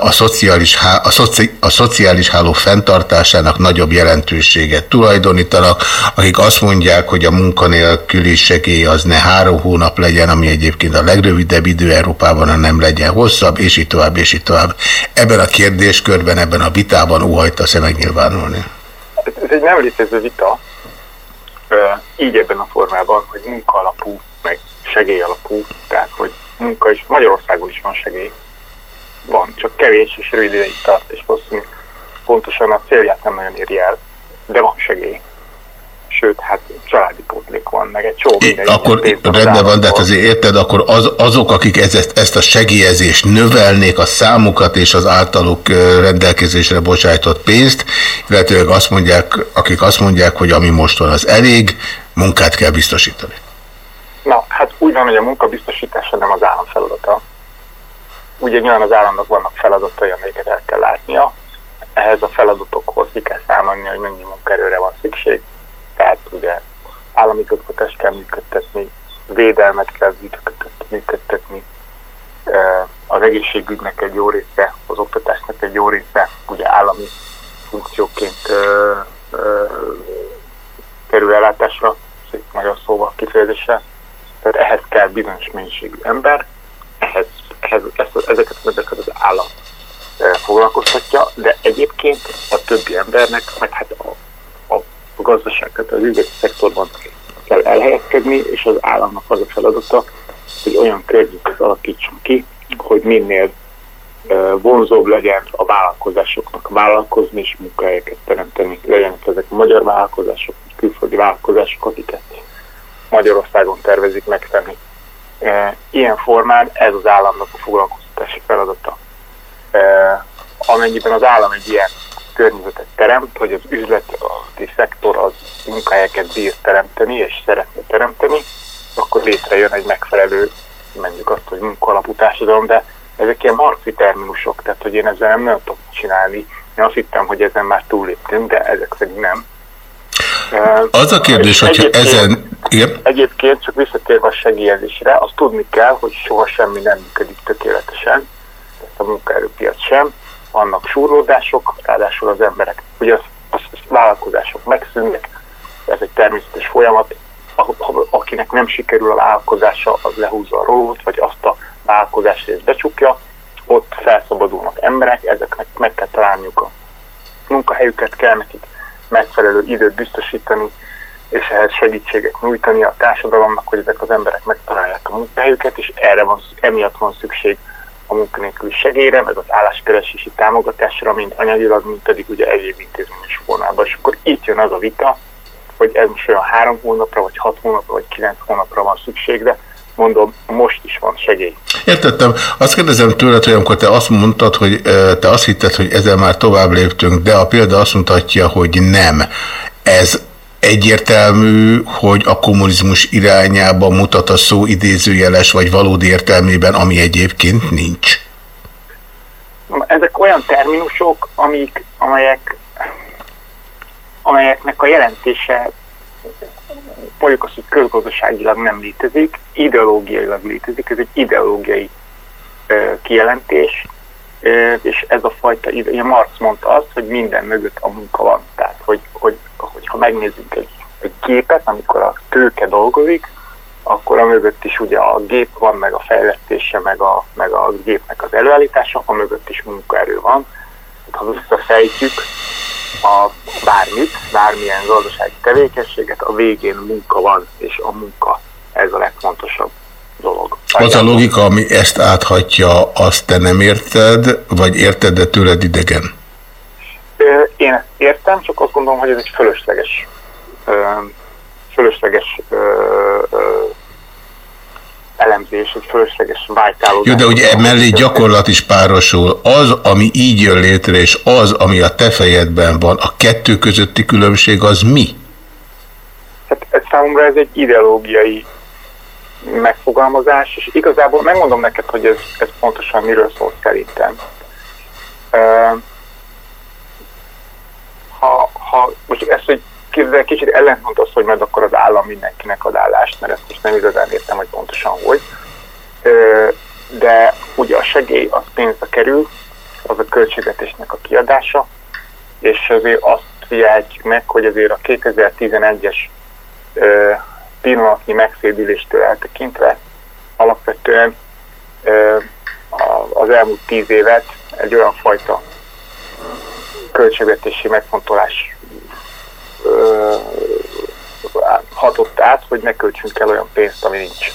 a szociális, a, szoci, a szociális háló fenntartásának nagyobb jelentőséget tulajdonítanak, akik azt mondják, hogy a munkanélküli segély az ne három hónap legyen, ami egyébként a legrövidebb idő Európában, ha nem legyen hosszabb, és így tovább, és így tovább. Ebben a kérdéskörben, ebben a vitában óhajta-e megnyilvánulni? Ez egy nem létező vita, így ebben a formában, hogy munkaalapú, meg segélyalapú, tehát hogy munka is, Magyarországon is van segély, van, csak kevés és rövid ideig tart, és valószínűleg pontosan a célját nem nagyon éri el, de van segély. Sőt, hát családi pótlék van, meg egy csomó minden. Akkor rendben van, de hát azért érted, akkor az, azok, akik ezt, ezt a segélyezést növelnék a számukat és az általuk rendelkezésre bocsájtott pénzt, illetőleg azt mondják, akik azt mondják, hogy ami most van az elég, munkát kell biztosítani. Na, hát úgy van, hogy a munka biztosítása nem az állam feladata, ugye nyilván az államnak vannak feladatai, amelyeket el kell látnia. Ehhez a feladatokhoz ki kell számolni, hogy mennyi munkaerőre van szükség. Tehát ugye állami közgatást kell működtetni, védelmet kell működtetni, az egészségügynek egy jó része, az oktatásnak egy jó része, ugye állami funkcióként ö, ö, kerül ellátásra, szép magyar szóval kifejezéssel. Tehát ehhez kell bizonyos mennyiségű ember, ehhez ehhez, ezt, ezeket az embereket az állam e, foglalkoztatja, de egyébként a többi embernek, meg hát a, a, gazdaság, tehát az üzleti szektorban kell elhelyezkedni, és az államnak az a feladata, hogy olyan környezetet alakítson ki, hogy minél e, vonzóbb legyen a vállalkozásoknak vállalkozni és munkahelyeket teremteni. Legyenek ezek a magyar vállalkozások, külföldi vállalkozások, akiket Magyarországon tervezik megtenni ilyen formán ez az államnak a foglalkoztatási feladata. E, amennyiben az állam egy ilyen környezetet teremt, hogy az üzleti szektor az munkahelyeket bír teremteni és szeretne teremteni, akkor létrejön egy megfelelő, mondjuk azt, hogy munkalapú társadalom, de ezek ilyen marci terminusok, tehát hogy én ezzel nem nagyon tudok csinálni. Én azt hittem, hogy ezen már túlléptünk, de ezek szerint nem. Az a kérdés, hogyha ezen... Igen? Egyébként csak visszatérve a segélyezésre, azt tudni kell, hogy soha semmi nem működik tökéletesen, ezt a munkaerőpiac sem, vannak súrlódások, ráadásul az emberek, ugye az, az, az vállalkozások megszűnnek, ez egy természetes folyamat, akinek nem sikerül a vállalkozása, az lehúzza a rólót, vagy azt a vállalkozás részt becsukja, ott felszabadulnak emberek, ezeknek meg kell találniuk a munkahelyüket, kell nekik megfelelő időt biztosítani, és ehhez segítséget nyújtani a társadalomnak, hogy ezek az emberek megtalálják a munkahelyüket, és erre van, emiatt van szükség a munkanélküli segélyre, meg az álláskeresési támogatásra, mint anyagilag, mint pedig ugye egyéb intézményes formában. És akkor itt jön az a vita, hogy ez most olyan három hónapra, vagy hat hónapra, vagy kilenc hónapra van szükség, de mondom, most is van segély. Értettem. Azt kérdezem tőled, hogy amikor te azt mondtad, hogy te azt hitted, hogy ezzel már tovább léptünk, de a példa azt mutatja, hogy nem. Ez egyértelmű, hogy a kommunizmus irányába mutat a szó idézőjeles vagy valódi értelmében, ami egyébként nincs? Ezek olyan terminusok, amik, amelyek, amelyeknek a jelentése mondjuk azt, hogy közgazdaságilag nem létezik, ideológiailag létezik, ez egy ideológiai ö, kijelentés, ö, és ez a fajta, ugye Marx mondta azt, hogy minden mögött a munka van. Tehát, hogy, hogy, hogy ha megnézzük egy, egy képet, amikor a tőke dolgozik, akkor a mögött is ugye a gép van, meg a fejlesztése, meg a, meg a gépnek az előállítása, a mögött is munkaerő van. Ha visszafejtjük a bármit, bármilyen gazdasági tevékenységet, a végén munka van, és a munka ez a legfontosabb dolog. Az a logika, ami ezt áthatja, azt te nem érted, vagy érted, de tőled idegen? Én értem, csak azt gondolom, hogy ez egy fölösleges fölösleges elemzés, egy fölösleges vájtálódás. Jó, de ugye mellé gyakorlat is párosul. Az, ami így jön létre, és az, ami a te fejedben van, a kettő közötti különbség az mi? Hát ez számomra ez egy ideológiai megfogalmazás, és igazából megmondom neked, hogy ez, ez pontosan miről szól szerintem. Ha, ha most ezt, hogy képzel, kicsit ellentmond az, hogy majd akkor az állam mindenkinek ad állást, mert ezt most nem igazán értem, hogy pontosan hogy. De ugye a segély az pénzbe kerül, az a költségvetésnek a kiadása, és azért azt figyelhetjük meg, hogy azért a 2011-es pillanatnyi megszédüléstől eltekintve alapvetően az elmúlt tíz évet egy olyan fajta költségvetési megfontolás hatott át, hogy ne költsünk el olyan pénzt, ami nincs.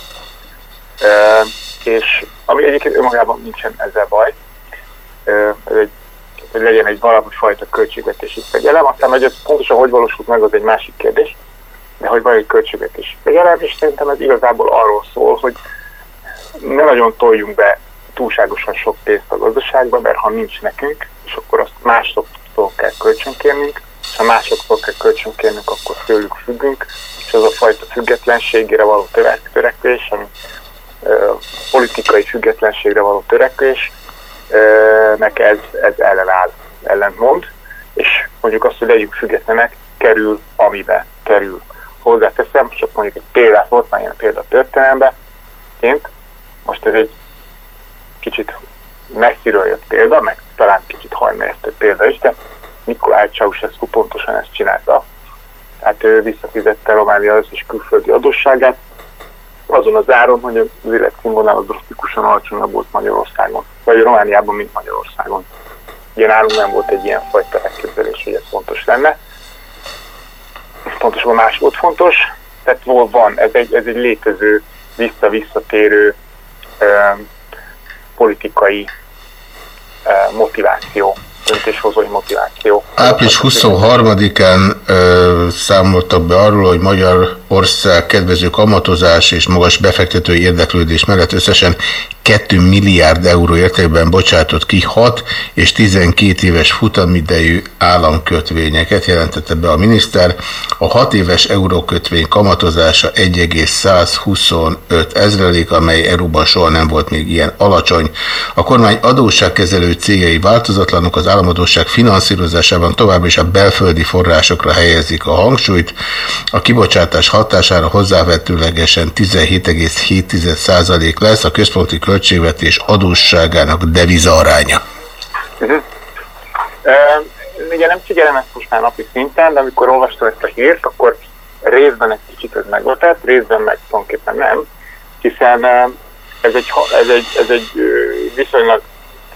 És ami egyébként önmagában nincsen ezzel baj, ez egy, hogy legyen egy valami fajta költségvetési fegyelem, aztán hogy ez pontosan hogy valósult meg, az egy másik kérdés, de hogy van egy költségvetési fegyelem, és szerintem ez igazából arról szól, hogy ne nagyon toljunk be túlságosan sok pénzt a gazdaságba, mert ha nincs nekünk, és akkor azt másoktól kell kölcsönkérnünk, ha másoktól kell kölcsönkérnünk, akkor tőlük függünk, és az a fajta függetlenségére való törekvés, ami politikai függetlenségre való törekvés, nek ez, ez ellenáll, ellentmond, és mondjuk azt, hogy legyünk függetlenek, kerül, amibe kerül. Hozzáteszem, csak mondjuk egy példát, volt már ilyen példa a ként, most ez egy kicsit messziről jött példa, meg talán kicsit hajmeresztő példa is, de Nikolaj Ceausescu pontosan ezt csinálta. Tehát ő visszafizette Románia összes külföldi adósságát, azon az áron, hogy az életszínvonal az drasztikusan alacsonyabb volt Magyarországon, vagy Romániában, mint Magyarországon. Ugye nálunk nem volt egy ilyen fajta elképzelés, hogy ez fontos lenne. Pontosabban más volt fontos, tehát van, ez egy, ez egy létező, vissza-visszatérő politikai eh, motiváció döntéshozói motiváció. Április 23-án számoltak be arról, hogy Magyarország kedvező kamatozás és magas befektetői érdeklődés mellett összesen 2 milliárd euró értékben bocsátott ki 6 és 12 éves futamidejű államkötvényeket, jelentette be a miniszter. A 6 éves eurókötvény kamatozása 1,125 ezrelék, amely euróban soha nem volt még ilyen alacsony. A kormány adósságkezelő cégei változatlanok az államadóság finanszírozásában továbbra is a belföldi forrásokra helyezik a hangsúlyt. A kibocsátás hatására hozzávetőlegesen 17,7% lesz, a központi költségvetés adósságának devizaránya. Uh uh, ugye nem figyelem ezt most már napi szinten, de amikor olvastam ezt a hírt, akkor részben egy kicsit ez megvetett, részben meg tulajdonképpen nem, hiszen uh, ez egy, ez egy, ez egy viszonylag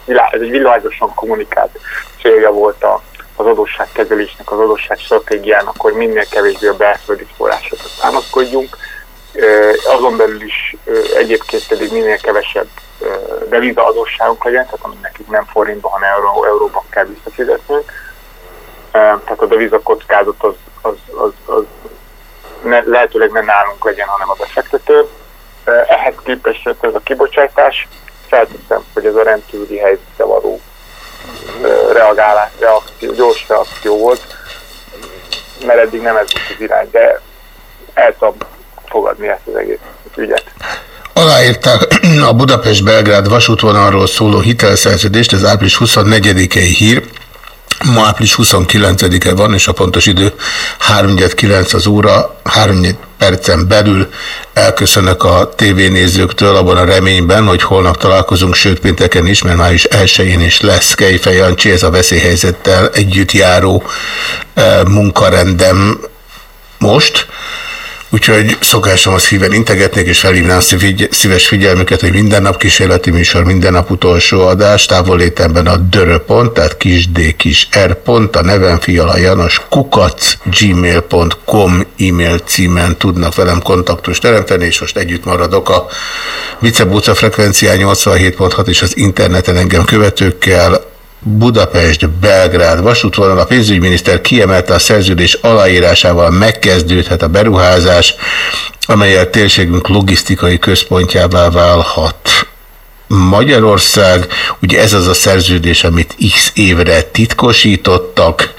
ez egy világosan kommunikált célja volt a, az adósságkezelésnek, az adósság stratégiának, hogy minél kevésbé a belföldi forrásokat támaszkodjunk. Azon belül is egyébként pedig minél kevesebb deviza adósságunk legyen, tehát ami nekik nem forintba, hanem euró, euróban kell visszafizetnünk. Tehát a deviza kockázat az, az, az, az ne, lehetőleg nem nálunk legyen, hanem a befektető. Ehhez képest ez a kibocsátás felteszem, hogy ez a rendkívüli helyzetre való reagálás, reakció, gyors reakció volt, mert eddig nem ez volt az irány, de el tudom fogadni ezt az egész ügyet. Aláírták a Budapest-Belgrád vasútvonalról szóló hitelszerződést, ez április 24-i hír. Ma április 29-e van, és a pontos idő 3.9 az óra, 3 percen belül elköszönök a tévénézőktől abban a reményben, hogy holnap találkozunk, sőt pénteken is, mert május 1-én is lesz Kejfej Jancsi, ez a veszélyhelyzettel együtt járó e, munkarendem most. Úgyhogy szokásomhoz híven integetnék, és felhívnám szív- szíves figyelmüket, hogy minden nap kísérleti műsor, minden nap utolsó adás, távolétemben a döröpont, tehát kis d kis r pont, a nevem fiala Janos kukac gmail.com e-mail címen tudnak velem kontaktust teremteni, és most együtt maradok a Vicebúca frekvencián 87.6 és az interneten engem követőkkel, Budapest, Belgrád vasútvonal a pénzügyminiszter kiemelte a szerződés aláírásával megkezdődhet a beruházás, amelyel térségünk logisztikai központjává válhat. Magyarország, ugye ez az a szerződés, amit x évre titkosítottak,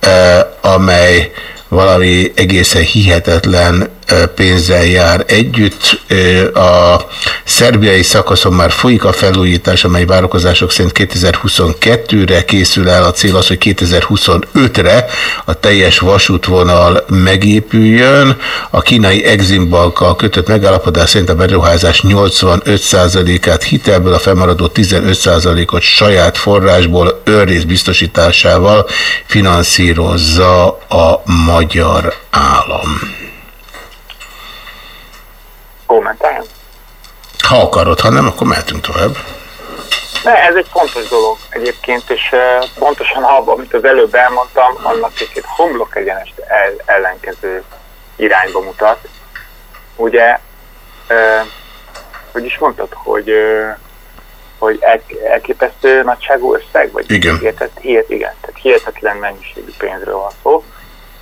eh, amely valami egészen hihetetlen pénzzel jár együtt. A szerbiai szakaszon már folyik a felújítás, amely várakozások szerint 2022-re készül el. A cél az, hogy 2025-re a teljes vasútvonal megépüljön. A kínai Eximbankkal kötött megállapodás szerint a beruházás 85%-át hitelből, a felmaradó 15%-ot saját forrásból őrész biztosításával finanszírozza a magyar állam kommentáljam? Ha akarod, ha nem, akkor mehetünk tovább. Ne, ez egy fontos dolog egyébként, és uh, pontosan abban, amit az előbb elmondtam, annak egy homlok egyenest el, ellenkező irányba mutat. Ugye, uh, hogy is mondtad, hogy uh, hogy el, elképesztő nagyságú összeg, vagy igen. Hihetet, hihet, igen, tehát hihetetlen mennyiségű pénzről van szó.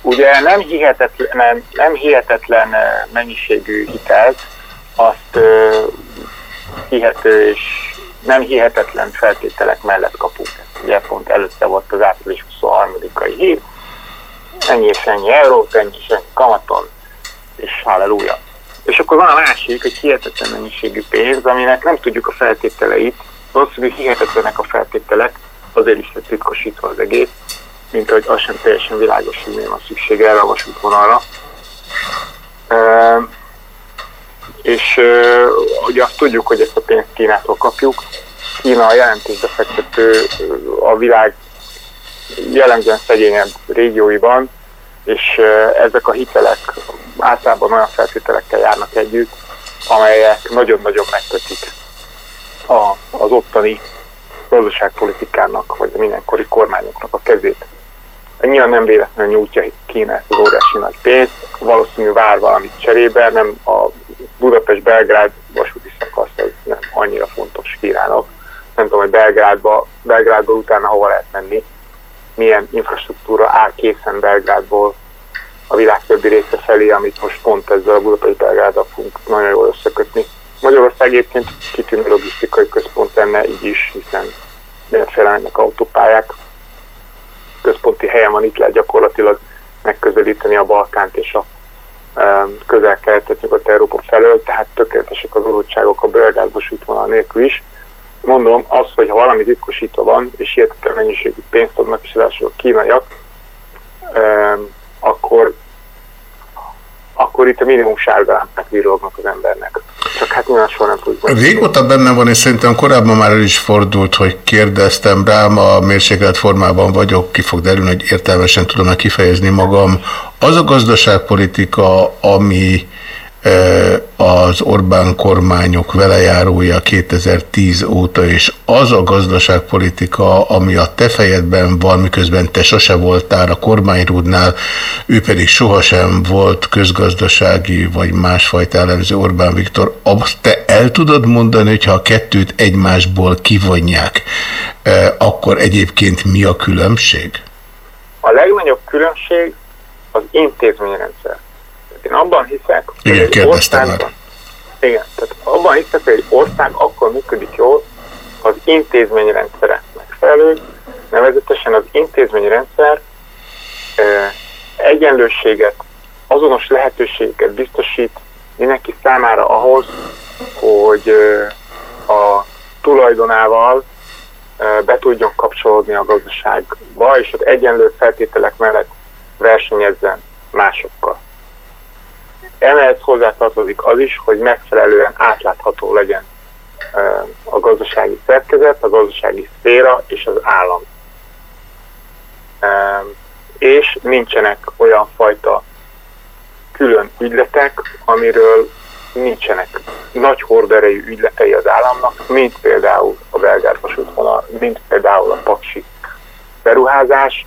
Ugye nem hihetetlen, nem, nem hihetetlen mennyiségű hitelt azt uh, hihető és nem hihetetlen feltételek mellett kapunk. Ugye pont előtte volt az április 23-ai hív, ennyi és ennyi eurót, ennyi és ennyi kamaton, és halleluja. És akkor van a másik, egy hihetetlen mennyiségű pénz, aminek nem tudjuk a feltételeit, valószínűleg hihetetlenek a feltételek, azért is lett titkosítva az egész, mint hogy az sem teljesen világos, hogy miért van szükség erre a vasútvonalra és ugye azt tudjuk, hogy ezt a pénzt Kínától kapjuk. Kína a jelentős befektető a világ jellemzően szegényebb régióiban, és ezek a hitelek általában olyan feltételekkel járnak együtt, amelyek nagyon-nagyon megkötik a, az ottani gazdaságpolitikának, vagy a mindenkori kormányoknak a kezét. Nyilván nem véletlenül nyújtja Kína ezt az óriási nagy pénzt, valószínű vár valamit cserébe, nem a Budapest-Belgrád vasúti szakasz ez nem annyira fontos Kínának. Nem tudom, hogy Belgrádba, Belgrádból utána hova lehet menni, milyen infrastruktúra áll készen Belgrádból a világ többi része felé, amit most pont ezzel a Budapest Belgráddal fogunk nagyon jól összekötni. Magyarország egyébként kitűnő logisztikai központ lenne így is, hiszen mindenféle mennek autópályák. Központi helyen van, itt lehet gyakorlatilag megközelíteni a Balkánt és a közel-keletet, nyugat-európa felől, tehát tökéletesek az adósságok a belgázbos útvonal nélkül is. Mondom, az, hogy ha valami titkosítva van, és hihetetlen mennyiségű pénzt adnak, és ráadásul kínaiak, akkor, akkor itt a minimum sárgalámpák villognak az embernek. Csak hát nyilván soha nem tudjuk. Régóta benne van, és szerintem korábban már el is fordult, hogy kérdeztem rám, a mérsékelt formában vagyok, ki fog derülni, hogy értelmesen tudom-e kifejezni magam. Az a gazdaságpolitika, ami az Orbán kormányok velejárója 2010 óta, és az a gazdaságpolitika, ami a te fejedben van, miközben te sose voltál a kormányrúdnál, ő pedig sohasem volt közgazdasági vagy másfajta elemző Orbán Viktor, azt te el tudod mondani, hogyha a kettőt egymásból kivonják, akkor egyébként mi a különbség? A legnagyobb különbség az intézményrendszer. Én abban hiszek, hogy igen, egy országban, igen, tehát abban hiszek, hogy egy ország akkor működik jól, az intézményrendszere megfelelő, nevezetesen az intézményrendszer e, egyenlőséget, azonos lehetőségeket biztosít mindenki számára ahhoz, hogy e, a tulajdonával e, be tudjon kapcsolódni a gazdaságba, és az egyenlő feltételek mellett versenyezzen másokkal. Emellett hozzátartozik az is, hogy megfelelően átlátható legyen a gazdasági szerkezet, a gazdasági szféra és az állam. És nincsenek olyan fajta külön ügyletek, amiről nincsenek nagy horderejű ügyletei az államnak, mint például a Belgár vasútvonal, mint például a Paksi beruházás,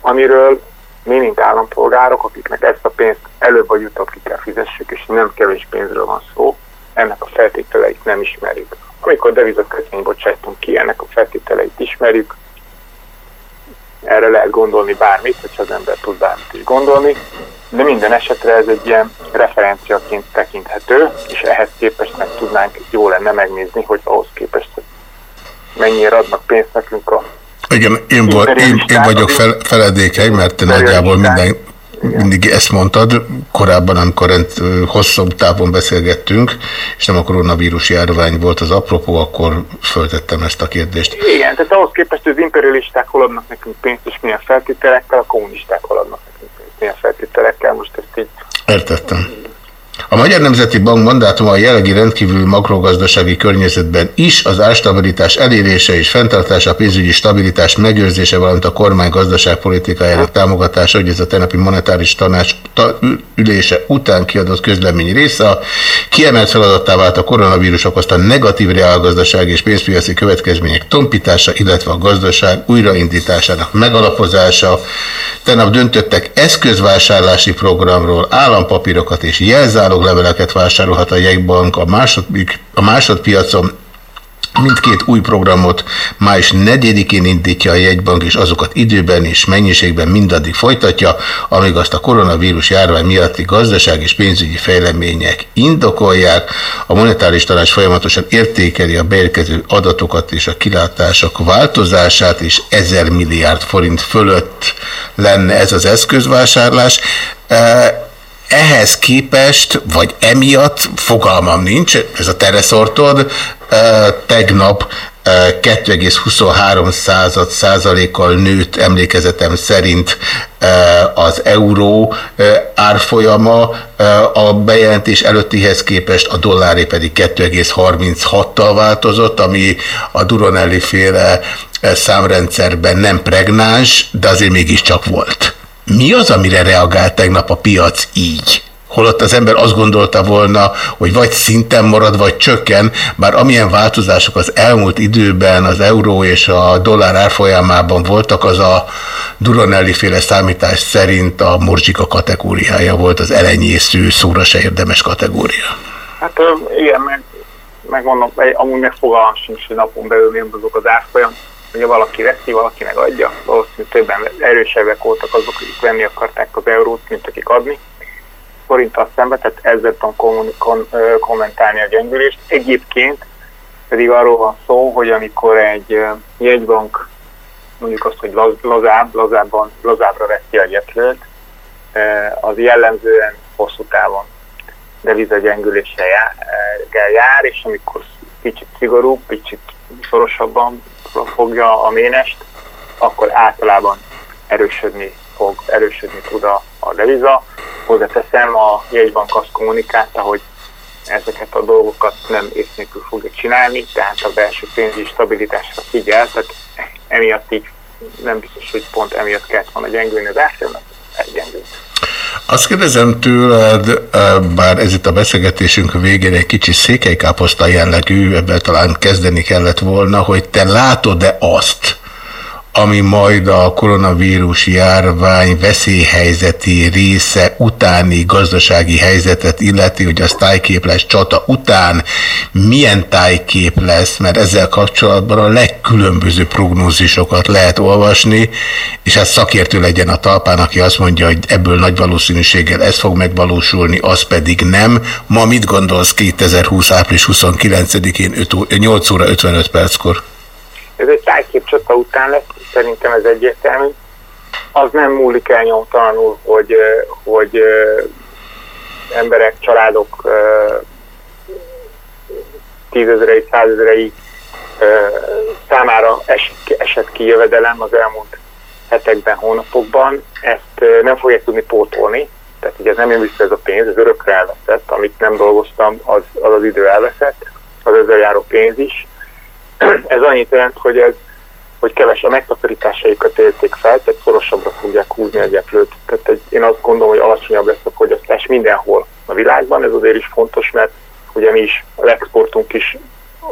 amiről mi, mint állampolgárok, akiknek ezt a pénzt előbb vagy utóbb ki kell fizessük, és nem kevés pénzről van szó, ennek a feltételeit nem ismerjük. Amikor devizakötvényt bocsájtunk ki, ennek a feltételeit ismerjük, erre lehet gondolni bármit, hogyha az ember tud bármit is gondolni, de minden esetre ez egy ilyen referenciaként tekinthető, és ehhez képest meg tudnánk jó lenne megnézni, hogy ahhoz képest mennyire adnak pénzt nekünk a igen, én, vol, én, én vagyok fel, feledékeny, mert nagyjából minden, mindig ezt mondtad, korábban, amikor rend, hosszabb távon beszélgettünk, és nem a koronavírus járvány volt az apropó, akkor föltettem ezt a kérdést. Igen, tehát ahhoz képest, hogy az imperialisták hol adnak nekünk pénzt, és milyen feltételekkel, a kommunisták hol adnak nekünk pénzt, milyen feltételekkel, most ezt így... Értettem. A Magyar Nemzeti Bank mandátuma a jelenlegi rendkívül makrogazdasági környezetben is az árstabilitás elérése és fenntartása, a pénzügyi stabilitás megőrzése, valamint a kormány gazdaságpolitikájának támogatása, hogy ez a tenapi monetáris tanács ta ülése után kiadott közlemény része. A kiemelt feladattá vált a koronavírus okozta negatív reálgazdaság és pénzpiaci következmények tompítása, illetve a gazdaság újraindításának megalapozása. Tenap döntöttek eszközvásárlási programról, állampapírokat és jelzálókat, leveleket vásárolhat a jegybank a, másod, a másodpiacon, Mindkét új programot május 4-én indítja a jegybank, és azokat időben és mennyiségben mindaddig folytatja, amíg azt a koronavírus járvány miatti gazdaság és pénzügyi fejlemények indokolják. A monetáris tanács folyamatosan értékeli a beérkező adatokat és a kilátások változását, és 1000 milliárd forint fölött lenne ez az eszközvásárlás. Ehhez képest, vagy emiatt fogalmam nincs, ez a tereszortod, tegnap 2,23 század százalékkal nőtt emlékezetem szerint az euró árfolyama, a bejelentés előttihez képest a dolláré pedig 2,36-tal változott, ami a Duronelli féle számrendszerben nem pregnáns, de azért mégiscsak volt. Mi az, amire reagált tegnap a piac így? Holott az ember azt gondolta volna, hogy vagy szinten marad, vagy csökken, bár amilyen változások az elmúlt időben az euró és a dollár árfolyamában voltak, az a Duronelli féle számítás szerint a morzsika kategóriája volt, az elenyésző, szóra se érdemes kategória. Hát igen, meg, megmondom, amúgy megfogalmam sincs, hogy napon belül azok az árfolyam Ugye valaki veszi, valaki meg adja. Valószínűleg többen erősebbek voltak azok, akik venni akarták az eurót, mint akik adni. Forinttal szemben, tehát ezzel tudom kom kommentálni a gyengülést. Egyébként pedig arról van szó, hogy amikor egy jegybank mondjuk azt, hogy laz, lazább, lazábban, lazábbra veszi a gyetlőt, az jellemzően hosszú távon devizagyengüléssel jár, jár, és amikor kicsit szigorúbb, kicsit szorosabban fogja a ménest, akkor általában erősödni fog, erősödni tud a, a deviza. Hozzáteszem, a jegybank azt kommunikálta, hogy ezeket a dolgokat nem ész nélkül fogja csinálni, tehát a belső pénzügyi stabilitásra figyel, tehát emiatt így nem biztos, hogy pont emiatt kellett volna gyengülni az árfolyam, egyengült. Azt kérdezem tőled, bár ez itt a beszélgetésünk végén egy kicsi székelykáposzta jellegű, ebben talán kezdeni kellett volna, hogy te látod-e azt, ami majd a koronavírus járvány veszélyhelyzeti része utáni gazdasági helyzetet illeti, hogy az tájkép lesz csata után, milyen tájkép lesz, mert ezzel kapcsolatban a legkülönböző prognózisokat lehet olvasni, és hát szakértő legyen a talpán, aki azt mondja, hogy ebből nagy valószínűséggel ez fog megvalósulni, az pedig nem. Ma mit gondolsz 2020. április 29-én 8 óra 55 perckor? Ez egy tájkép csata után lesz, szerintem ez egyértelmű. Az nem múlik el nyomtalanul, hogy, hogy emberek, családok tízezerei, százezerei számára es, esett ki jövedelem az elmúlt hetekben, hónapokban. Ezt nem fogják tudni pótolni, tehát ugye ez nem jön vissza ez a pénz, ez örökre elveszett, amit nem dolgoztam, az az, az idő elveszett, az ezzel járó pénz is. Ez annyit jelent, hogy ez hogy keves a megtakarításaikat élték fel, tehát szorosabbra fogják húzni a gyeplőt. Tehát egy, én azt gondolom, hogy alacsonyabb lesz a fogyasztás mindenhol a világban, ez azért is fontos, mert ugye mi is, a exportunk is,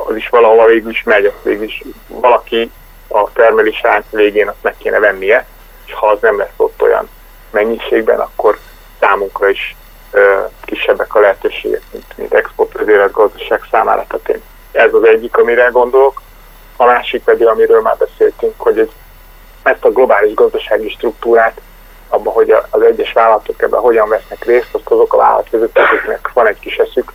az is valahol végül is megy, végül is valaki a termelés lánc végén azt meg kéne vennie, és ha az nem lesz ott olyan mennyiségben, akkor számunkra is ö, kisebbek a lehetőségek, mint, mint export gazdaság számára. Tehát én, ez az egyik, amire gondolok. A másik pedig, amiről már beszéltünk, hogy ez, ezt a globális gazdasági struktúrát, abban, hogy az egyes vállalatok ebben hogyan vesznek részt, azt azok a vállalatvezetők, akiknek van egy kis eszük,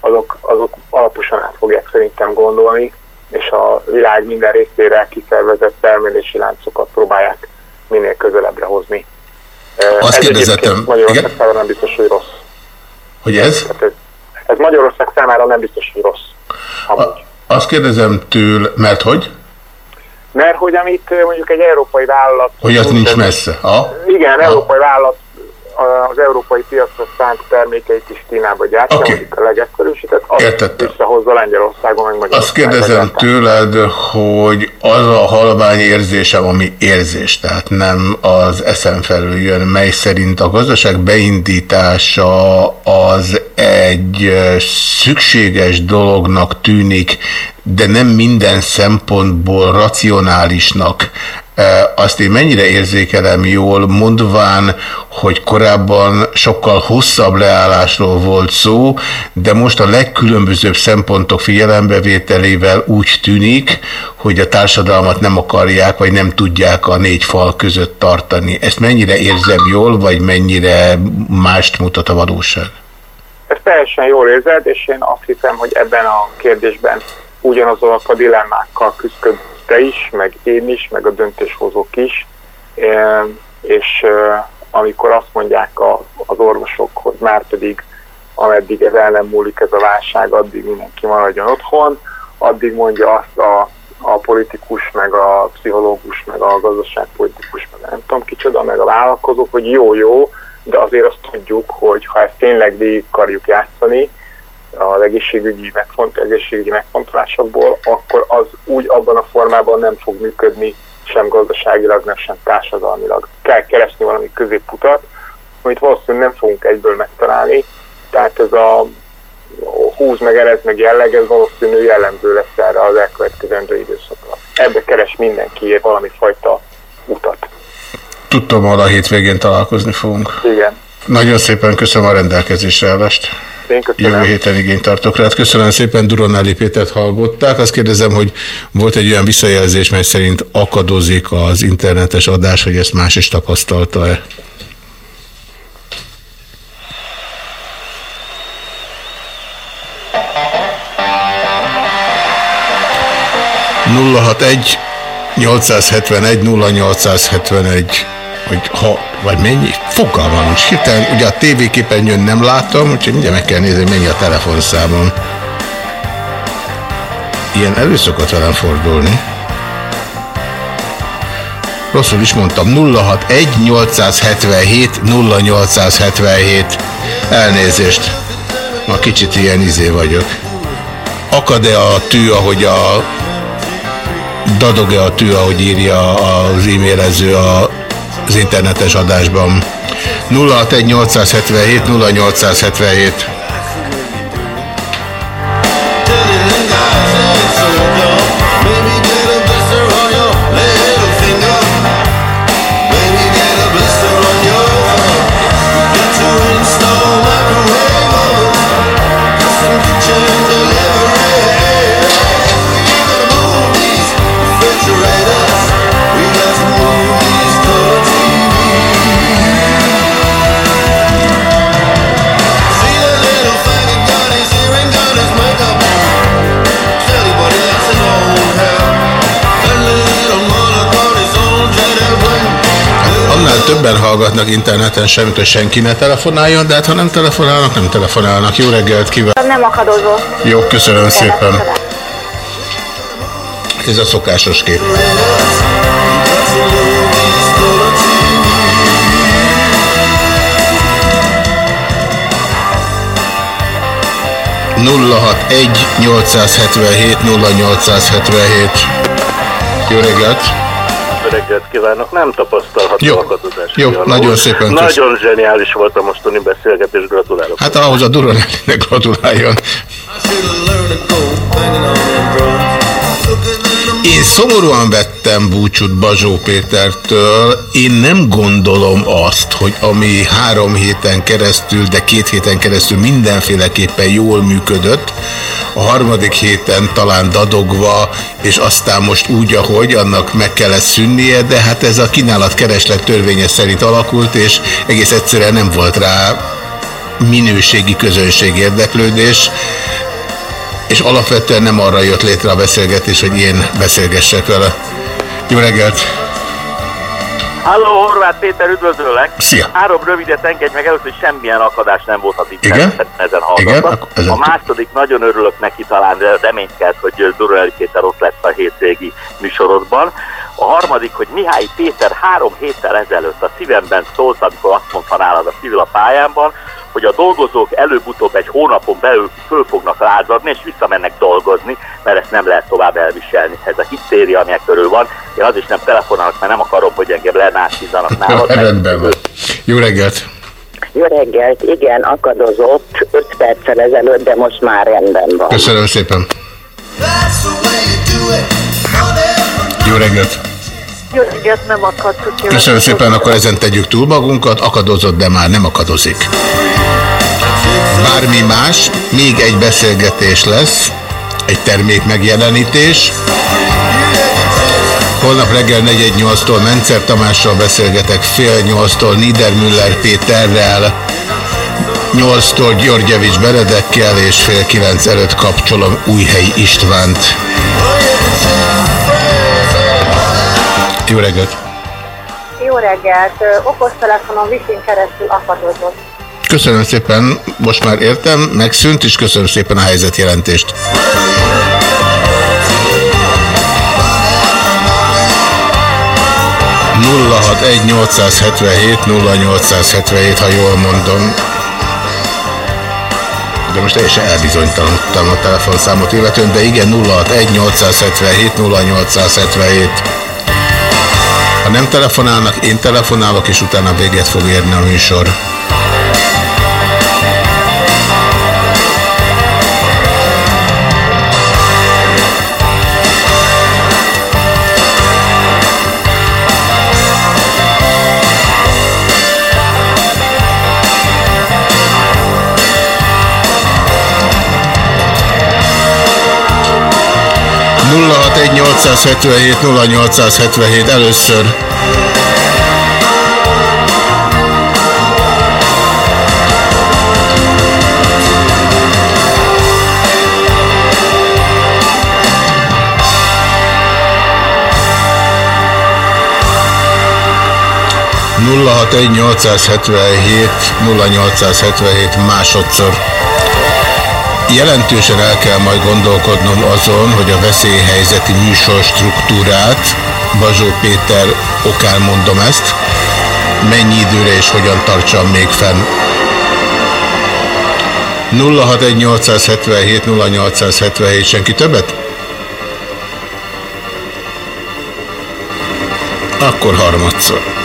azok, azok alaposan át fogják szerintem gondolni, és a világ minden részére kiszervezett termelési láncokat próbálják minél közelebbre hozni. Azt ez kérdezettem, egyébként Magyarország számára nem biztos, hogy rossz. Hogy ez? Tehát ez, ez Magyarország számára nem biztos, hogy rossz. Amúgy. Azt kérdezem től, mert hogy? Mert hogy amit mondjuk egy európai vállalat... Hogy az nincs messze. Ha? Igen, európai vállalat az európai piacra szánt termékeit is Kínába gyártja, okay. mondjuk a legegyszerűsített, azt Értettem. visszahozza Lengyelországon, meg Azt Magyarországon. kérdezem tőled, hogy az a halvány érzésem, ami érzés, tehát nem az eszem felül jön, mely szerint a gazdaság beindítása az egy szükséges dolognak tűnik, de nem minden szempontból racionálisnak. Azt én mennyire érzékelem jól, mondván, hogy korábban sokkal hosszabb leállásról volt szó, de most a legkülönbözőbb szempontok figyelembevételével úgy tűnik, hogy a társadalmat nem akarják, vagy nem tudják a négy fal között tartani. Ezt mennyire érzem jól, vagy mennyire mást mutat a valóság? Ezt teljesen jól érzed, és én azt hiszem, hogy ebben a kérdésben ugyanazok a dilemmákkal küzdköd te is, meg én is, meg a döntéshozók is, és amikor azt mondják a, az orvosok, hogy már pedig ameddig ez el nem múlik ez a válság, addig mindenki maradjon otthon, addig mondja azt a, a politikus, meg a pszichológus, meg a gazdaságpolitikus, meg nem tudom kicsoda, meg a vállalkozók, hogy jó-jó, de azért azt tudjuk, hogy ha ezt tényleg végig akarjuk játszani, az egészségügyi, megfont, egészségügyi megfontolásokból, akkor az úgy abban a formában nem fog működni sem gazdaságilag, nem sem társadalmilag. Kell keresni valami középutat, amit valószínűleg nem fogunk egyből megtalálni, tehát ez a húz meg erez meg jelleg, ez valószínű jellemző lesz erre az elkövetkezendő időszakra. Ebbe keres mindenki valami fajta utat. Tudtam, hogy a hétvégén találkozni fogunk. Igen. Nagyon szépen köszönöm a rendelkezésre állást. Jövő héten igényt tartok rá. Köszönöm szépen, Duronelli Pétert hallották. Azt kérdezem, hogy volt egy olyan visszajelzés, mely szerint akadozik az internetes adás, hogy ezt más is tapasztalta-e? nulla hat egy 871 0871 hogy ha, vagy mennyi, fogalmam nincs. Hirtelen, ugye a tévéképernyőn nem látom, úgyhogy mindjárt meg kell nézni, mennyi a telefonszámom. Ilyen elő szokott velem fordulni. Rosszul is mondtam, 061 877 0877. Elnézést. Ma kicsit ilyen izé vagyok. Akad-e a tű, ahogy a dadog-e a tű, ahogy írja az e-mailező a, az internetes adásban. 061 877 0877 többen hallgatnak interneten semmit, hogy senki ne telefonáljon, de hát ha nem telefonálnak, nem telefonálnak. Jó reggelt kívánok! Nem akadozó. Jó, köszönöm szépen. Ez a szokásos kép. nulla hat egy 877 0877 Jó reggelt! Jó reggelt kívánok! Nem tapasztalható Jó. akadozás. Jó, Fiala nagyon szépen. Nagyon zseniális volt a mostani beszélgetés, gratulálok. Hát ahhoz a Duronellinek gratuláljon. Én szomorúan vettem búcsút Bazsó Pétertől. Én nem gondolom azt, hogy ami három héten keresztül, de két héten keresztül mindenféleképpen jól működött, a harmadik héten talán dadogva, és aztán most úgy, ahogy, annak meg kellett szűnnie, de hát ez a kínálat-kereslet törvénye szerint alakult, és egész egyszerűen nem volt rá minőségi közönség érdeklődés, és alapvetően nem arra jött létre a beszélgetés, hogy én beszélgessek vele. Jó reggelt! Halló, Horváth Péter, üdvözöllek! Szia! Három rövidet engedj meg először, hogy semmilyen akadás nem volt az interneten, ezen akkor ezen A második nagyon örülök neki, talán reménykelt, hogy Durrelli Péter ott lesz a hétvégi műsorodban. A harmadik, hogy Mihály Péter három héttel ezelőtt a szívemben szólt, amikor azt mondta nálad a civil a pályámban, hogy a dolgozók előbb-utóbb egy hónapon belül föl fognak lázadni, és visszamennek dolgozni, mert ezt nem lehet tovább elviselni. Ez a hisztéria, ami körül van. Én az is nem telefonálok, mert nem akarom, hogy engem lenászítanak nálad. Rendben van. Jó reggelt! Jó reggelt, igen, akadozott 5 perccel ezelőtt, de most már rendben van. Köszönöm szépen! Jó reggelt! Jó reggelt, nem akadtuk ki. Köszönöm szépen, akkor ezen tegyük túl magunkat, akadozott, de már nem akadozik. Bármi más, még egy beszélgetés lesz, egy termék megjelenítés. Holnap reggel 418-tól Mencer Tamással beszélgetek, fél 8-tól Niedermüller Péterrel, 8-tól Györgyevics Benedekkel, és fél 9 előtt kapcsolom Újhelyi Istvánt. Jó reggelt! Jó reggelt, okostelefonon wifi keresztül akadozott. Köszönöm szépen, most már értem, megszűnt, és köszönöm szépen a helyzetjelentést. nulla hat egy 877 0877, ha jól mondom. De most teljesen elbizonytalanodtam a telefonszámot illetően, de igen, 061 877 0877. Ha nem telefonálnak, én telefonálok, és utána véget fog érni a műsor. 0677 0877 először. nulla hat egy nyolcszázhetvenhét másodszor. Jelentősen el kell majd gondolkodnom azon, hogy a veszélyhelyzeti műsor struktúrát, Bazsó Péter okán mondom ezt, mennyi időre és hogyan tartsam még fenn. 061 877 0877 senki többet? Akkor harmadszor.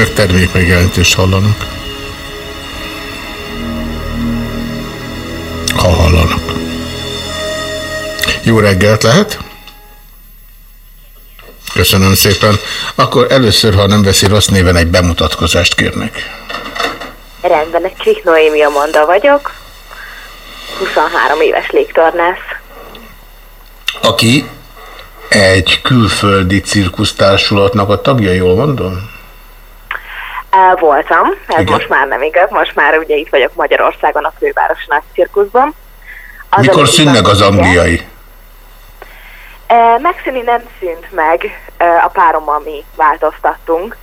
Önök termék megjelentést hallanak. Ha hallanak. Jó reggelt lehet? Köszönöm szépen. Akkor először, ha nem veszi rossz néven, egy bemutatkozást kérnek. Rendben, egy Csik Noémi Amanda vagyok. 23 éves légtornász. Aki egy külföldi cirkusztársulatnak a tagja, jól mondom? Voltam, ez Igen. most már nem igaz, most már ugye itt vagyok Magyarországon a főváros nagy cirkuszban. Az Mikor a szűnnek az angliai? E, megszűni nem szűnt meg, e, a párommal mi változtattunk,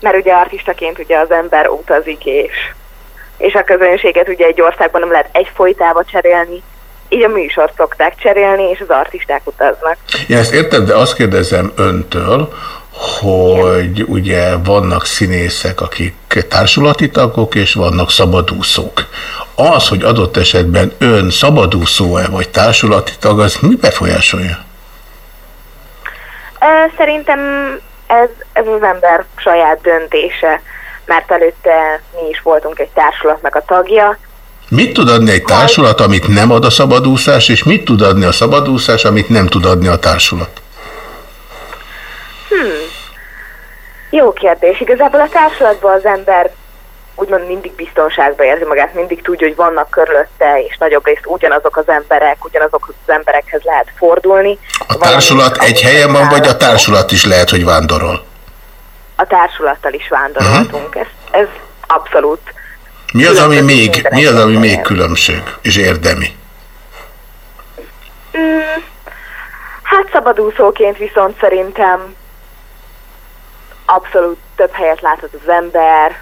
mert ugye artistaként ugye az ember utazik és, és a közönséget ugye egy országban nem lehet egy folytába cserélni, így a műsort szokták cserélni, és az artisták utaznak. Én ezt értem, de azt kérdezem öntől, hogy ugye vannak színészek, akik társulati tagok, és vannak szabadúszók. Az, hogy adott esetben ön szabadúszó-e, vagy társulati tag, az mi befolyásolja? Szerintem ez, ez az ember saját döntése, mert előtte mi is voltunk egy társulatnak a tagja. Mit tud adni egy társulat, amit nem ad a szabadúszás, és mit tud adni a szabadúszás, amit nem tud adni a társulat? Hmm. Jó kérdés. Igazából a társulatban az ember úgymond mindig biztonságban érzi magát, mindig tudja, hogy vannak körülötte, és nagyobb részt ugyanazok az emberek, ugyanazok az emberekhez lehet fordulni. A társulat egy helyen van, vagy a társulat is lehet, hogy vándorol? A társulattal is vándoroltunk. Ez, ez abszolút. Mi az, ami még, mi az, ami még különbség és érdemi? Mm, hát szabadúszóként viszont szerintem abszolút több helyet láthat az ember,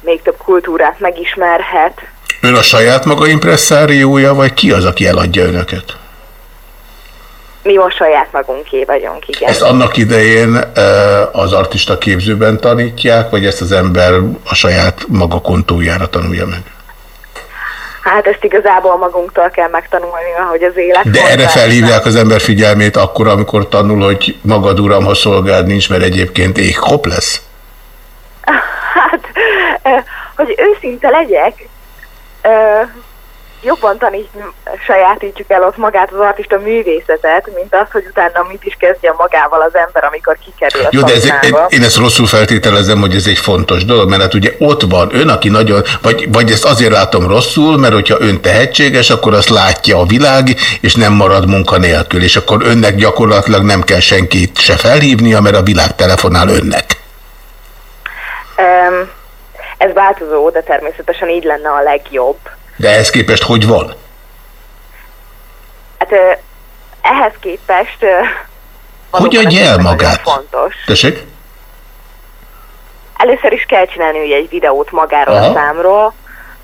még több kultúrát megismerhet. Ön a saját maga impresszáriója, vagy ki az, aki eladja önöket? Mi most saját magunké vagyunk, igen. Ezt annak idején e, az artista képzőben tanítják, vagy ezt az ember a saját maga kontójára tanulja meg? Hát ezt igazából magunktól kell megtanulni, ahogy az élet. De erre felhívják az ember figyelmét akkor, amikor tanul, hogy magad uram, ha szolgád nincs, mert egyébként ég hop lesz? Hát, eh, hogy őszinte legyek, eh, jobban tanít, sajátítjuk el ott magát az artista művészetet, mint az, hogy utána mit is kezdjen magával az ember, amikor kikerül a Jó, de ez, szakmába. én ezt rosszul feltételezem, hogy ez egy fontos dolog, mert hát ugye ott van ön, aki nagyon, vagy, vagy ezt azért látom rosszul, mert hogyha ön tehetséges, akkor azt látja a világ, és nem marad munkanélkül, és akkor önnek gyakorlatilag nem kell senkit se felhívnia, mert a világ telefonál önnek. Em, ez változó, de természetesen így lenne a legjobb. De ehhez képest hogy van? Hát ö, ehhez képest Hogy adja el magát? Fontos. Tessék? Először is kell csinálni ugye egy videót magáról Aha. a számról,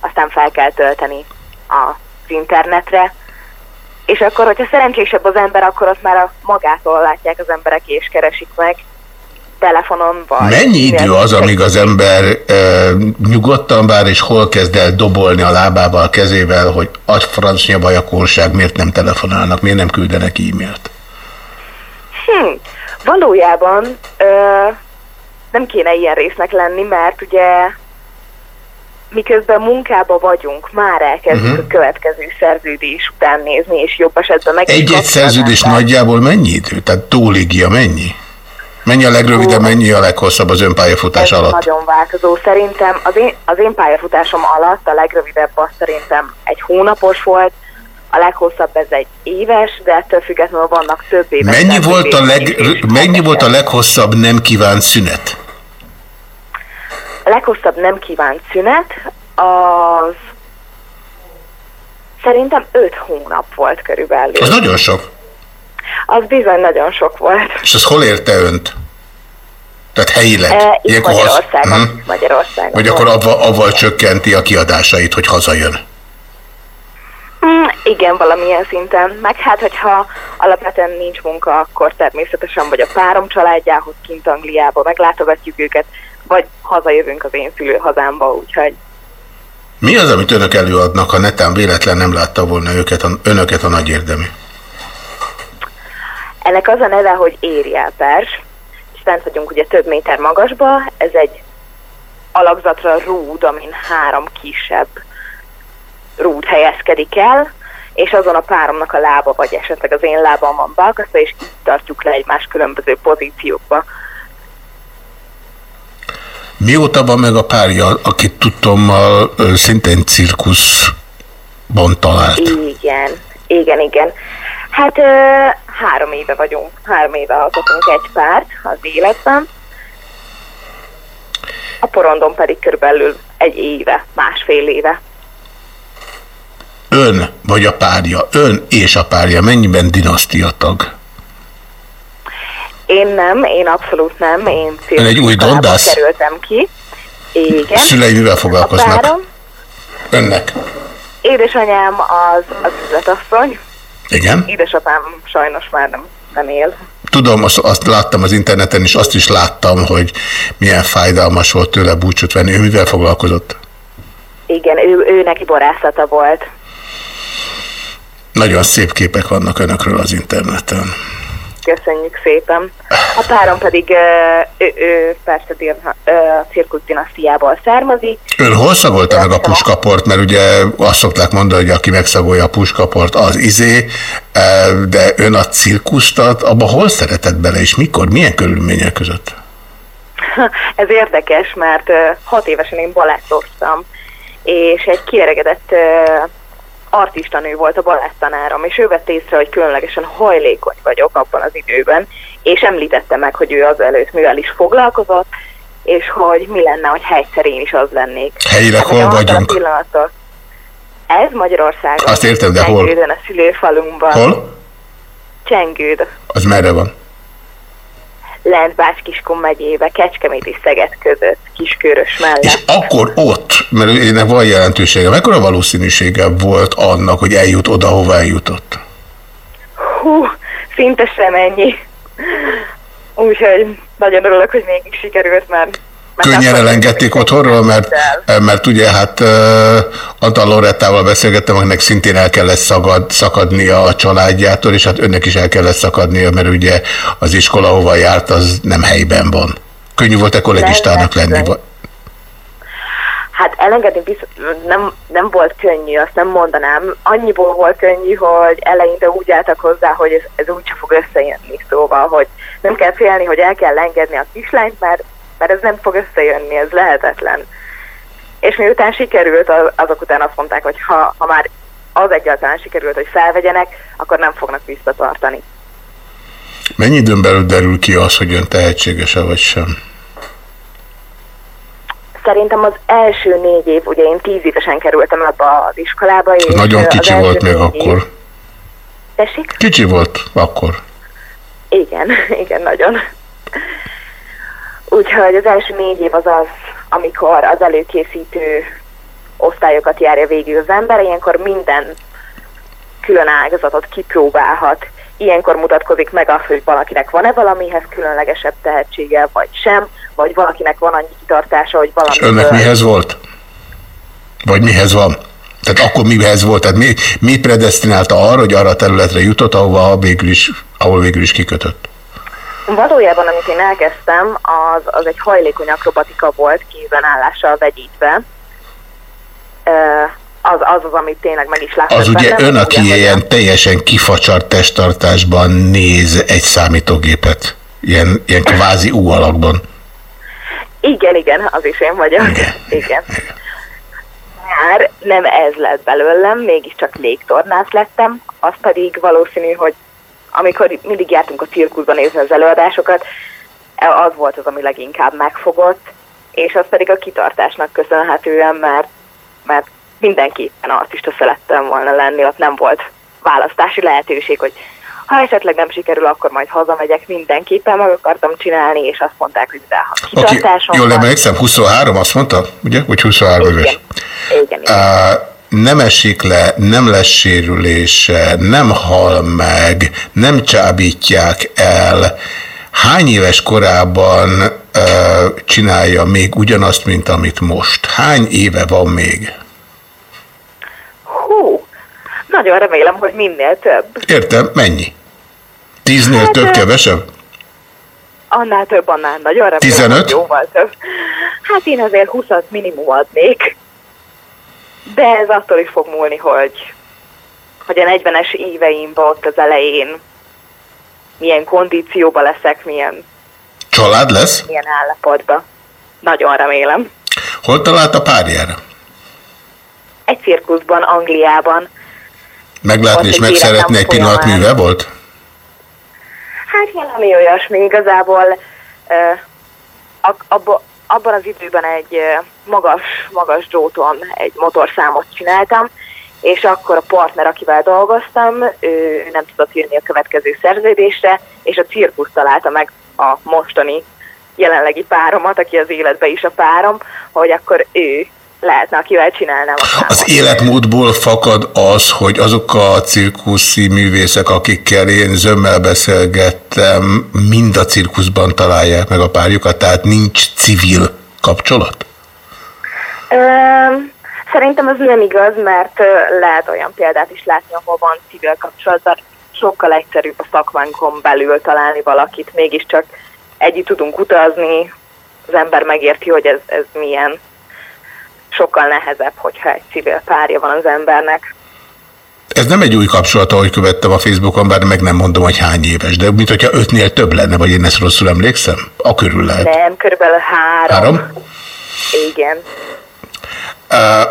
aztán fel kell tölteni az internetre, és akkor, hogyha szerencsésebb az ember, akkor ott már a magától látják az emberek és keresik meg telefonon, vagy... Mennyi idő az, amíg az ember e, nyugodtan vár, és hol kezd el dobolni a lábával, a kezével, hogy agy francnya bajakorság, miért nem telefonálnak, miért nem küldenek e-mailt? Hm, valójában ö, nem kéne ilyen résznek lenni, mert ugye miközben munkába vagyunk, már elkezdjük Mhm. a következő szerződés után nézni, és jobb esetben meg Egy-egy szerződés nagyjából mennyi idő? Tehát túligia mennyi? Mennyi a legrövidebb, mennyi a leghosszabb az önpályafutás Ez alatt? nagyon változó. Szerintem az én, az én pályafutásom alatt a legrövidebb az szerintem egy hónapos volt, a leghosszabb ez egy éves, de ettől függetlenül vannak több éves. Mennyi volt, a leg, is. mennyi volt a leghosszabb nem kívánt szünet? A leghosszabb nem kívánt szünet az szerintem 5 hónap volt körülbelül. Az nagyon sok. Az bizony nagyon sok volt. És az hol érte önt? Tehát helyileg? E, itt Ilyenkor hasz- Magyarországon. Mhm. Magyarországon. Vagy akkor avval, avval csökkenti a kiadásait, hogy hazajön? Mm, igen, valamilyen szinten. Meg hát, hogyha alapvetően nincs munka, akkor természetesen vagy a párom családjához kint Angliába meglátogatjuk őket, vagy hazajövünk az én szülőhazámba, úgyhogy Mi az, amit önök előadnak, ha netán véletlen nem látta volna őket, a, önöket a nagy érdemi? Ennek az a neve, hogy Ariel Pers, és fent vagyunk ugye több méter magasba, ez egy alakzatra rúd, amin három kisebb rúd helyezkedik el, és azon a páromnak a lába, vagy esetleg az én lábam van beakasztva, és így tartjuk le egymás különböző pozíciókba. Mióta van meg a párja, akit tudtommal szintén cirkuszban talált? Igen, igen, igen. Hát ö, három éve vagyunk, három éve alkotunk egy párt az életben. A porondon pedig körülbelül egy éve, másfél éve. Ön vagy a párja, ön és a párja mennyiben dinasztiatag? Én nem, én abszolút nem. Én Ön egy új dondász? kerültem ki. Igen. Szülei mivel foglalkoznak? A párom, Önnek? édesanyám az, az üzletasszony. Igen. Édesapám sajnos már nem, nem él. Tudom, azt, azt láttam az interneten, és azt is láttam, hogy milyen fájdalmas volt tőle búcsút venni. Ő mivel foglalkozott? Igen, ő, ő neki borászata volt. Nagyon szép képek vannak önökről az interneten. Köszönjük szépen. A párom pedig ö, ő persze dir- ö, a cirkusz dinasztiából származik. Ön hol szagolta meg a puskaport? Mert ugye azt szokták mondani, hogy aki megszagolja a puskaport, az izé, de ön a cirkusztat, abba hol szeretett bele, és mikor, milyen körülmények között? Ez érdekes, mert ö, hat évesen én balettoztam, és egy kieregedett ö, artistanő volt a balettanárom, és ő vett észre, hogy különlegesen hajlékony vagyok abban az időben, és említette meg, hogy ő az előtt mivel is foglalkozott, és hogy mi lenne, hogy egyszer én is az lennék. Helyileg Hát, hol vagyunk? pillanattól- Ez Magyarországon. Azt értem, de hol? Csengődön, a szülőfalunkban. Hol? Csengőd. Az merre van? Lent Bács-Kiskun megyébe, Kecskemét és Szeged között, Kiskörös mellett. És akkor ott, mert ennek van jelentősége, mekkora valószínűsége volt annak, hogy eljut oda, hova eljutott? Hú, szinte sem ennyi. Úgyhogy nagyon örülök, hogy mégis sikerült, mert... Könnyen elengedték otthonról, mert, mert ugye hát uh, Antal Lorettával beszélgettem, akinek szintén el kellett szagad, szakadnia a családjától, és hát önnek is el kellett szakadnia, mert ugye az iskola, hova járt, az nem helyben van. Könnyű volt-e kollégistának lenni? Hát elengedni biztos, nem, nem volt könnyű, azt nem mondanám. Annyiból volt könnyű, hogy eleinte úgy álltak hozzá, hogy ez, ez úgyse fog összejönni. Szóval, hogy nem kell félni, hogy el kell engedni a kislányt, mert, mert ez nem fog összejönni, ez lehetetlen. És miután sikerült, az- azok után azt mondták, hogy ha, ha már az egyáltalán sikerült, hogy felvegyenek, akkor nem fognak visszatartani. Mennyi időn belül derül ki az, hogy ön tehetséges-e vagy sem? Szerintem az első négy év, ugye én tíz évesen kerültem ebbe az iskolába, és Nagyon kicsi volt még év- akkor. Tessék? Kicsi volt akkor. Igen, igen, nagyon. Úgyhogy az első négy év az az, amikor az előkészítő osztályokat járja végig az ember, ilyenkor minden külön ágazatot kipróbálhat. Ilyenkor mutatkozik meg az, hogy valakinek van-e valamihez különlegesebb tehetsége, vagy sem, vagy valakinek van annyi kitartása, hogy valami... És önnek mihez volt? Vagy mihez van? Tehát akkor mihez volt? Tehát mi, mi predestinálta arra, hogy arra a területre jutott, ahova végül is, ahol végül is kikötött? Valójában, amit én elkezdtem, az, az egy hajlékony akrobatika volt, kézen állással vegyítve. Az, az az, amit tényleg meg is láttam. Az ugye bennem, ön, aki hogy ilyen teljesen kifacsart testtartásban néz egy számítógépet, ilyen, ilyen kvázi U alakban. Igen, igen, az is én vagyok. Igen. igen. Már nem ez lett belőlem, mégiscsak légtornász lettem, az pedig valószínű, hogy amikor mindig jártunk a cirkuszban nézni az előadásokat, az volt az, ami leginkább megfogott, és az pedig a kitartásnak köszönhetően, mert, mert mindenképpen artista szerettem volna lenni, ott nem volt választási lehetőség, hogy ha esetleg nem sikerül, akkor majd hazamegyek, mindenképpen meg akartam csinálni, és azt mondták, hogy de ha kitartásom jól van, emlékszem, 23, azt mondta, ugye? Vagy 23 éves? igen, Uh, nem esik le, nem lesz sérülése, nem hal meg, nem csábítják el. Hány éves korában uh, csinálja még ugyanazt, mint amit most? Hány éve van még? hú, nagyon remélem, hogy minél több. Értem, mennyi? Tíznél Hát, több, ö, kevesebb? Annál több, annál nagyon remélem, 15? hogy jóval több. Hát én azért 20 minimum adnék. De ez attól is fog múlni, hogy hogy a 40-es éveimben ott az elején milyen kondícióba leszek, milyen, Család lesz? milyen állapotba. Nagyon remélem. Hol talált a párjára? Egy cirkuszban, Angliában. Meglátni Ott és megszeretni egy pillanat műve volt? Hát valami olyasmi igazából uh, abba, abban az időben egy magas, magas dróton egy motorszámot csináltam, és akkor a partner, akivel dolgoztam, ő nem tudott írni a következő szerződésre, és a cirkusz találta meg a mostani jelenlegi páromat, aki az életben is a párom, hogy akkor ő lehetne, akivel csinálnám. Az életmódból fakad az, hogy azok a cirkuszi művészek, akikkel én zömmel beszélgettem, mind a cirkuszban találják meg a párjukat, tehát nincs civil kapcsolat? Öm, Szerintem ez nem igaz, mert lehet olyan példát is látni, ahol van civil kapcsolatban. Sokkal egyszerűbb a szakmánkon belül találni valakit, mégiscsak együtt tudunk utazni, az ember megérti, hogy ez, ez milyen. Sokkal nehezebb, hogyha egy civil párja van az embernek. Ez nem egy új kapcsolat, ahogy követtem a Facebookon, bár meg nem mondom, hogy hány éves, de mint hogyha ötnél több lenne, vagy én ezt rosszul emlékszem? A körül lehet. Nem, körülbelül három. Három? Igen.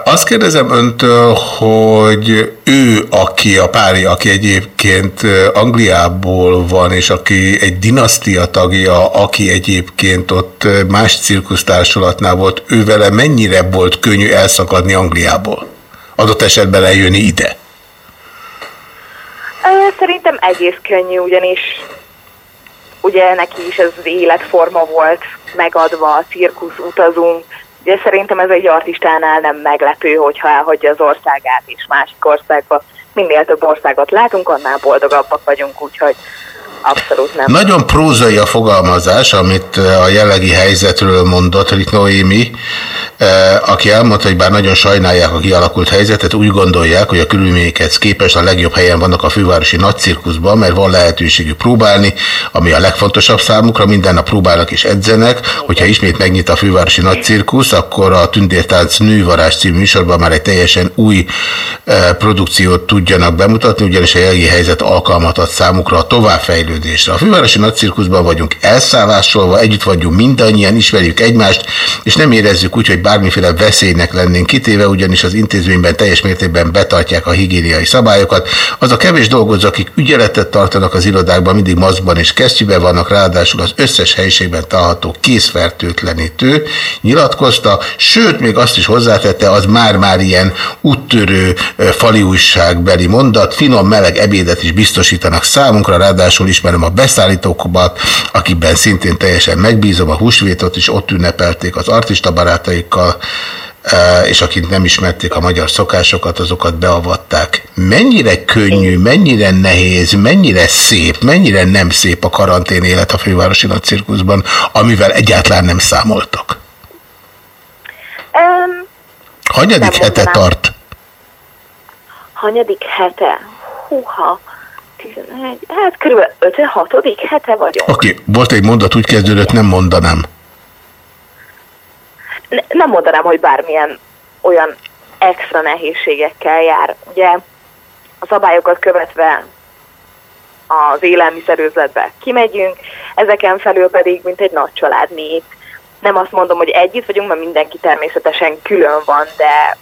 Azt kérdezem öntől, hogy ő, aki a párja, aki egyébként Angliából van, és aki egy dinasztia tagja, aki egyébként ott más cirkusztársulatnál volt, ő vele mennyire volt könnyű elszakadni Angliából? Adott esetben eljönni ide? Szerintem egész könnyű, ugyanis ugye neki is ez az életforma volt megadva, a cirkusz utazunk. Ugye szerintem ez egy artistánál nem meglepő, hogyha elhagyja az országát és másik országba. Minél több országot látunk, annál boldogabbak vagyunk, úgyhogy abszolút nem. Nagyon prózai a fogalmazás, amit eh, a jellegi helyzetről mondott Rick Noémi, eh, aki elmondta, hogy bár nagyon sajnálják a kialakult helyzetet, úgy gondolják, hogy a körülményekhez képest a legjobb helyen vannak a fővárosi nagycirkuszban, mert van lehetőségük próbálni, ami a legfontosabb számukra, minden nap próbálnak és edzenek, hogyha ismét megnyit a fővárosi nagycirkusz, akkor a Tündértánc Nővarás című műsorban már egy teljesen új eh, produkciót tudjanak bemutatni, ugyanis a jelenlegi helyzet alkalmat ad számukra a továbbfejlődésre. A fővárosi nagycirkuszban vagyunk elszállásolva, együtt vagyunk mindannyian, ismerjük egymást, és nem érezzük úgy, hogy bármiféle veszélynek lennénk kitéve, ugyanis az intézményben teljes mértékben betartják a higiéniai szabályokat. Az a kevés dolgozó, akik ügyeletet tartanak az irodákban, mindig maszkban és kesztyűben vannak, ráadásul az összes helyiségben található készfertőtlenítő, nyilatkozta, sőt, még azt is hozzátette, az már-már ilyen úttörő fali újságbeli mondat, finom meleg ebédet is biztosítanak számunkra, ráadásul ismerem a beszállítókat, akikben szintén teljesen megbízom, a húsvétot is ott ünnepelték az artista barátaikkal, eh, és akik nem ismerték a magyar szokásokat, azokat beavatták. Mennyire könnyű, mennyire nehéz, mennyire szép, mennyire nem szép a karantén élet a fővárosi nagycirkuszban, amivel egyáltalán nem számoltak. Um, Hanyadik hete mondanám. tart? hanyadik hete? Húha, 11, hát körülbelül 5 hete vagyunk. Oké, okay. volt egy mondat, úgy kezdődött, nem mondanám. Ne, nem mondanám, hogy bármilyen olyan extra nehézségekkel jár. Ugye a szabályokat követve az élelmiszerüzletbe kimegyünk, ezeken felül pedig, mint egy nagy család mi itt. Nem azt mondom, hogy együtt vagyunk, mert mindenki természetesen külön van, de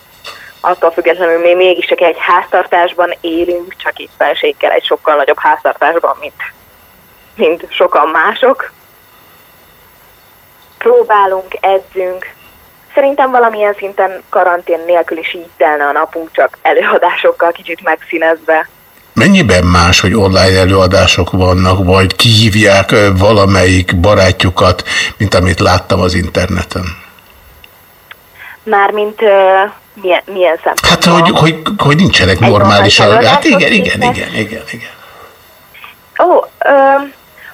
attól függetlenül mi mégiscsak egy háztartásban élünk, csak éppenséggel egy sokkal nagyobb háztartásban, mint, mint sokan mások. Próbálunk, edzünk. Szerintem valamilyen szinten karantén nélkül is így telne a napunk, csak előadásokkal kicsit megszínezve. Mennyiben más, hogy online előadások vannak, vagy kihívják valamelyik barátjukat, mint amit láttam az interneten? Mármint milyen, milyen szempontból? Hát, hogy, hogy, hogy nincsenek normális Hát igen, igen, igen, igen, igen. Ó, ö,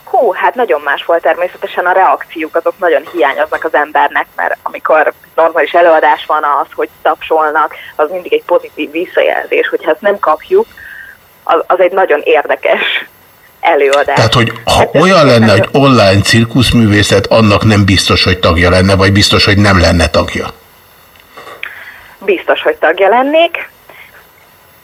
hú, hát nagyon más volt természetesen a reakciók, azok nagyon hiányoznak az embernek, mert amikor normális előadás van az, hogy tapsolnak, az mindig egy pozitív visszajelzés, hogyha ezt nem kapjuk, az, az egy nagyon érdekes előadás. Tehát, hogy ha olyan lenne, hogy online cirkuszművészet, annak nem biztos, hogy tagja lenne, vagy biztos, hogy nem lenne tagja. Biztos, hogy tagja lennék.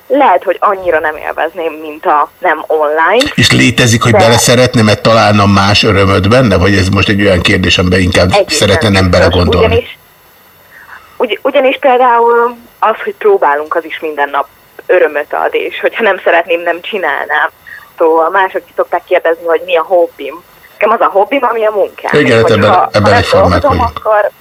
lehet, hogy annyira nem élvezném, mint a nem online. És létezik, hogy de bele szeretne, mert találna más örömöt benne, vagy ez most egy olyan kérdés, amiben inkább Egészen szeretne nem belegondolni? Ugyanis, ugy, ugyanis például az, hogy próbálunk, az is minden nap örömöt ad, és hogyha nem szeretném, nem csinálnám. Szóval mások ki szokták kérdezni, hogy mi a hobbim. Nekem az a hobbim, ami a munkám. Igen, hát ebben- ebben egyformák vagyunk. Akkor,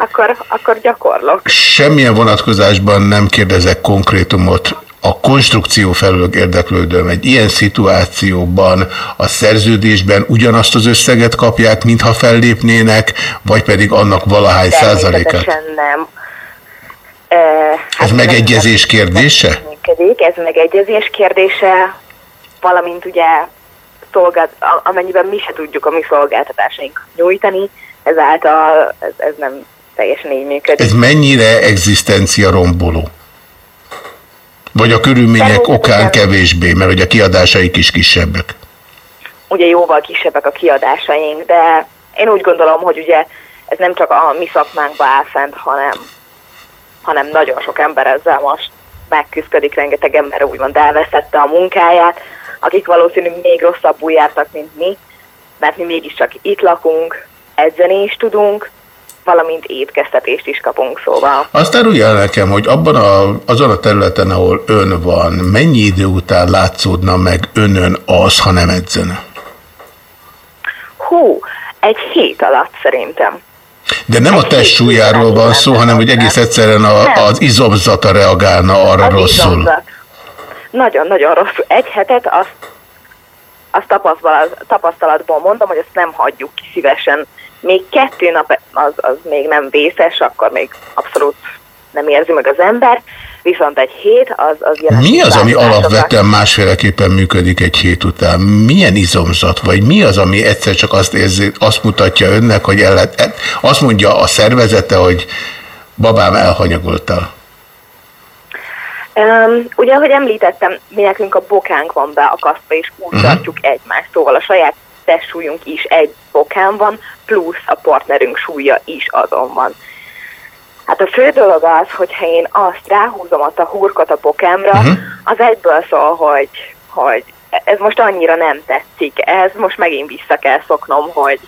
akkor, akkor gyakorlok. Semmilyen vonatkozásban nem kérdezek konkrétumot. A konstrukció felől érdeklődöm. Egy ilyen szituációban a szerződésben ugyanazt az összeget kapják, mintha fellépnének, vagy pedig annak valahány százalékát? Nem. E, Ez megegyezés kérdése? működik, ez megegyezés kérdése, valamint ugye szolgált, amennyiben mi se tudjuk a mi szolgáltatásaink nyújtani, ezáltal ez, ez nem teljesen így működik. Ez mennyire egzisztencia romboló? Vagy a körülmények okán kevésbé, mert hogy a kiadásaik is kisebbek. Ugye jóval kisebbek a kiadásaink, de én úgy gondolom, hogy ugye ez nem csak a mi szakmánkba áll fent, hanem, hanem nagyon sok ember ezzel most megküzdik, rengeteg ember úgymond elveszette a munkáját, akik valószínűleg még rosszabbul jártak, mint mi, mert mi mégiscsak itt lakunk, edzeni is tudunk, valamint étkeztetést is kapunk, szóval. Azt árulja el nekem, hogy abban a, azon a területen, ahol ön van, mennyi idő után látszódna meg önön az, ha nem edzene? Hú, egy hét alatt szerintem. De nem a test súlyáról van szó, hanem hogy egész egyszerűen a, az izomzata reagálna arra Az rosszul. Nagyon-nagyon rosszul. Egy hetet azt, azt tapasztalat, tapasztalatból mondom, hogy azt nem hagyjuk ki szívesen. Még kettő nap az, az még nem vészes, akkor még abszolút nem érzi meg az ember, viszont egy hét az, az Mi az, ami alapvetően másféleképpen működik egy hét után? Milyen izomzat, vagy mi az, ami egyszer csak azt, érzi, azt mutatja önnek, hogy el lehet, e- azt mondja a szervezete, hogy babám elhanyagoltál? Um, ugye, ahogy említettem, mi nekünk a bokánk van beakasztva, és úgy Mhm. tartjuk egymást, szóval a saját testsúlyunk is egy bokán van, plusz a partnerünk súlya is azon van. Hát a fő dolog az, hogyha én azt ráhúzom a hurkot a bokámra, Mhm. az egyből szól, hogy, hogy ez most annyira nem tetszik, ez most megint vissza kell szoknom, hogy,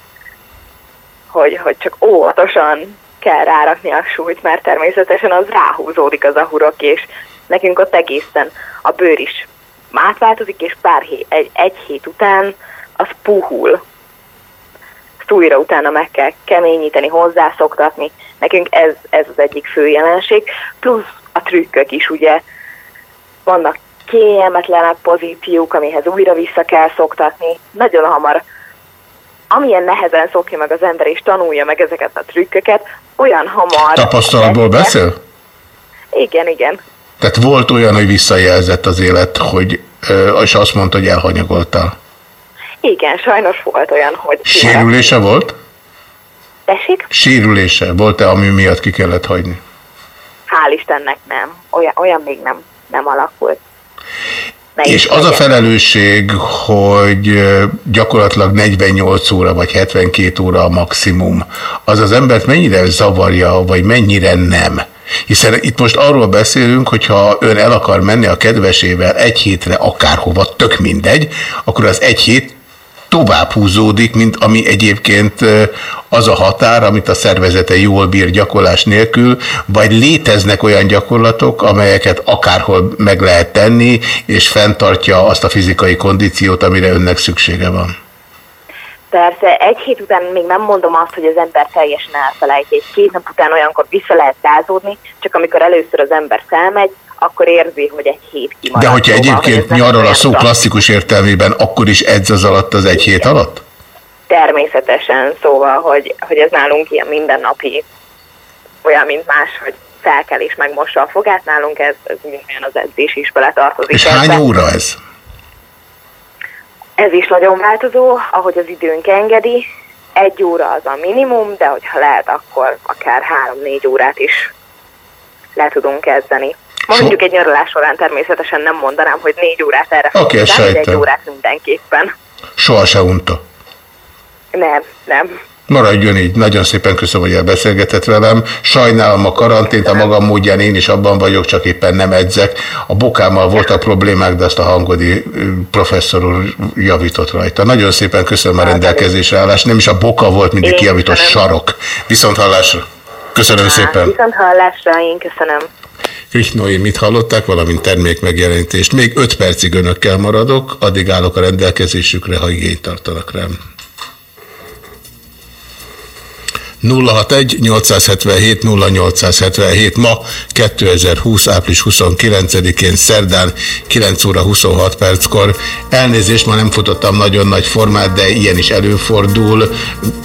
hogy, hogy csak óvatosan kell rárakni a súlyt, mert természetesen az ráhúzódik az a hurok, és nekünk ott egészen a bőr is átváltozik, és pár hét, egy, egy hét után az puhul. Ezt újra utána meg kell keményíteni, hozzászoktatni. Nekünk ez, ez az egyik fő jelenség. Plusz a trükkök is, ugye vannak kényelmetlenek pozíciók, amihez újra vissza kell szoktatni. Nagyon hamar amilyen nehezen szokja meg az ember és tanulja meg ezeket a trükköket, olyan hamar... Tapasztalatból beszél? Igen, igen. Tehát volt olyan, hogy visszajelzett az élet, hogy, és azt mondta, hogy elhanyagoltál. Igen, sajnos volt olyan, hogy... Sérülése volt? Tessék? Sérülése volt-e, ami miatt ki kellett hagyni? Hál' Istennek nem. Olyan, olyan még nem, nem alakult. Ne És az a felelősség, hogy gyakorlatilag 48 óra vagy 72 óra a maximum, az az embert mennyire zavarja, vagy mennyire nem? Hiszen itt most arról beszélünk, hogy ha ön el akar menni a kedvesével egy hétre akárhova, tök mindegy, akkor az egy hét tovább húzódik, mint ami egyébként az a határ, amit a szervezete jól bír gyakorlás nélkül, vagy léteznek olyan gyakorlatok, amelyeket akárhol meg lehet tenni, és fenntartja azt a fizikai kondíciót, amire önnek szüksége van. Persze, egy hét után még nem mondom azt, hogy az ember teljesen elfelejt, és két nap után olyankor vissza lehet rázódni, csak amikor először az ember felmegy, akkor érzi, hogy egy hét kimarad. De hogyha Szóval, hogy egyébként nem nyaral a szó klasszikus értelmében, akkor is edz az alatt az egy hét alatt? Természetesen, szóval, hogy, hogy ez nálunk ilyen mindennapi, olyan, mint más, hogy fel kell és megmossa a fogát, nálunk ez, ez minden az edzés is beletartozik. És hány óra ez? Ez is nagyon változó, ahogy az időnk engedi. Egy óra az a minimum, de hogyha lehet, akkor akár három-négy órát is le tudunk kezdeni. Mondjuk egy nyaralás során természetesen nem mondanám, hogy négy órát erre szállni, de egy órát mindenképpen. Soha se unta. Nem, nem. Maradjon így. Nagyon szépen köszönöm, hogy elbeszélgetett velem. Sajnálom a karantént, a magam módján én is abban vagyok, csak éppen nem edzek. A bokámmal voltak problémák, de azt a hangodi professzor úr javított rajta. Nagyon szépen köszönöm a rendelkezésre állást. Nem is a boka volt, mindig kijavított sarok. Viszont hallásra. Köszönöm szépen. Viszont hallásra, én köszönöm. Krishnói mit hallották, valamint termék megjelenítést. Még öt percig önökkel maradok, addig állok a rendelkezésükre, ha igényt tartanak rám. 061 877 0877 ma 2020. április 29-én szerdán 9 óra 26 perckor. Elnézést, ma nem futottam nagyon nagy formát, de ilyen is előfordul.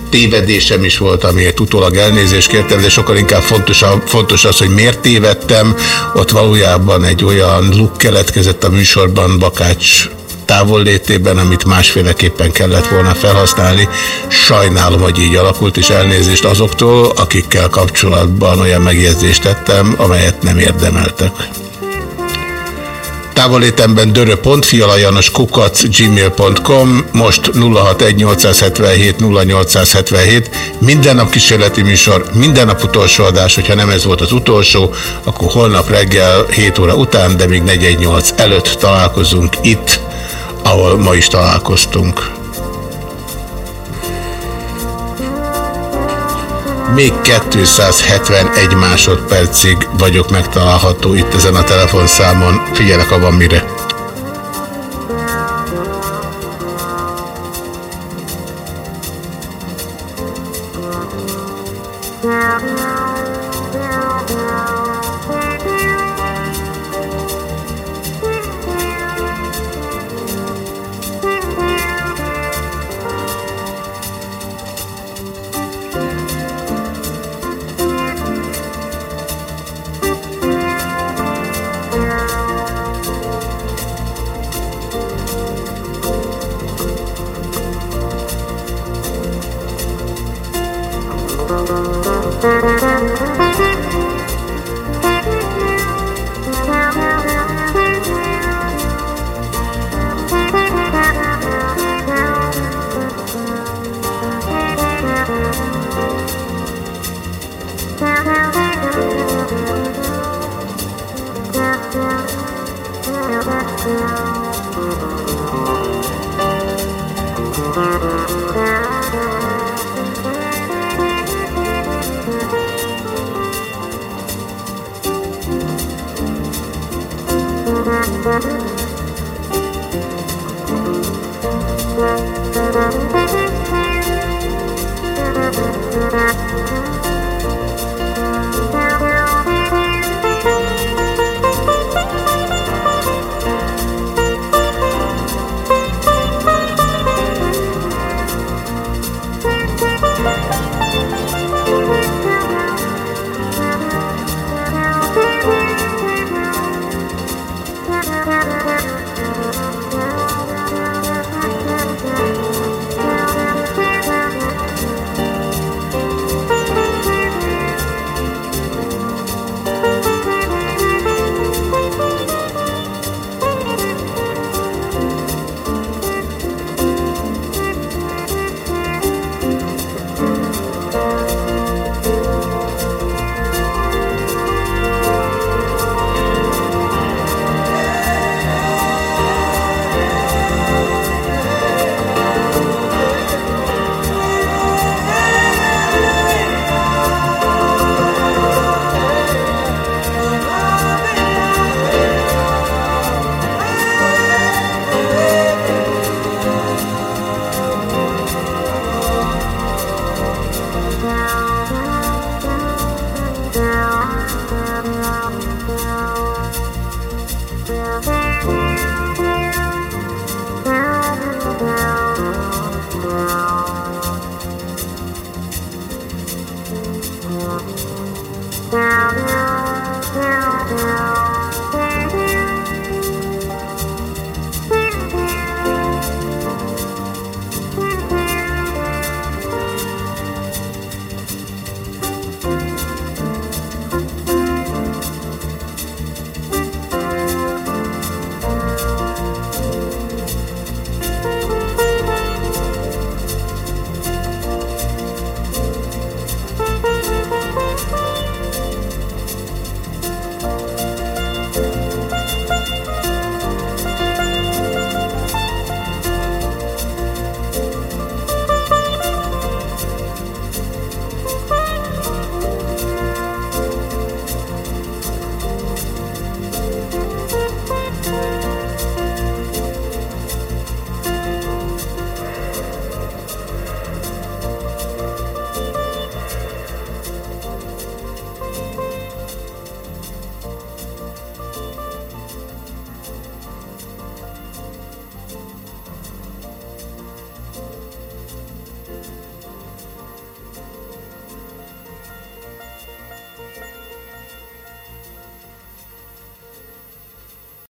Tévedésem is volt, amiért utólag elnézést kértem, de sokkal inkább fontos, fontos az, hogy miért tévedtem. Ott valójában egy olyan luk keletkezett a műsorban Bakács távollétében, amit másféleképpen kellett volna felhasználni. Sajnálom, hogy így alakult, és elnézést azoktól, akikkel kapcsolatban olyan megjegyzést tettem, amelyet nem érdemeltek. Távolétemben dörö.fialajanos kukac gmail.com, most 061877 0877, minden nap kísérleti műsor, minden nap utolsó adás, hogyha nem ez volt az utolsó, akkor holnap reggel 7 óra után, de még 418 előtt találkozunk itt, ahol ma is találkoztunk. Még 271 másodpercig vagyok megtalálható itt ezen a telefonszámon. Figyelek abban mire.